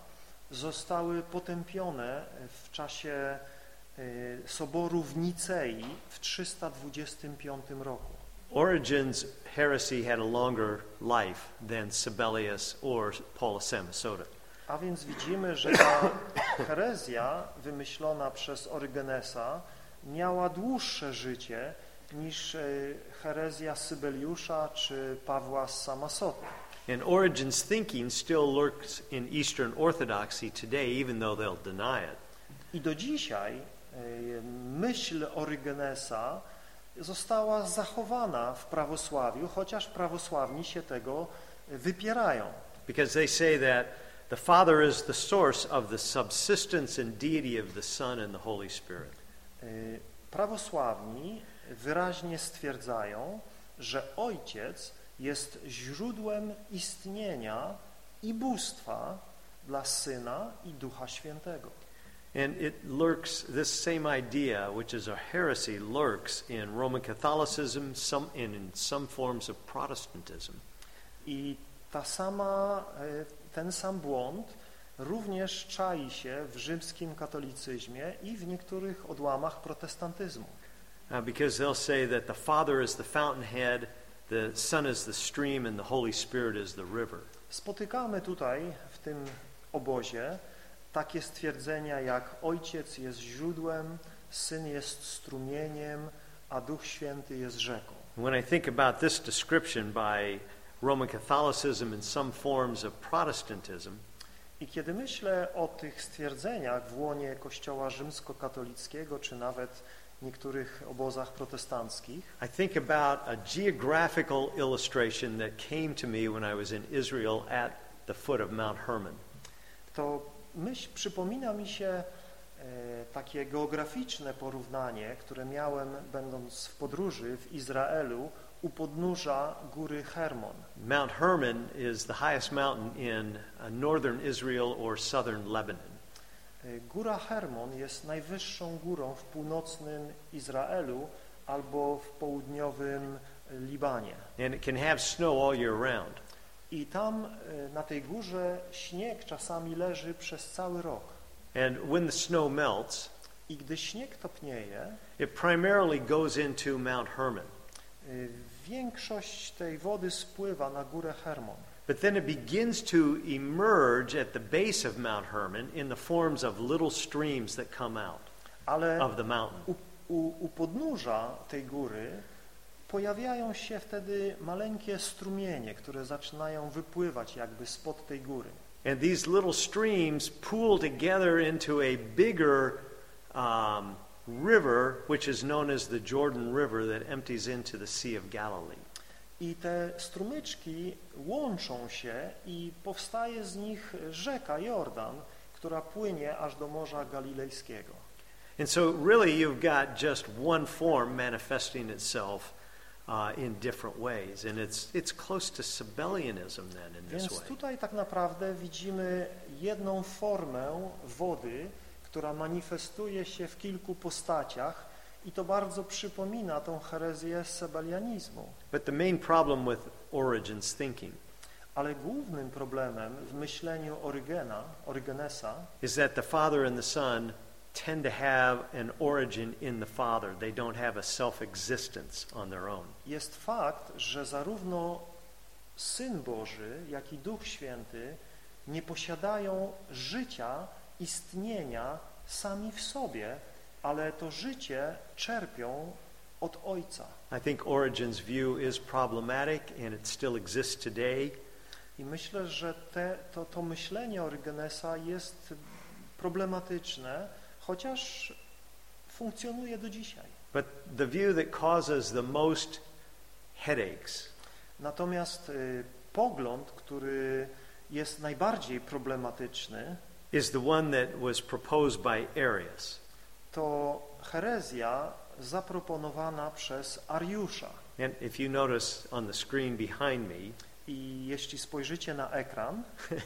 zostały potępione w czasie e, Soboru w Nicei w 325 roku. Origen's heresy had a longer life than Sibelius or Paul of Samosata. A więc widzimy, że ta herezja wymyślona przez Orygenesa miała dłuższe życie niż e, herezja Sybeliusza czy Pawła z Samasoty. And Origen's thinking still lurks in Eastern Orthodoxy today, even though they'll deny it. I do dzisiaj e, myśl Orygenesa została zachowana w prawosławiu, chociaż prawosławni się tego wypierają. Because they say that the Father is the source of the subsistence and deity of the Son and the Holy Spirit. E, Prawosławni wyraźnie stwierdzają, że Ojciec jest źródłem istnienia i bóstwa dla Syna i Ducha Świętego. And it lurks, this same idea, which is a heresy, lurks in Roman Catholicism some, and in some forms of Protestantism. I ta sama, e, ten sam błąd również czai się w rzymskim katolicyzmie i w niektórych odłamach protestantyzmu. Uh, because they'll say that the Father is the fountainhead, the Son is the stream, and the Holy Spirit is the river. Spotykamy tutaj w tym obozie takie stwierdzenia jak Ojciec jest źródłem, Syn jest strumieniem, a Duch Święty jest rzeką. When I think about this description by Roman Catholicism and some forms of Protestantism, I kiedy myślę o tych stwierdzeniach w łonie Kościoła rzymskokatolickiego, czy nawet niektórych obozach protestanckich, I think about a geographical illustration that came to me when I was in Israel at the foot of Mount Hermon. to myśl przypomina mi się e, takie geograficzne porównanie, które miałem będąc w podróży w Izraelu u podnóża góry Hermon. Mount Hermon is the highest mountain in uh, northern Israel or southern Lebanon. E, Góra Hermon jest najwyższą górą w północnym Izraelu albo w południowym Libanie. And it can have snow all year round. I tam e, na tej górze śnieg czasami leży przez cały rok. And when the snow melts, I gdy śnieg topnieje, it primarily goes into Mount Hermon. y, większość tej wody spływa na górę Hermon. But then it begins to emerge at the base of Mount Hermon in the forms of little streams that come out Ale of the mountain. u, u, u podnóża tej góry pojawiają się wtedy maleńkie strumienie, które zaczynają wypływać jakby spod tej góry. And these little streams pool together into a bigger um, river, which is known as the Jordan River, that empties into the Sea of Galilee. I te strumyczki łączą się i powstaje z nich rzeka Jordan, która płynie aż do Morza Galilejskiego. And so, really, you've got just one form manifesting itself uh, in different ways. And it's, it's close to Sabellianism, then, in this way. tutaj tak naprawdę widzimy jedną formę wody, która manifestuje się w kilku postaciach i to bardzo przypomina tą herezję sebelianizmu. But the main problem with Origen's thinking Ale głównym problemem w myśleniu Orygena, Orygenesa is that the Father and the Son tend to have an origin in the Father. They don't have a self-existence on their own. jest fakt, że zarówno Syn Boży, jak i Duch Święty nie posiadają życia, istnienia sami w sobie, ale to życie czerpią od Ojca. I think Origen's view is problematic and it still exists today. I myślę, że te, to, to myślenie Orygenesa jest problematyczne, chociaż funkcjonuje do dzisiaj. But the view that causes the most headaches Natomiast y, pogląd, który jest najbardziej problematyczny, is the one that was proposed by Arius. to herezja zaproponowana przez Ariusza. And if you notice on the screen behind me, I jeśli spojrzycie na ekran,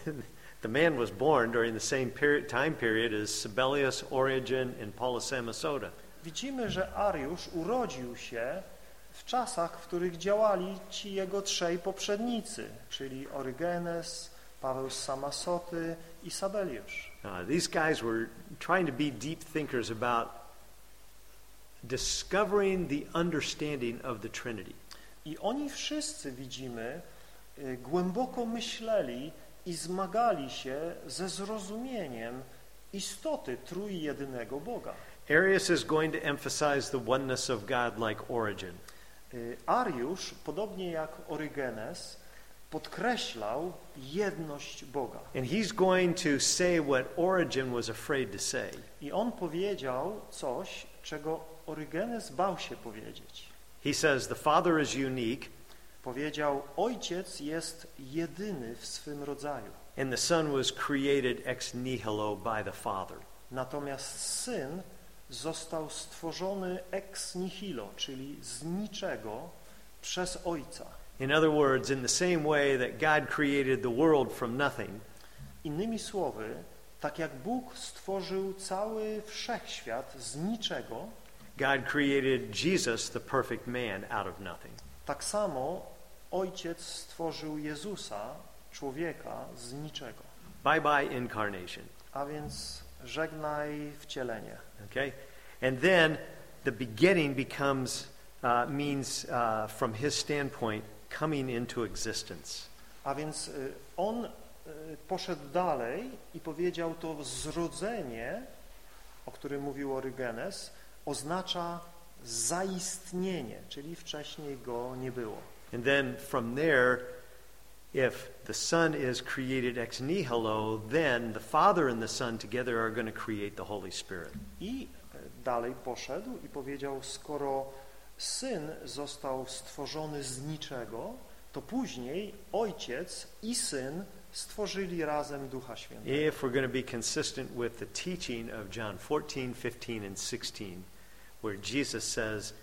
(laughs) the man was born during the same period, time period as Sibelius, Origen, and Paulus Samosata. widzimy, że Ariusz urodził się w czasach, w których działali ci jego trzej poprzednicy, czyli Orygenes, Paweł z Samasoty i Sabeliusz. Uh, these guys were trying to be deep thinkers about discovering the understanding of the Trinity. I oni wszyscy, widzimy, y, głęboko myśleli i zmagali się ze zrozumieniem istoty trójjedynego Boga. Arius is going to emphasize the oneness of God like Origen. Y, Ariusz, podobnie jak Orygenes, podkreślał jedność Boga. And he's going to say what Origen was afraid to say. I on powiedział coś, czego Orygenes bał się powiedzieć. He says the Father is unique Powiedział, Ojciec jest jedyny w swym rodzaju, and the Son was created ex nihilo by the Father. natomiast Syn został stworzony ex nihilo, czyli z niczego przez Ojca. In other words, in the same way that God created the world from nothing, Innymi słowy, tak jak Bóg stworzył cały wszechświat z niczego, God created Jesus, the perfect man, out of nothing. tak samo Ojciec stworzył Jezusa, człowieka, z niczego. Bye bye incarnation. A więc żegnaj wcielenie. Okay? And then the beginning becomes, uh, means uh, from his standpoint, coming into existence. A więc y, on y, poszedł dalej i powiedział to zrodzenie, o którym mówił Orygenes, oznacza zaistnienie, czyli wcześniej go nie było. And then from there, if the Son is created ex nihilo, then the Father and the Son together are going to create the Holy Spirit. I y, dalej poszedł i powiedział, skoro Syn został stworzony z niczego, to później Ojciec i Syn stworzyli razem Ducha Świętego. If we're going to be consistent with the teaching of John 14, 15, and 16, where Jesus says,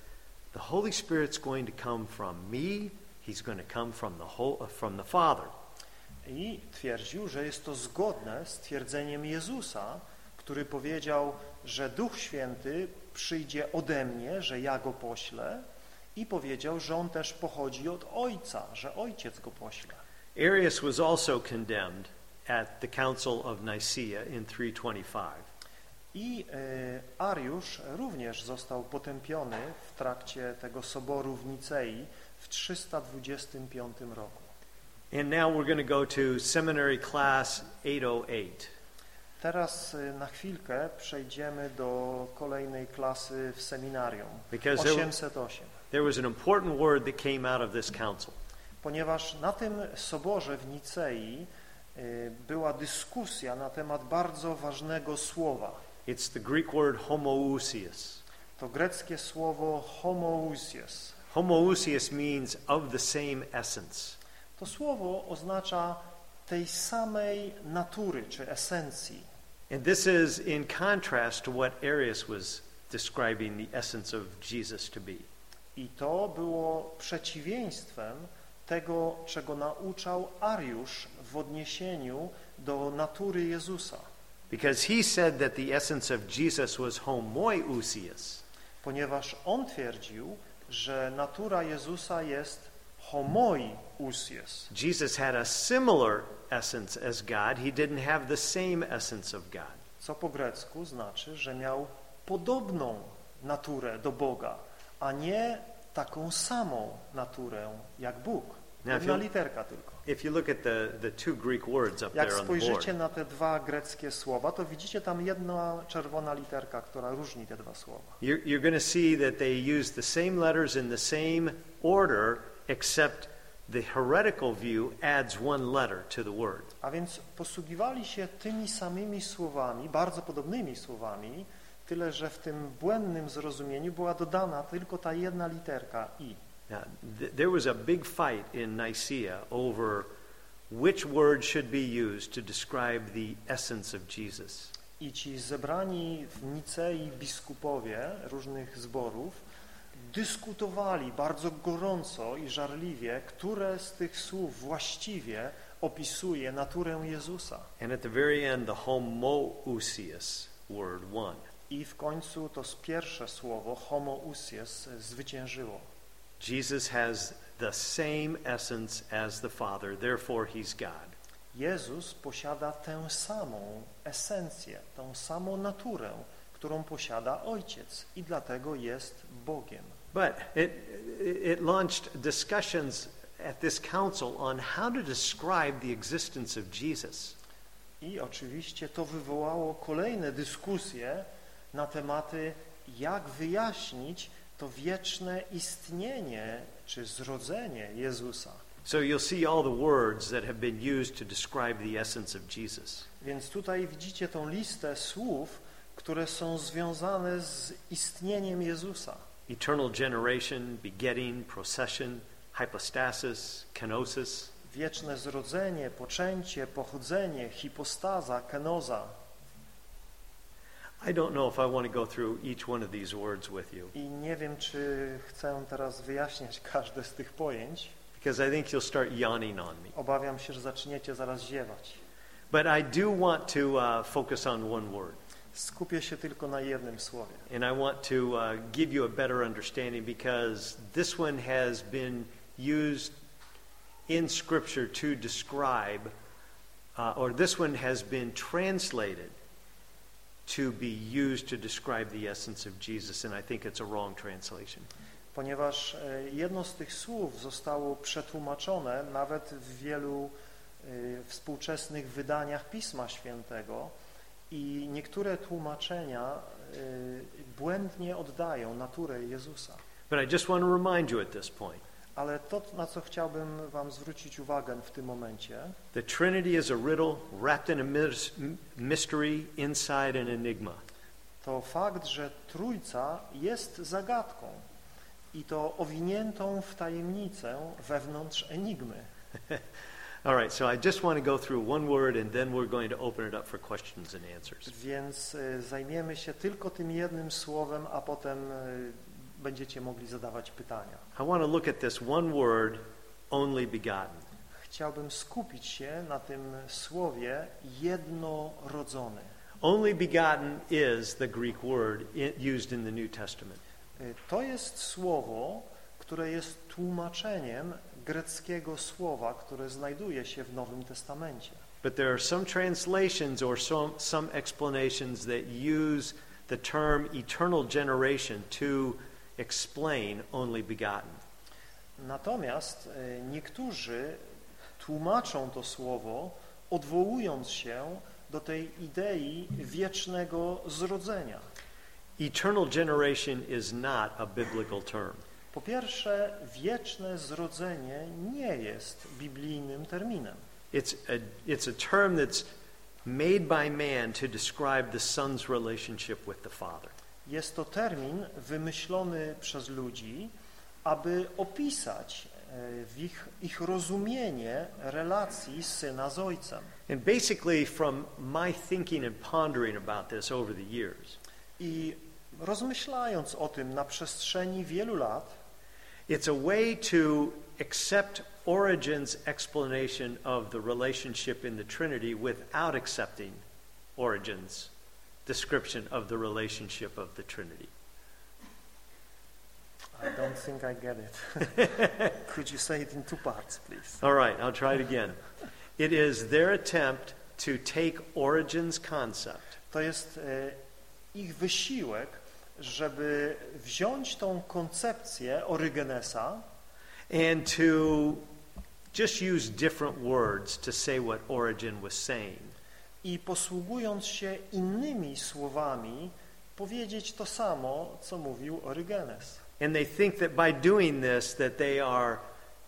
the Holy Spirit's going to come from me, he's going to come from the, whole, uh, from the Father. I twierdził, że jest to zgodne z twierdzeniem Jezusa, który powiedział, że Duch Święty przyjdzie ode mnie, że ja go poślę i powiedział, że on też pochodzi od Ojca, że Ojciec go pośle. Arius was also condemned at the Council of Nicaea in 325. I e, Ariusz również został potępiony w trakcie tego soboru w Nicei w 325 roku. And now we're going to go to seminary class 808. Teraz e, na chwilkę przejdziemy do kolejnej klasy w seminarium, Because there, 808. there was an important word that came out of this council. Ponieważ na tym soborze w Nicei y, była dyskusja na temat bardzo ważnego słowa. It's the Greek word homoousios. To greckie słowo homoousios. Homoousios means of the same essence. To słowo oznacza tej samej natury czy esencji. And this is in contrast to what Arius was describing the essence of Jesus to be. I to było przeciwieństwem tego, czego nauczał Ariusz w odniesieniu do natury Jezusa. Because he said that the essence of Jesus was homoousios. ponieważ on twierdził, że natura Jezusa jest homoi usies. Jesus had a similar essence as God. He didn't have the same essence of God. Co po grecku znaczy, że miał podobną naturę do Boga, a nie taką samą naturę jak Bóg. Jedna literka tylko. If you look at the, the two Greek words up Jak spojrzycie na te dwa greckie słowa, to widzicie tam jedna czerwona literka, która różni te dwa słowa. you're, you're going to see that they use the same letters in the same order, except the heretical view adds one letter to the word. A więc posługiwali się tymi samymi słowami, bardzo podobnymi słowami, tyle że w tym błędnym zrozumieniu była dodana tylko ta jedna literka i. Th- there was a big fight in Nicaea over which word should be used to describe the essence of Jesus. I ci zebrani w Nicei biskupowie różnych zborów dyskutowali bardzo gorąco i żarliwie, które z tych słów właściwie opisuje naturę Jezusa. And at the very end, the homoousios word won. I w końcu to pierwsze słowo homoousies zwyciężyło. Jesus has the same essence as the Father, therefore he's God. Jezus posiada tę samą esencję, tą samą naturę, którą posiada Ojciec i dlatego jest Bogiem. But it, it launched discussions at this council on how to describe the existence of Jesus. I oczywiście to wywołało kolejne dyskusje na tematy, jak wyjaśnić to wieczne istnienie czy zrodzenie Jezusa. So you'll see all the words that have been used to describe the essence of Jesus. Więc tutaj widzicie tą listę słów, które są związane z istnieniem Jezusa. Eternal generation, begetting, procession, hypostasis, kenosis. Wieczne zrodzenie, poczęcie, pochodzenie, hipostaza, kenoza. I don't know if I want to go through each one of these words with you I nie wiem, czy chcę teraz wyjaśniać każde z tych pojęć. because I think you'll start yawning on me. Obawiam się, że zaczniecie zaraz ziewać. But I do want to uh, focus on one word. Skupię się tylko na jednym słowie. And I want to uh, give you a better understanding because this one has been used in Scripture to describe, uh, or this one has been translated to be used to describe the essence of Jesus, and I think it's a wrong translation. Ponieważ e, jedno z tych słów zostało przetłumaczone nawet w wielu e, współczesnych wydaniach Pisma Świętego i niektóre tłumaczenia e, błędnie oddają naturę Jezusa. But I just want to remind you at this point Ale to, na co chciałbym Wam zwrócić uwagę w tym momencie, the Trinity is a riddle wrapped in a mystery inside an enigma. to fakt, że Trójca jest zagadką i to owiniętą w tajemnicę wewnątrz enigmy. (laughs) All right, so I just want to go through one word and then we're going to open it up for questions and answers. Więc e, zajmiemy się tylko tym jednym słowem, a potem e, będziecie mogli zadawać pytania. I want to look at this one word, only begotten. Chciałbym skupić się na tym słowie jednorodzony. Only begotten is the Greek word used in the New Testament. E, To jest słowo, które jest tłumaczeniem greckiego słowa, które znajduje się w Nowym Testamencie. But there are some translations or some, some explanations that use the term eternal generation to explain only begotten. Natomiast e, niektórzy tłumaczą to słowo, odwołując się do tej idei wiecznego zrodzenia. Eternal generation is not a biblical term. Po pierwsze, wieczne zrodzenie nie jest biblijnym terminem. It's a, it's a term that's made by man to describe the Son's relationship with the Father. Jest to termin wymyślony przez ludzi, aby opisać e, w ich, ich rozumienie relacji syna z ojcem. And basically, from my thinking and pondering about this over the years, I rozmyślając o tym na przestrzeni wielu lat, it's a way to accept Origen's explanation of the relationship in the Trinity without accepting Origen's description of the relationship of the Trinity. I don't think I get it. (laughs) Could you say it in two parts, please? All right, I'll try it again. It is their attempt to take Origen's concept To jest e, ich wysiłek, żeby wziąć tą koncepcję Orygenesa and to just use different words to say what Origen was saying. I posługując się innymi słowami powiedzieć to samo, co mówił Orygenes. And they think that by doing this that they are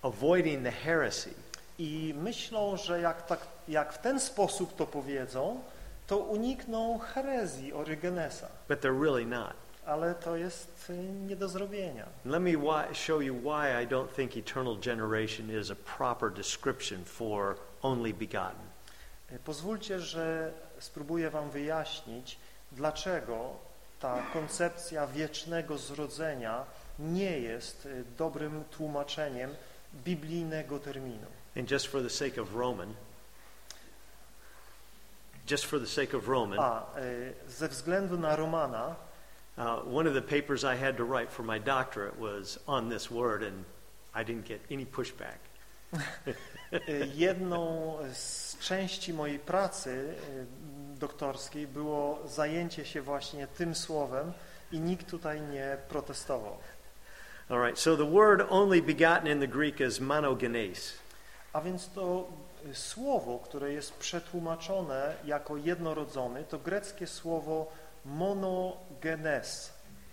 avoiding the heresy. I myślą, że jak, tak, jak w ten sposób to powiedzą, to unikną herezji Orygenesa. But they're really not. Ale to jest y, nie do zrobienia. Let me why, show you why I don't think eternal generation is a proper description for only begotten. Y, Pozwólcie, że spróbuję wam wyjaśnić, dlaczego ta koncepcja wiecznego zrodzenia nie jest y, dobrym tłumaczeniem biblijnego terminu. And just for the sake of Roman, just for the sake of Roman, A y, ze względu na Romana, uh, one of the papers I had to write for my doctorate was on this word, and I didn't get any pushback. (laughs) jedną z części mojej pracy y, doktorskiej było zajęcie się właśnie tym słowem i nikt tutaj nie protestował. All right, so the word only begotten in the Greek is monogenes. A więc to y, słowo, które jest przetłumaczone jako jednorodzony, to greckie słowo monogenes.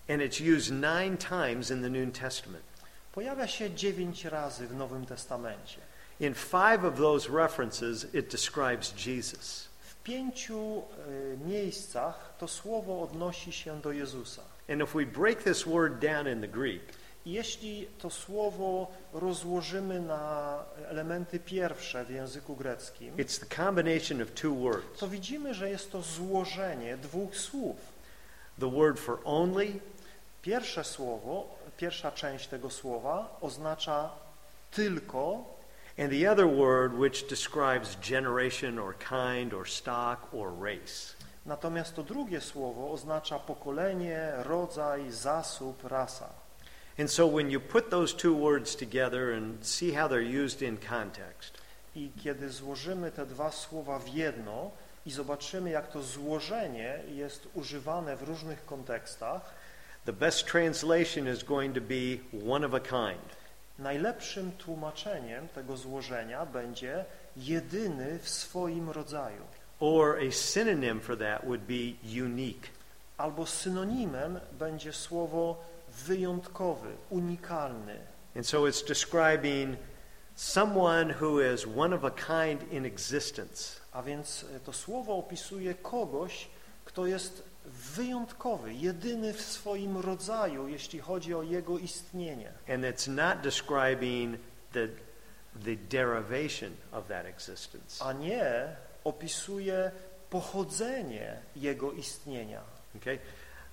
And it's used nine times in the New Testament. Pojawia się dziewięć razy w Nowym Testamencie. In five of those references, it describes Jesus. W pięciu y, miejscach to słowo odnosi się do Jezusa. And if we break this word down in the Greek, jeśli to słowo rozłożymy na elementy pierwsze w języku greckim, it's the combination of two words. to widzimy, że jest to złożenie dwóch słów. The word for only Pierwsze słowo, pierwsza część tego słowa oznacza tylko, and the other word which describes generation or kind or stock or race. natomiast to drugie słowo oznacza pokolenie, rodzaj, zasób, rasa. And so when you put those two words together and see how they're used in context, I kiedy złożymy te dwa słowa w jedno i zobaczymy, jak to złożenie jest używane w różnych kontekstach, the best translation is going to be one of a kind. Najlepszym tłumaczeniem tego złożenia będzie jedyny w swoim rodzaju. Or a synonym for that would be unique. Albo synonimem będzie słowo wyjątkowy, unikalny. And so it's describing someone who is one of a kind in existence. A więc e, to słowo opisuje kogoś, kto jest wyjątkowy, jedyny w swoim rodzaju, jeśli chodzi o jego istnienie. And it's not describing the, the derivation of that existence. A nie opisuje pochodzenie jego istnienia. Okay?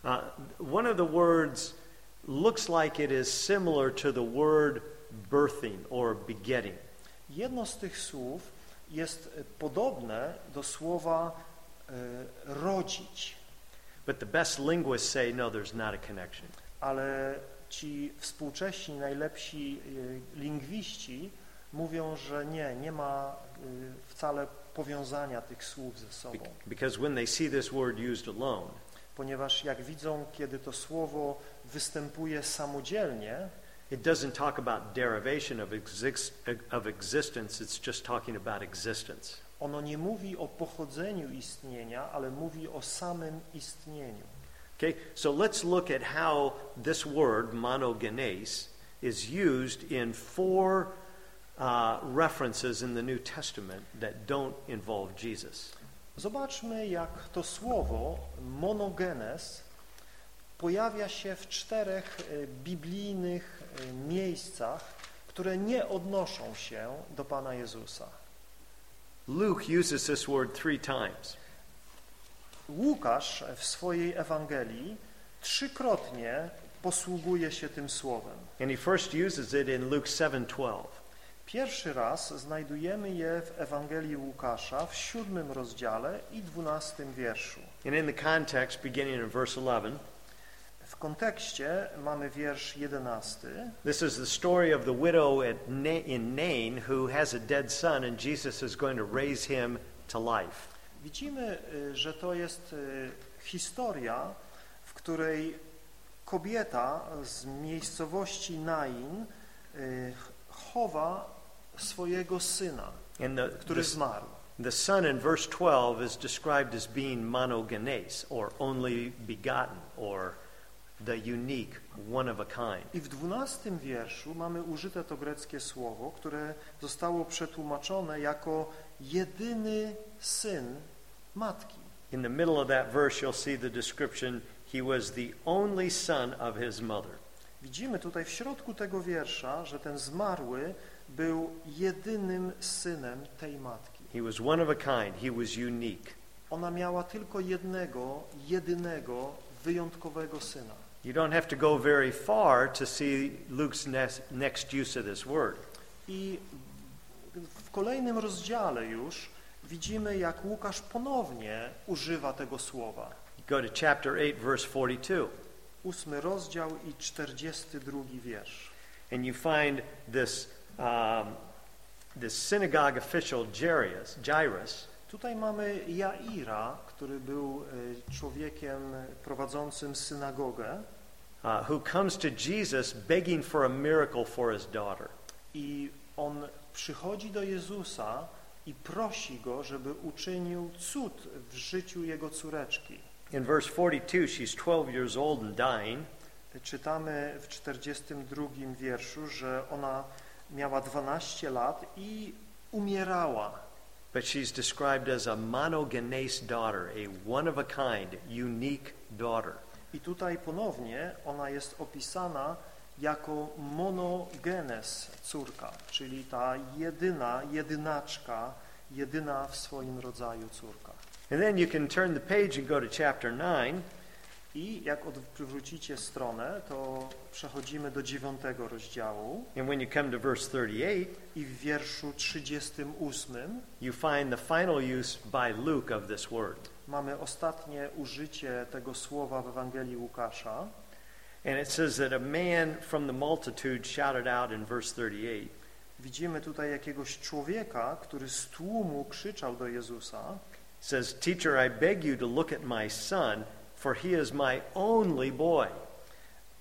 Uh, one of the words looks like it is similar to the word birthing or begetting. Jedno z tych słów jest podobne do słowa e, rodzić, But the best linguists say no, there's not a connection. ale ci współcześni, najlepsi e, lingwiści mówią, że nie, nie ma e, wcale powiązania tych słów ze sobą. Be- Because when they see this word used alone, Ponieważ jak widzą, kiedy to słowo występuje samodzielnie, it doesn't talk about derivation of, exist, of existence, it's just talking about existence. Ono nie mówi o pochodzeniu istnienia, ale mówi o samym istnieniu. Okay, so let's look at how this word, monogenes, is used in four uh, references in the New Testament that don't involve Jesus. Zobaczmy, jak to słowo monogenes pojawia się w czterech e, biblijnych e, miejscach, które nie odnoszą się do Pana Jezusa. Luke uses this word three times. Łukasz w swojej Ewangelii trzykrotnie posługuje się tym słowem. And he first uses it in Luke 7:12. Pierwszy raz znajdujemy je w Ewangelii Łukasza w siódmym rozdziale i dwunastym wierszu. And in the context beginning in verse 11, W kontekście mamy wiersz 11. This is the story of the widow in Nain who has a dead son, and Jesus is going to raise him to life. Widzimy, y, że to jest y, historia, w której kobieta z miejscowości Nain y, chowa swojego syna, the, który the, zmarł. the son in verse 12 is described as being monogenes, or only begotten, or the unique, one of a kind. I w dwunastym wierszu mamy użyte to greckie słowo, które zostało przetłumaczone jako jedyny syn matki. In the middle of that verse, you'll see the description he was the only son of his mother. Widzimy tutaj w środku tego wiersza, że ten zmarły był jedynym synem tej matki. He was one of a kind, he was unique. Ona miała tylko jednego, jedynego, wyjątkowego syna. You don't have to go very far to see Luke's next, next use of this word. I w kolejnym rozdziale już widzimy, jak Łukasz ponownie używa tego słowa. Go to chapter 8, verse 42, Ósmy rozdział i czterdziesty drugi wiersz. and you find this, um, this synagogue official, Jairus, Jairus, Tutaj mamy Jaira, który był e, człowiekiem prowadzącym synagogę uh, who comes to Jesus begging for a miracle for his daughter. i on przychodzi do Jezusa i prosi go, żeby uczynił cud w życiu jego córeczki. In verse 42, she's 12 years old and dying, Czytamy w 42 wierszu, że ona miała 12 lat i umierała. But she's described as a monogenes daughter, a one of a kind, unique daughter. I tutaj ponownie ona jest opisana jako monogenes córka, czyli ta jedyna, jedynaczka, jedyna w swoim rodzaju córka. And then you can turn the page and go to chapter 9, I jak odwrócicie stronę, to przechodzimy do dziewiątego rozdziału and when you come to verse 38, i w wierszu 38 you find the final use by Luke of this word. mamy ostatnie użycie tego słowa w Ewangelii Łukasza. And it says that a man from the multitude shouted out in verse 38, Widzimy tutaj jakiegoś człowieka, który z tłumu krzyczał do Jezusa, says, Teacher, I beg you to look at my son, for he is my only boy.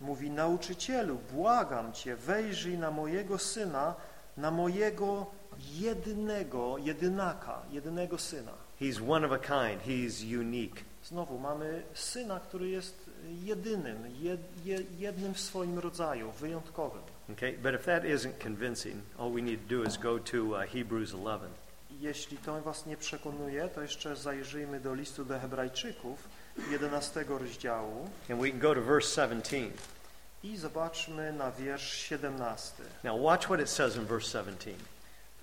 Mówi, nauczycielu, błagam Cię, wejrzyj na mojego syna, na mojego jedynego, jedynaka, jedynego syna. He's one of a kind, he's unique. Znowu mamy syna, który jest jedynym, jed, je, jednym w swoim rodzaju, wyjątkowym. Okay, but if that isn't convincing, all we need to do is go to uh, Hebrews 11. Jeśli to Was nie przekonuje, to jeszcze zajrzyjmy do listu do hebrajczyków, 11 rozdziału And we can go to verse 17. i zobaczmy na wiersz 17. Now, watch what it says in verse 17.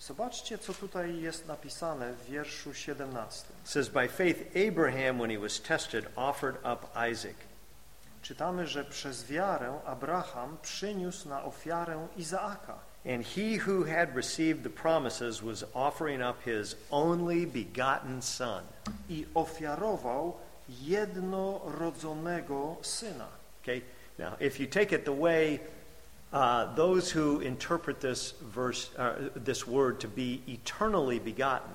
Zobaczcie, co tutaj jest napisane w wierszu 17. It says, By faith, Abraham, when he was tested, offered up Isaac. Czytamy, że przez wiarę Abraham przyniósł na ofiarę Izaaka. And he who had received the promises was offering up his only begotten son. i ofiarował jednorodzonego syna. Okay? Now, if you take it the way uh, those who interpret this verse, uh, this word to be eternally begotten,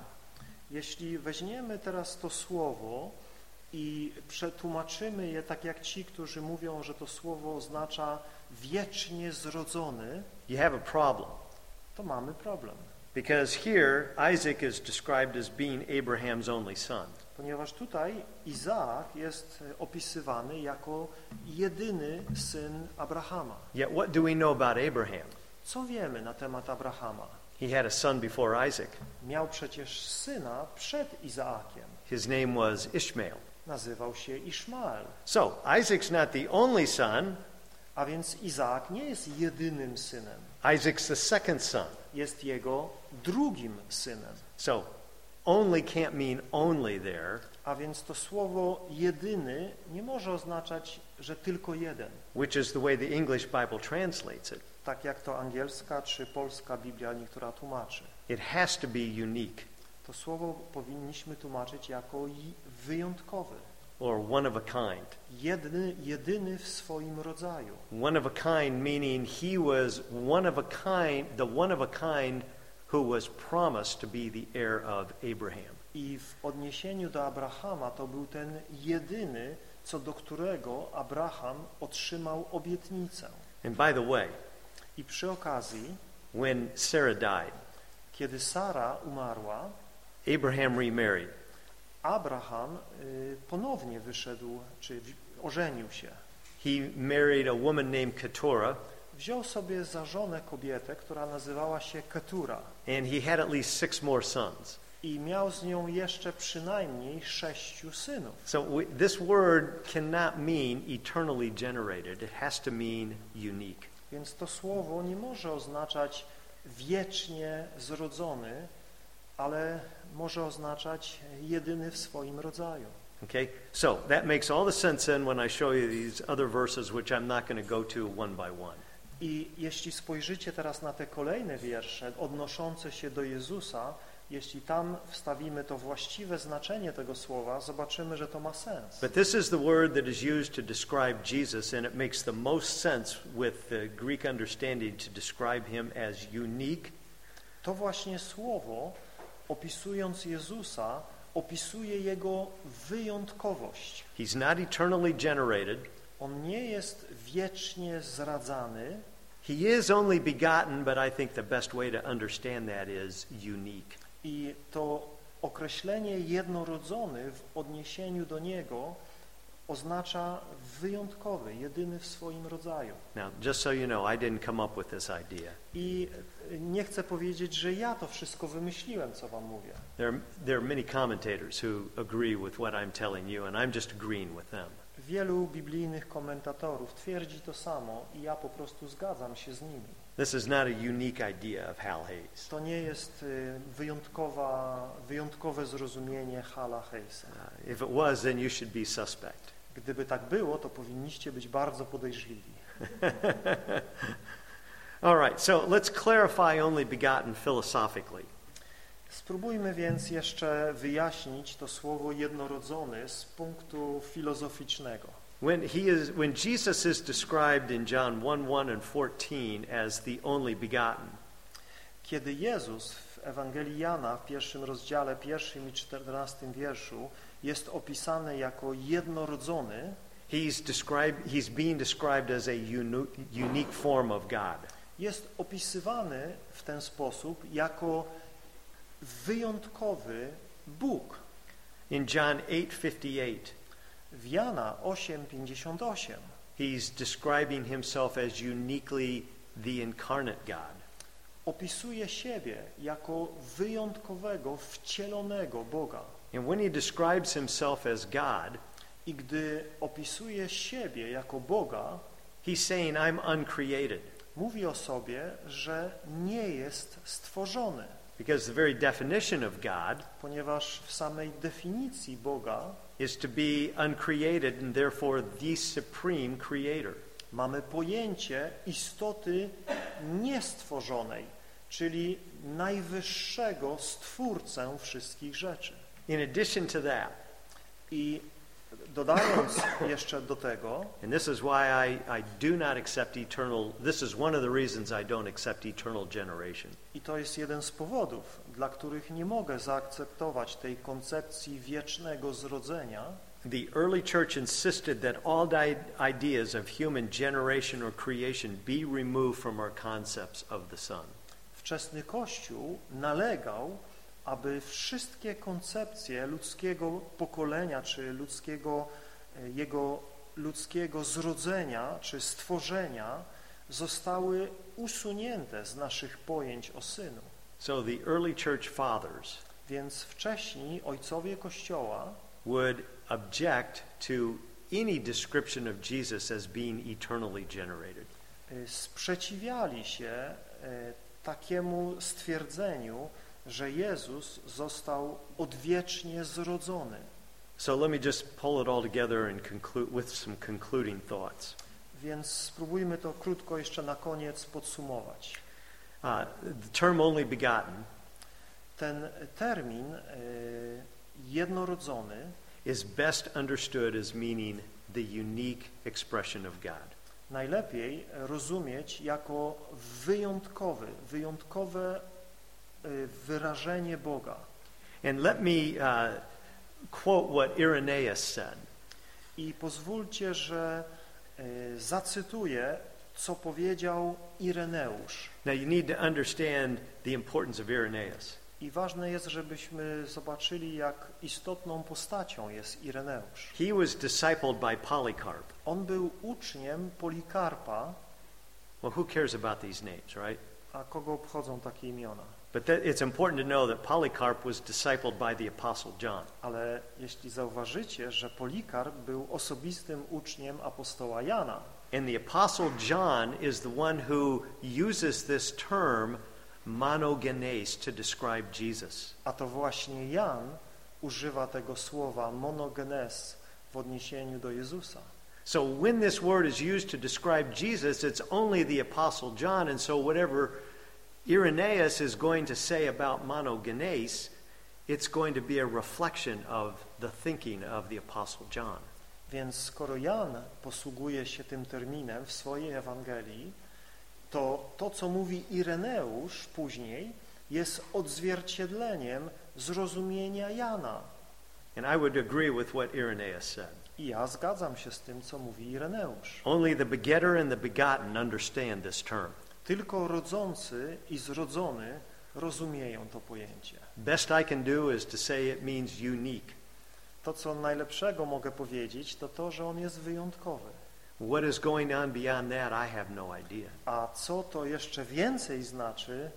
Jeśli weźmiemy teraz to słowo i przetłumaczymy je tak jak ci, którzy mówią, że to słowo oznacza wiecznie zrodzony, you have a problem. to mamy problem. Because here, Isaac is described as being Abraham's only son. Ponieważ tutaj Izaak jest e, opisywany jako jedyny syn Abrahama. Yet, what do we know about Abraham? Co wiemy na temat Abrahama? He had a son before Isaac. Miał przecież syna przed Izaakiem. His name was Ishmael. Nazywał się Iszmael. So, Isaac's not the only son, A więc Izaak nie jest jedynym synem. Isaac's the second son. Jest jego drugim synem. So, only can't mean only there. A więc to słowo jedyny nie może oznaczać, że tylko jeden. which is the way the English Bible translates it. Tak jak to angielska czy polska Biblia niektóra tłumaczy. It has to be unique. To słowo powinniśmy tłumaczyć jako wyjątkowy. or one of a kind. Jedny, jedyny w swoim rodzaju. One of a kind meaning he was one of a kind, the one of a kind who was promised to be the heir of Abraham. I w odniesieniu do Abrahama to był ten jedyny, co do którego Abraham otrzymał obietnicę. And by the way, I przy okazji, when Sarah died, kiedy Sara umarła, Abraham remarried. Abraham y, ponownie wyszedł, czy ożenił się. He married a woman named Keturah, Wziął sobie za żonę kobietę, która nazywała się Ketura and he had at least six more sons. i miał z nią jeszcze przynajmniej sześciu synów. So we, this word cannot mean eternally generated. It has to mean unique. Więc to słowo nie może oznaczać wiecznie zrodzony, ale może oznaczać jedyny w swoim rodzaju. Okay? So that makes all the sense then when I show you these other verses, which I'm not going to go to one by one. I jeśli spojrzycie teraz na te kolejne wiersze odnoszące się do Jezusa, jeśli tam wstawimy to właściwe znaczenie tego słowa, zobaczymy, że to ma sens. But this is the word that is used to describe Jesus, and it makes the most sense with the Greek understanding to describe him as unique To właśnie słowo, opisując Jezusa, opisuje Jego wyjątkowość. He's not eternally generated. On nie jest wiecznie zradzany, He is only begotten, but I think the best way to understand that is unique. I to określenie jednorodzony w odniesieniu do Niego oznacza wyjątkowy, jedyny w swoim rodzaju. Now, just so you know, I didn't come up with this idea. I nie chcę powiedzieć, że ja to wszystko wymyśliłem, co wam mówię. There are, there are many commentators who agree with what I'm telling you, and I'm just agreeing with them. Wielu biblijnych komentatorów twierdzi to samo i ja po prostu zgadzam się z nimi. This is not a unique idea of Hal Hayes. To nie jest y, wyjątkowa, wyjątkowe zrozumienie Hala Heisa. Uh, if it was, then you should be suspect. Gdyby tak było, to powinniście być bardzo podejrzliwi. (laughs) All right, so let's clarify only begotten philosophically. Spróbujmy więc jeszcze wyjaśnić to słowo jednorodzony z punktu filozoficznego. When, he is, when Jesus is described in John 1 1 and 14 as the only begotten, Kiedy Jezus w Ewangelii Jana w pierwszym rozdziale, pierwszym i czternastym wierszu jest opisany jako jednorodzony, he's, described, he's being described as a uni- unique form of God. jest opisywany w ten sposób jako wyjątkowy Bóg. In John 8:58, W Jana 8:58 he's describing himself as uniquely the incarnate God. opisuje siebie jako wyjątkowego, wcielonego Boga. And when he describes himself as God, I gdy opisuje siebie jako Boga, he's saying, I'm uncreated. mówi o sobie, że nie jest stworzony, Because the very definition of God ponieważ w samej definicji Boga is to be uncreated and therefore the supreme creator. mamy pojęcie istoty niestworzonej, czyli najwyższego stwórcę wszystkich rzeczy. In addition to that, I dodając jeszcze do tego, and this is why I, I do not accept eternal, this is one of the reasons I don't accept eternal generation. i to jest jeden z powodów, dla których nie mogę zaakceptować tej koncepcji wiecznego zrodzenia, The early church insisted that all ideas of human generation or creation be removed from our concepts of the Son. wczesny Kościół nalegał, aby wszystkie koncepcje ludzkiego pokolenia, czy ludzkiego, e, jego ludzkiego zrodzenia, czy stworzenia zostały usunięte z naszych pojęć o Synu. So the early church fathers Więc wcześniej ojcowie Kościoła would object to any description of Jesus as being eternally generated. e, sprzeciwiali się e, takiemu stwierdzeniu, że Jezus został odwiecznie zrodzony. So let me just pull it all together and conclude with some concluding thoughts. Więc spróbujmy to krótko jeszcze na koniec podsumować. Uh, the term only begotten Ten termin e, jednorodzony is best understood as meaning the unique expression of God. Najlepiej rozumieć jako wyjątkowy, wyjątkowe y, wyrażenie Boga. And let me uh, quote what Irenaeus said. I pozwólcie, że y, zacytuję, co powiedział Ireneusz. Now you need to understand the importance of Irenaeus. I ważne jest, żebyśmy zobaczyli, jak istotną postacią jest Ireneusz. He was discipled by Polycarp. On był uczniem Polikarpa, Well, who cares about these names, right? a kogo obchodzą takie imiona? But that, it's important to know that Polycarp was discipled by the Apostle John. Ale jeśli zauważycie, że Polikarp był osobistym uczniem apostoła Jana, And the Apostle John is the one who uses this term monogenes to describe Jesus. a to właśnie Jan używa tego słowa monogenes w odniesieniu do Jezusa. So when this word is used to describe Jesus, it's only the Apostle John, and so whatever Irenaeus is going to say about monogenes, it's going to be a reflection of the thinking of the Apostle John. Więc skoro Jan posługuje się tym terminem w swojej Ewangelii, to to, co mówi Ireneusz później, jest odzwierciedleniem zrozumienia Jana. And I would agree with what Irenaeus said. I ja zgadzam się z tym, co mówi Ireneusz. Only the begetter and the begotten understand this term. Tylko rodzący i zrodzony rozumieją to pojęcie. Best I can do is to say it means unique. To, co najlepszego mogę powiedzieć, to to, że on jest wyjątkowy. What is going on beyond that, I have no idea. A co to jeszcze więcej znaczy,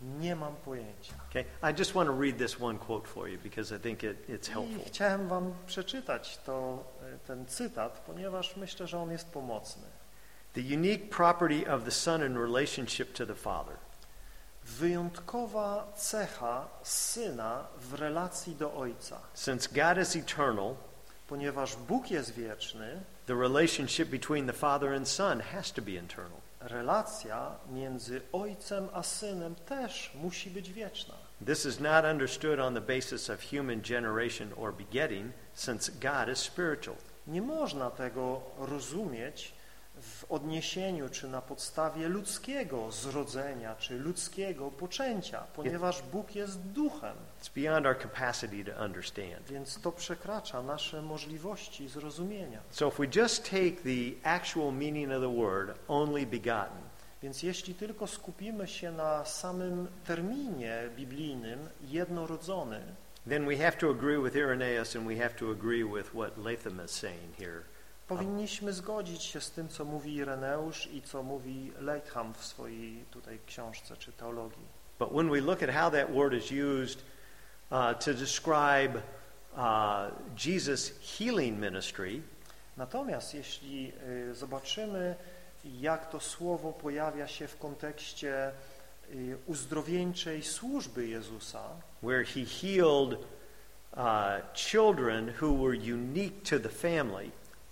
nie mam pojęcia. Okay, I just want to read this one quote for you because I think it, it's I helpful. chciałem wam przeczytać to, e, ten cytat, ponieważ myślę, że on jest pomocny. The unique property of the Son in relationship to the Father. Wyjątkowa cecha Syna w relacji do Ojca. Since God is eternal, Ponieważ Bóg jest wieczny, the relationship between the Father and Son has to be internal. relacja między Ojcem a Synem też musi być wieczna. This is not understood on the basis of human generation or begetting, since God is spiritual. Nie można tego rozumieć w odniesieniu czy na podstawie ludzkiego zrodzenia, czy ludzkiego poczęcia, ponieważ Bóg jest duchem, It's beyond our capacity to understand. więc to przekracza nasze możliwości zrozumienia. So if we just take the actual meaning of the word, only begotten, Więc jeśli tylko skupimy się na samym terminie biblijnym jednorodzony, then we have to agree with Irenaeus and we have to agree with what Latham is saying here. Powinniśmy zgodzić się z tym, co mówi Ireneusz i co mówi Leitham w swojej tutaj książce czy teologii. But when we look at how that word is used uh, to describe uh, Jesus' healing ministry, Natomiast jeśli y, zobaczymy, jak to słowo pojawia się w kontekście y, uzdrowieńczej służby Jezusa, where he healed uh, children who were unique to the family,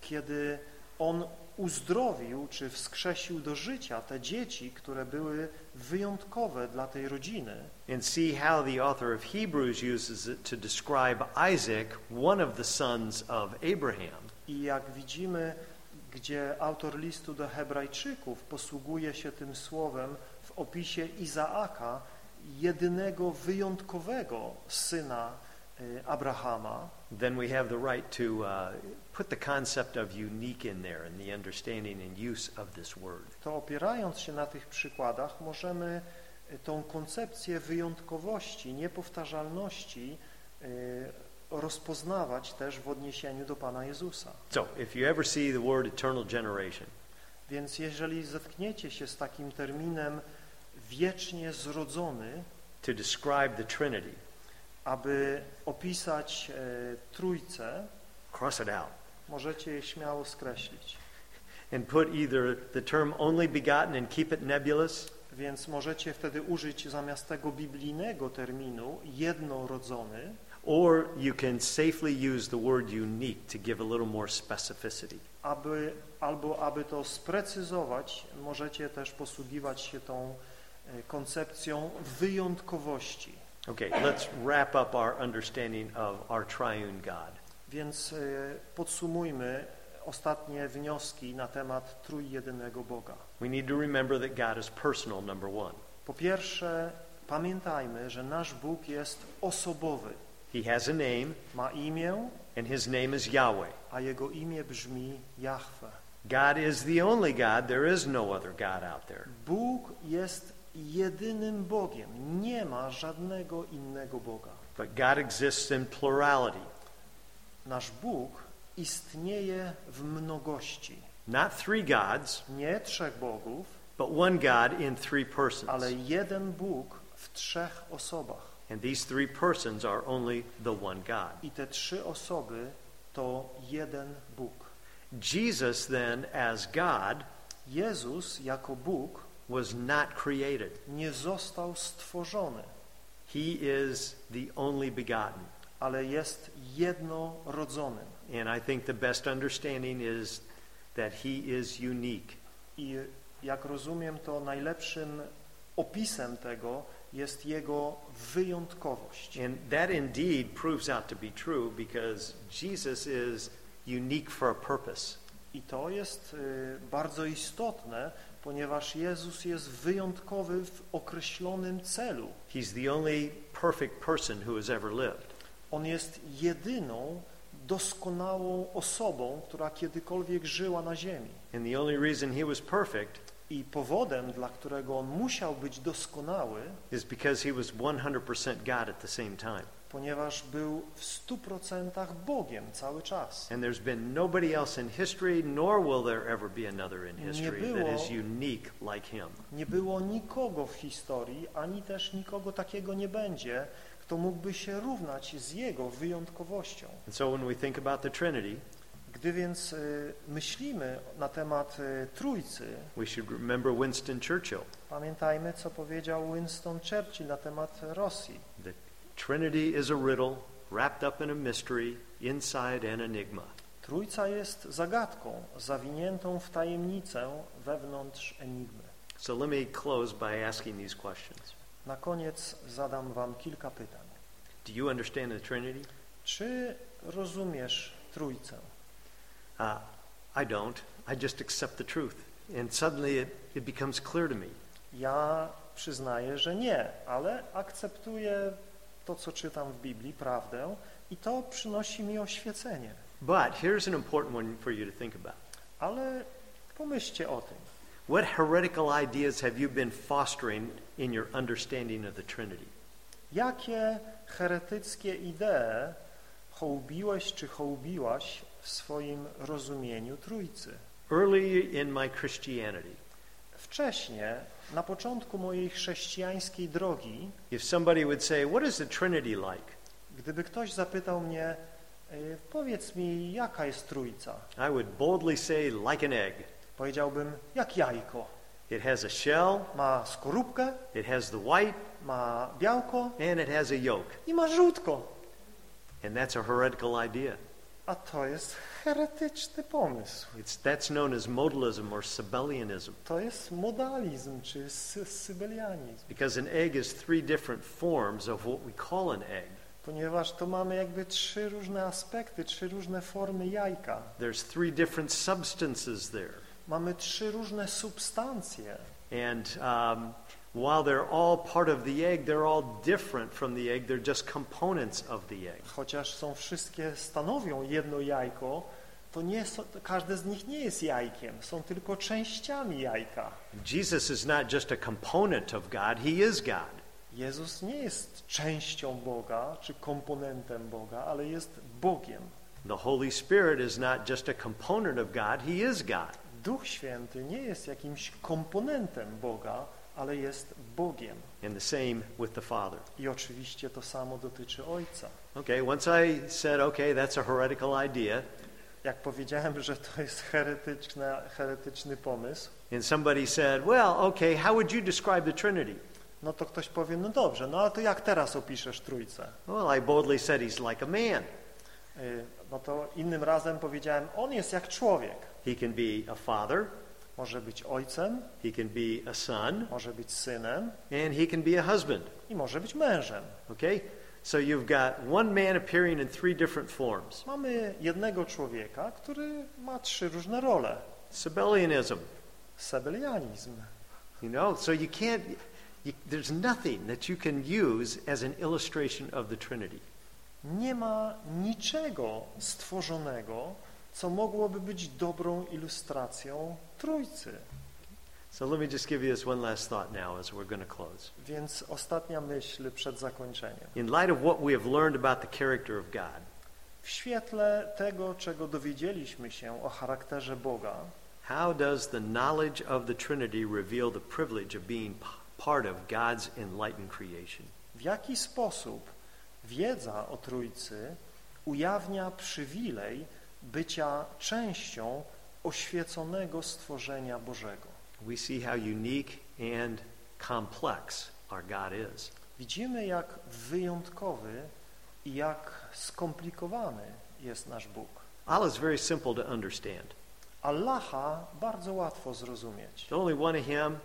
kiedy On uzdrowił czy wskrzesił do życia te dzieci, które były wyjątkowe dla tej rodziny, and see how the author of Hebrews uses it to describe Isaac, one of the sons of Abraham. I jak widzimy, gdzie autor listu do Hebrajczyków posługuje się tym słowem w opisie Izaaka, jedynego wyjątkowego syna y, Abrahama, then we have the right to uh, put the concept of unique in there and the understanding and use of this word. to opierając się na tych przykładach możemy y, tą koncepcję wyjątkowości, niepowtarzalności y, rozpoznawać też w odniesieniu do Pana Jezusa. So, if you ever see the word eternal generation, Więc jeżeli zetkniecie się z takim terminem wiecznie zrodzony, to describe the Trinity, aby opisać e, Trójcę, cross it out możecie je śmiało skreślić. and put either the term only begotten and keep it nebulous, Więc możecie wtedy użyć zamiast tego biblijnego terminu jednorodzony, or you can safely use the word unique to give a little more specificity. aby, albo aby to sprecyzować, możecie też posługiwać się tą e, koncepcją wyjątkowości. Okay, let's wrap up our understanding of our triune God. Więc e, podsumujmy ostatnie wnioski na temat trójjedynego Boga. We need to remember that God is personal, number one. Po pierwsze, pamiętajmy, że nasz Bóg jest osobowy. He has a name, Ma imię, and his name is Yahweh. a jego imię brzmi Jahwe. God is the only God. There is no other God out there. Bóg jest jedynym Bogiem. Nie ma żadnego innego Boga. But God exists in plurality. Nasz Bóg istnieje w mnogości. Not three gods, Nie trzech bogów, but one God in three persons. ale jeden Bóg w trzech osobach. And these three persons are only the one God. I te trzy osoby to jeden Bóg. Jesus, then, as God, Jezus jako Bóg was not created. nie został stworzony, He is the only begotten. ale jest jednorodzonym. And I think the best understanding is that he is unique. I jak rozumiem, to najlepszym opisem tego jest jego wyjątkowość. And that indeed proves out to be true because Jesus is unique for a purpose. I to jest y, bardzo istotne, ponieważ Jezus jest wyjątkowy w określonym celu. He's the only perfect person who has ever lived. On jest jedyną doskonałą osobą, która kiedykolwiek żyła na ziemi. And the only reason he was perfect I powodem, dla którego on musiał być doskonały, is because he was 100% God at the same time. Ponieważ był w stu procentach Bogiem cały czas. And there's been nobody else in history, nor will there ever be another in Nie history that było- is unique like him. Nie było nikogo w historii, ani też nikogo takiego nie będzie, kto mógłby się równać z jego wyjątkowością. And so when we think about the Trinity, Gdy więc y, myślimy na temat y, Trójcy, we should remember Winston Churchill. pamiętajmy, co powiedział Winston Churchill na temat Rosji. Trinity is a riddle wrapped up in a mystery, inside an enigma. Trójca jest zagadką zawiniętą w tajemnicę wewnątrz enigmy. So let me close by asking these questions. Na koniec zadam wam kilka pytań. Do you understand the Trinity? Czy rozumiesz Trójcę? Uh, I don't. I just accept the truth. And suddenly it, it becomes clear to me. Ja przyznaję, że nie, ale akceptuję to, co czytam w Biblii, prawdę i to przynosi mi oświecenie. But here's an important one for you to think about. Ale pomyślcie o tym. What heretical ideas have you been fostering in your understanding of the Trinity? Jakie heretyckie idee hołbiłeś czy hołbiłaś w swoim rozumieniu Trójcy? Early in my Christianity, Wcześniej, na początku mojej chrześcijańskiej drogi, if somebody would say, What is the Trinity like? gdyby ktoś zapytał mnie, "Y, powiedz mi, jaka jest Trójca? I would boldly say, Like an egg. Powiedziałbym, jak jajko. It has a shell, Ma skorupkę, it has the white, ma białko and it has a yolk. i ma żółtko. And that's a heretical idea. A to jest heretyczny pomysł. It's, that's known as modalism or Sabellianism. To jest modalizm czy sy sybelianizm, Because an egg is three different forms of what we call an egg. ponieważ to mamy jakby trzy różne aspekty, trzy różne formy jajka. There's three different substances there. Mamy trzy różne substancje. And um, while they're all part of the egg, they're all different from the egg. They're just components of the egg. Chociaż są wszystkie, stanowią jedno jajko, to nie każde z nich nie jest jajkiem, są tylko częściami jajka. Jesus is not just a component of God, He is God. Jezus nie jest częścią Boga, czy komponentem Boga, ale jest Bogiem. The Holy Spirit is not just a component of God, He is God. Duch Święty nie jest jakimś komponentem Boga, ale jest Bogiem. And the same with the Father. I oczywiście to samo dotyczy Ojca. Okay, once I said, okay, that's a heretical idea, Jak powiedziałem, że to jest heretyczna, heretyczny pomysł, and somebody said, well, okay, how would you describe the Trinity? no to ktoś powie, no dobrze, no ale to jak teraz opiszesz Trójcę? Well, I boldly said he's like a man. Y, No to innym razem powiedziałem, on jest jak człowiek. He can be a father, Może być ojcem, he can be a son, może być synem and he can be a husband. i może być mężem. Okay? So you've got one man appearing in three different forms. Mamy jednego człowieka, który ma trzy różne role. Sabellianism, Sebelianizm. you know, so you can't, you, there's nothing that you can use as an illustration of the Trinity. Nie ma niczego stworzonego, co mogłoby być dobrą ilustracją Trójcy. So let me just give you this one last thought now as we're going to close. Więc ostatnia myśl przed zakończeniem. In light of what we have learned about the character of God, W świetle tego, czego dowiedzieliśmy się o charakterze Boga, how does the knowledge of the Trinity reveal the privilege of being part of God's enlightened creation? w jaki sposób wiedza o Trójcy ujawnia przywilej bycia częścią oświeconego stworzenia Bożego. We see how unique and complex our God is. Widzimy, jak wyjątkowy i jak skomplikowany jest nasz Bóg. Allah is very simple to understand. Allaha bardzo łatwo zrozumieć. There's only one of Him.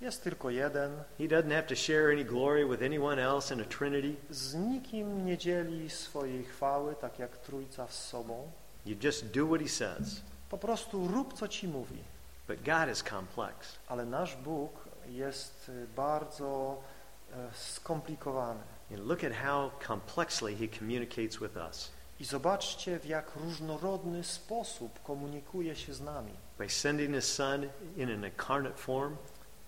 Jest tylko jeden, He doesn't have to share any glory with anyone else in a Trinity. z nikim nie dzieli swojej chwały, tak jak Trójca z sobą. You just do what He says. Po prostu rób, co Ci mówi. But God is complex. Ale nasz Bóg jest y, bardzo e, skomplikowany. And look at how complexly He communicates with us I zobaczcie, w jak różnorodny sposób komunikuje się z nami. by sending His Son in an incarnate form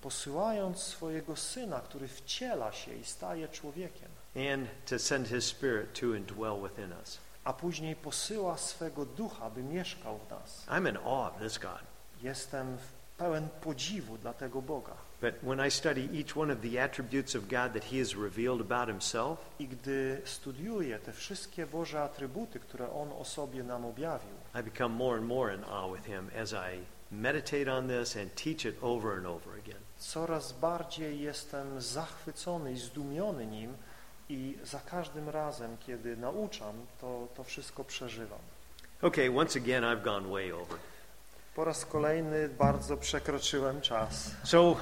Posyłając swojego Syna, który wciela się i staje człowiekiem, and to send His Spirit to indwell within us. a później posyła swego Ducha, by mieszkał w nas. I'm in awe of this God. Jestem pełen podziwu dla tego Boga. But when I study each one of the attributes of God that He has revealed about Himself, I gdy studiuję te wszystkie Boże atrybuty, które On o sobie nam objawił, I become more and more in awe with Him as I meditate on this and teach it over and over again. coraz bardziej jestem zachwycony i zdumiony Nim i za każdym razem, kiedy nauczam, to, to wszystko przeżywam. Okay, once again, I've gone way over. Po raz kolejny bardzo przekroczyłem czas, So uh,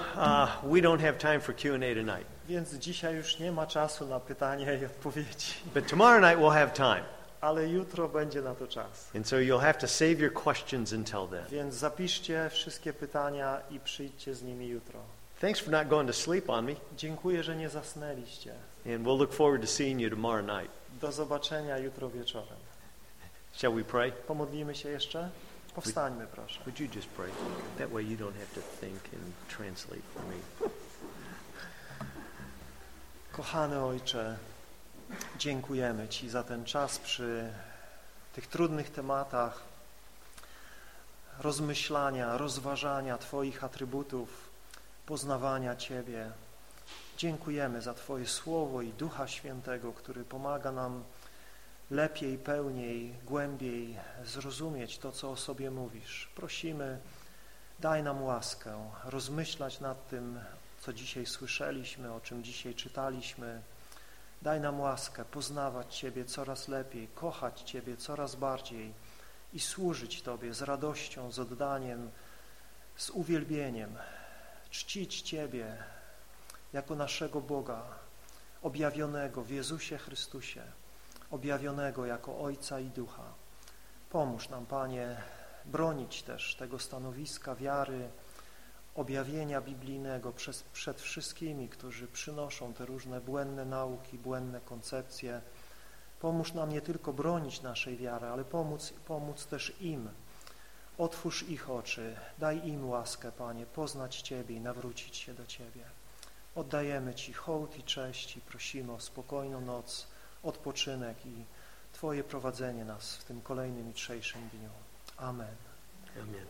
we don't have time for Q&A tonight. więc dzisiaj już nie ma czasu na pytania i odpowiedzi, But tomorrow night we'll have time. ale jutro będzie na to czas. And so you'll have to save your questions until then. Więc zapiszcie wszystkie pytania i przyjdźcie z nimi jutro. Thanks for not going to sleep on me. Dziękuję, że nie zasnęliście. And we'll look forward to seeing you tomorrow night. Do zobaczenia jutro wieczorem. Shall we pray? Pomodlimy się jeszcze? Powstańmy proszę. Would you just pray? That way you don't have to think and translate for me. Kochany Ojcze, dziękujemy Ci za ten czas przy tych trudnych tematach rozmyślania, rozważania Twoich atrybutów, poznawania Ciebie. Dziękujemy za Twoje Słowo i Ducha Świętego, który pomaga nam lepiej, pełniej, głębiej zrozumieć to, co o sobie mówisz. Prosimy, daj nam łaskę rozmyślać nad tym, co dzisiaj słyszeliśmy, o czym dzisiaj czytaliśmy. Daj nam łaskę poznawać Ciebie coraz lepiej, kochać Ciebie coraz bardziej i służyć Tobie z radością, z oddaniem, z uwielbieniem, czcić Ciebie jako naszego Boga, objawionego w Jezusie Chrystusie, objawionego jako Ojca i Ducha. Pomóż nam, Panie, bronić też tego stanowiska wiary, objawienia biblijnego przez, przed wszystkimi, którzy przynoszą te różne błędne nauki, błędne koncepcje. Pomóż nam nie tylko bronić naszej wiary, ale pomóc, pomóc też im. Otwórz ich oczy, daj im łaskę, Panie, poznać Ciebie i nawrócić się do Ciebie. Oddajemy Ci hołd i cześć i prosimy o spokojną noc, odpoczynek i Twoje prowadzenie nas w tym kolejnym jutrzejszym dniu. Amen. Amen.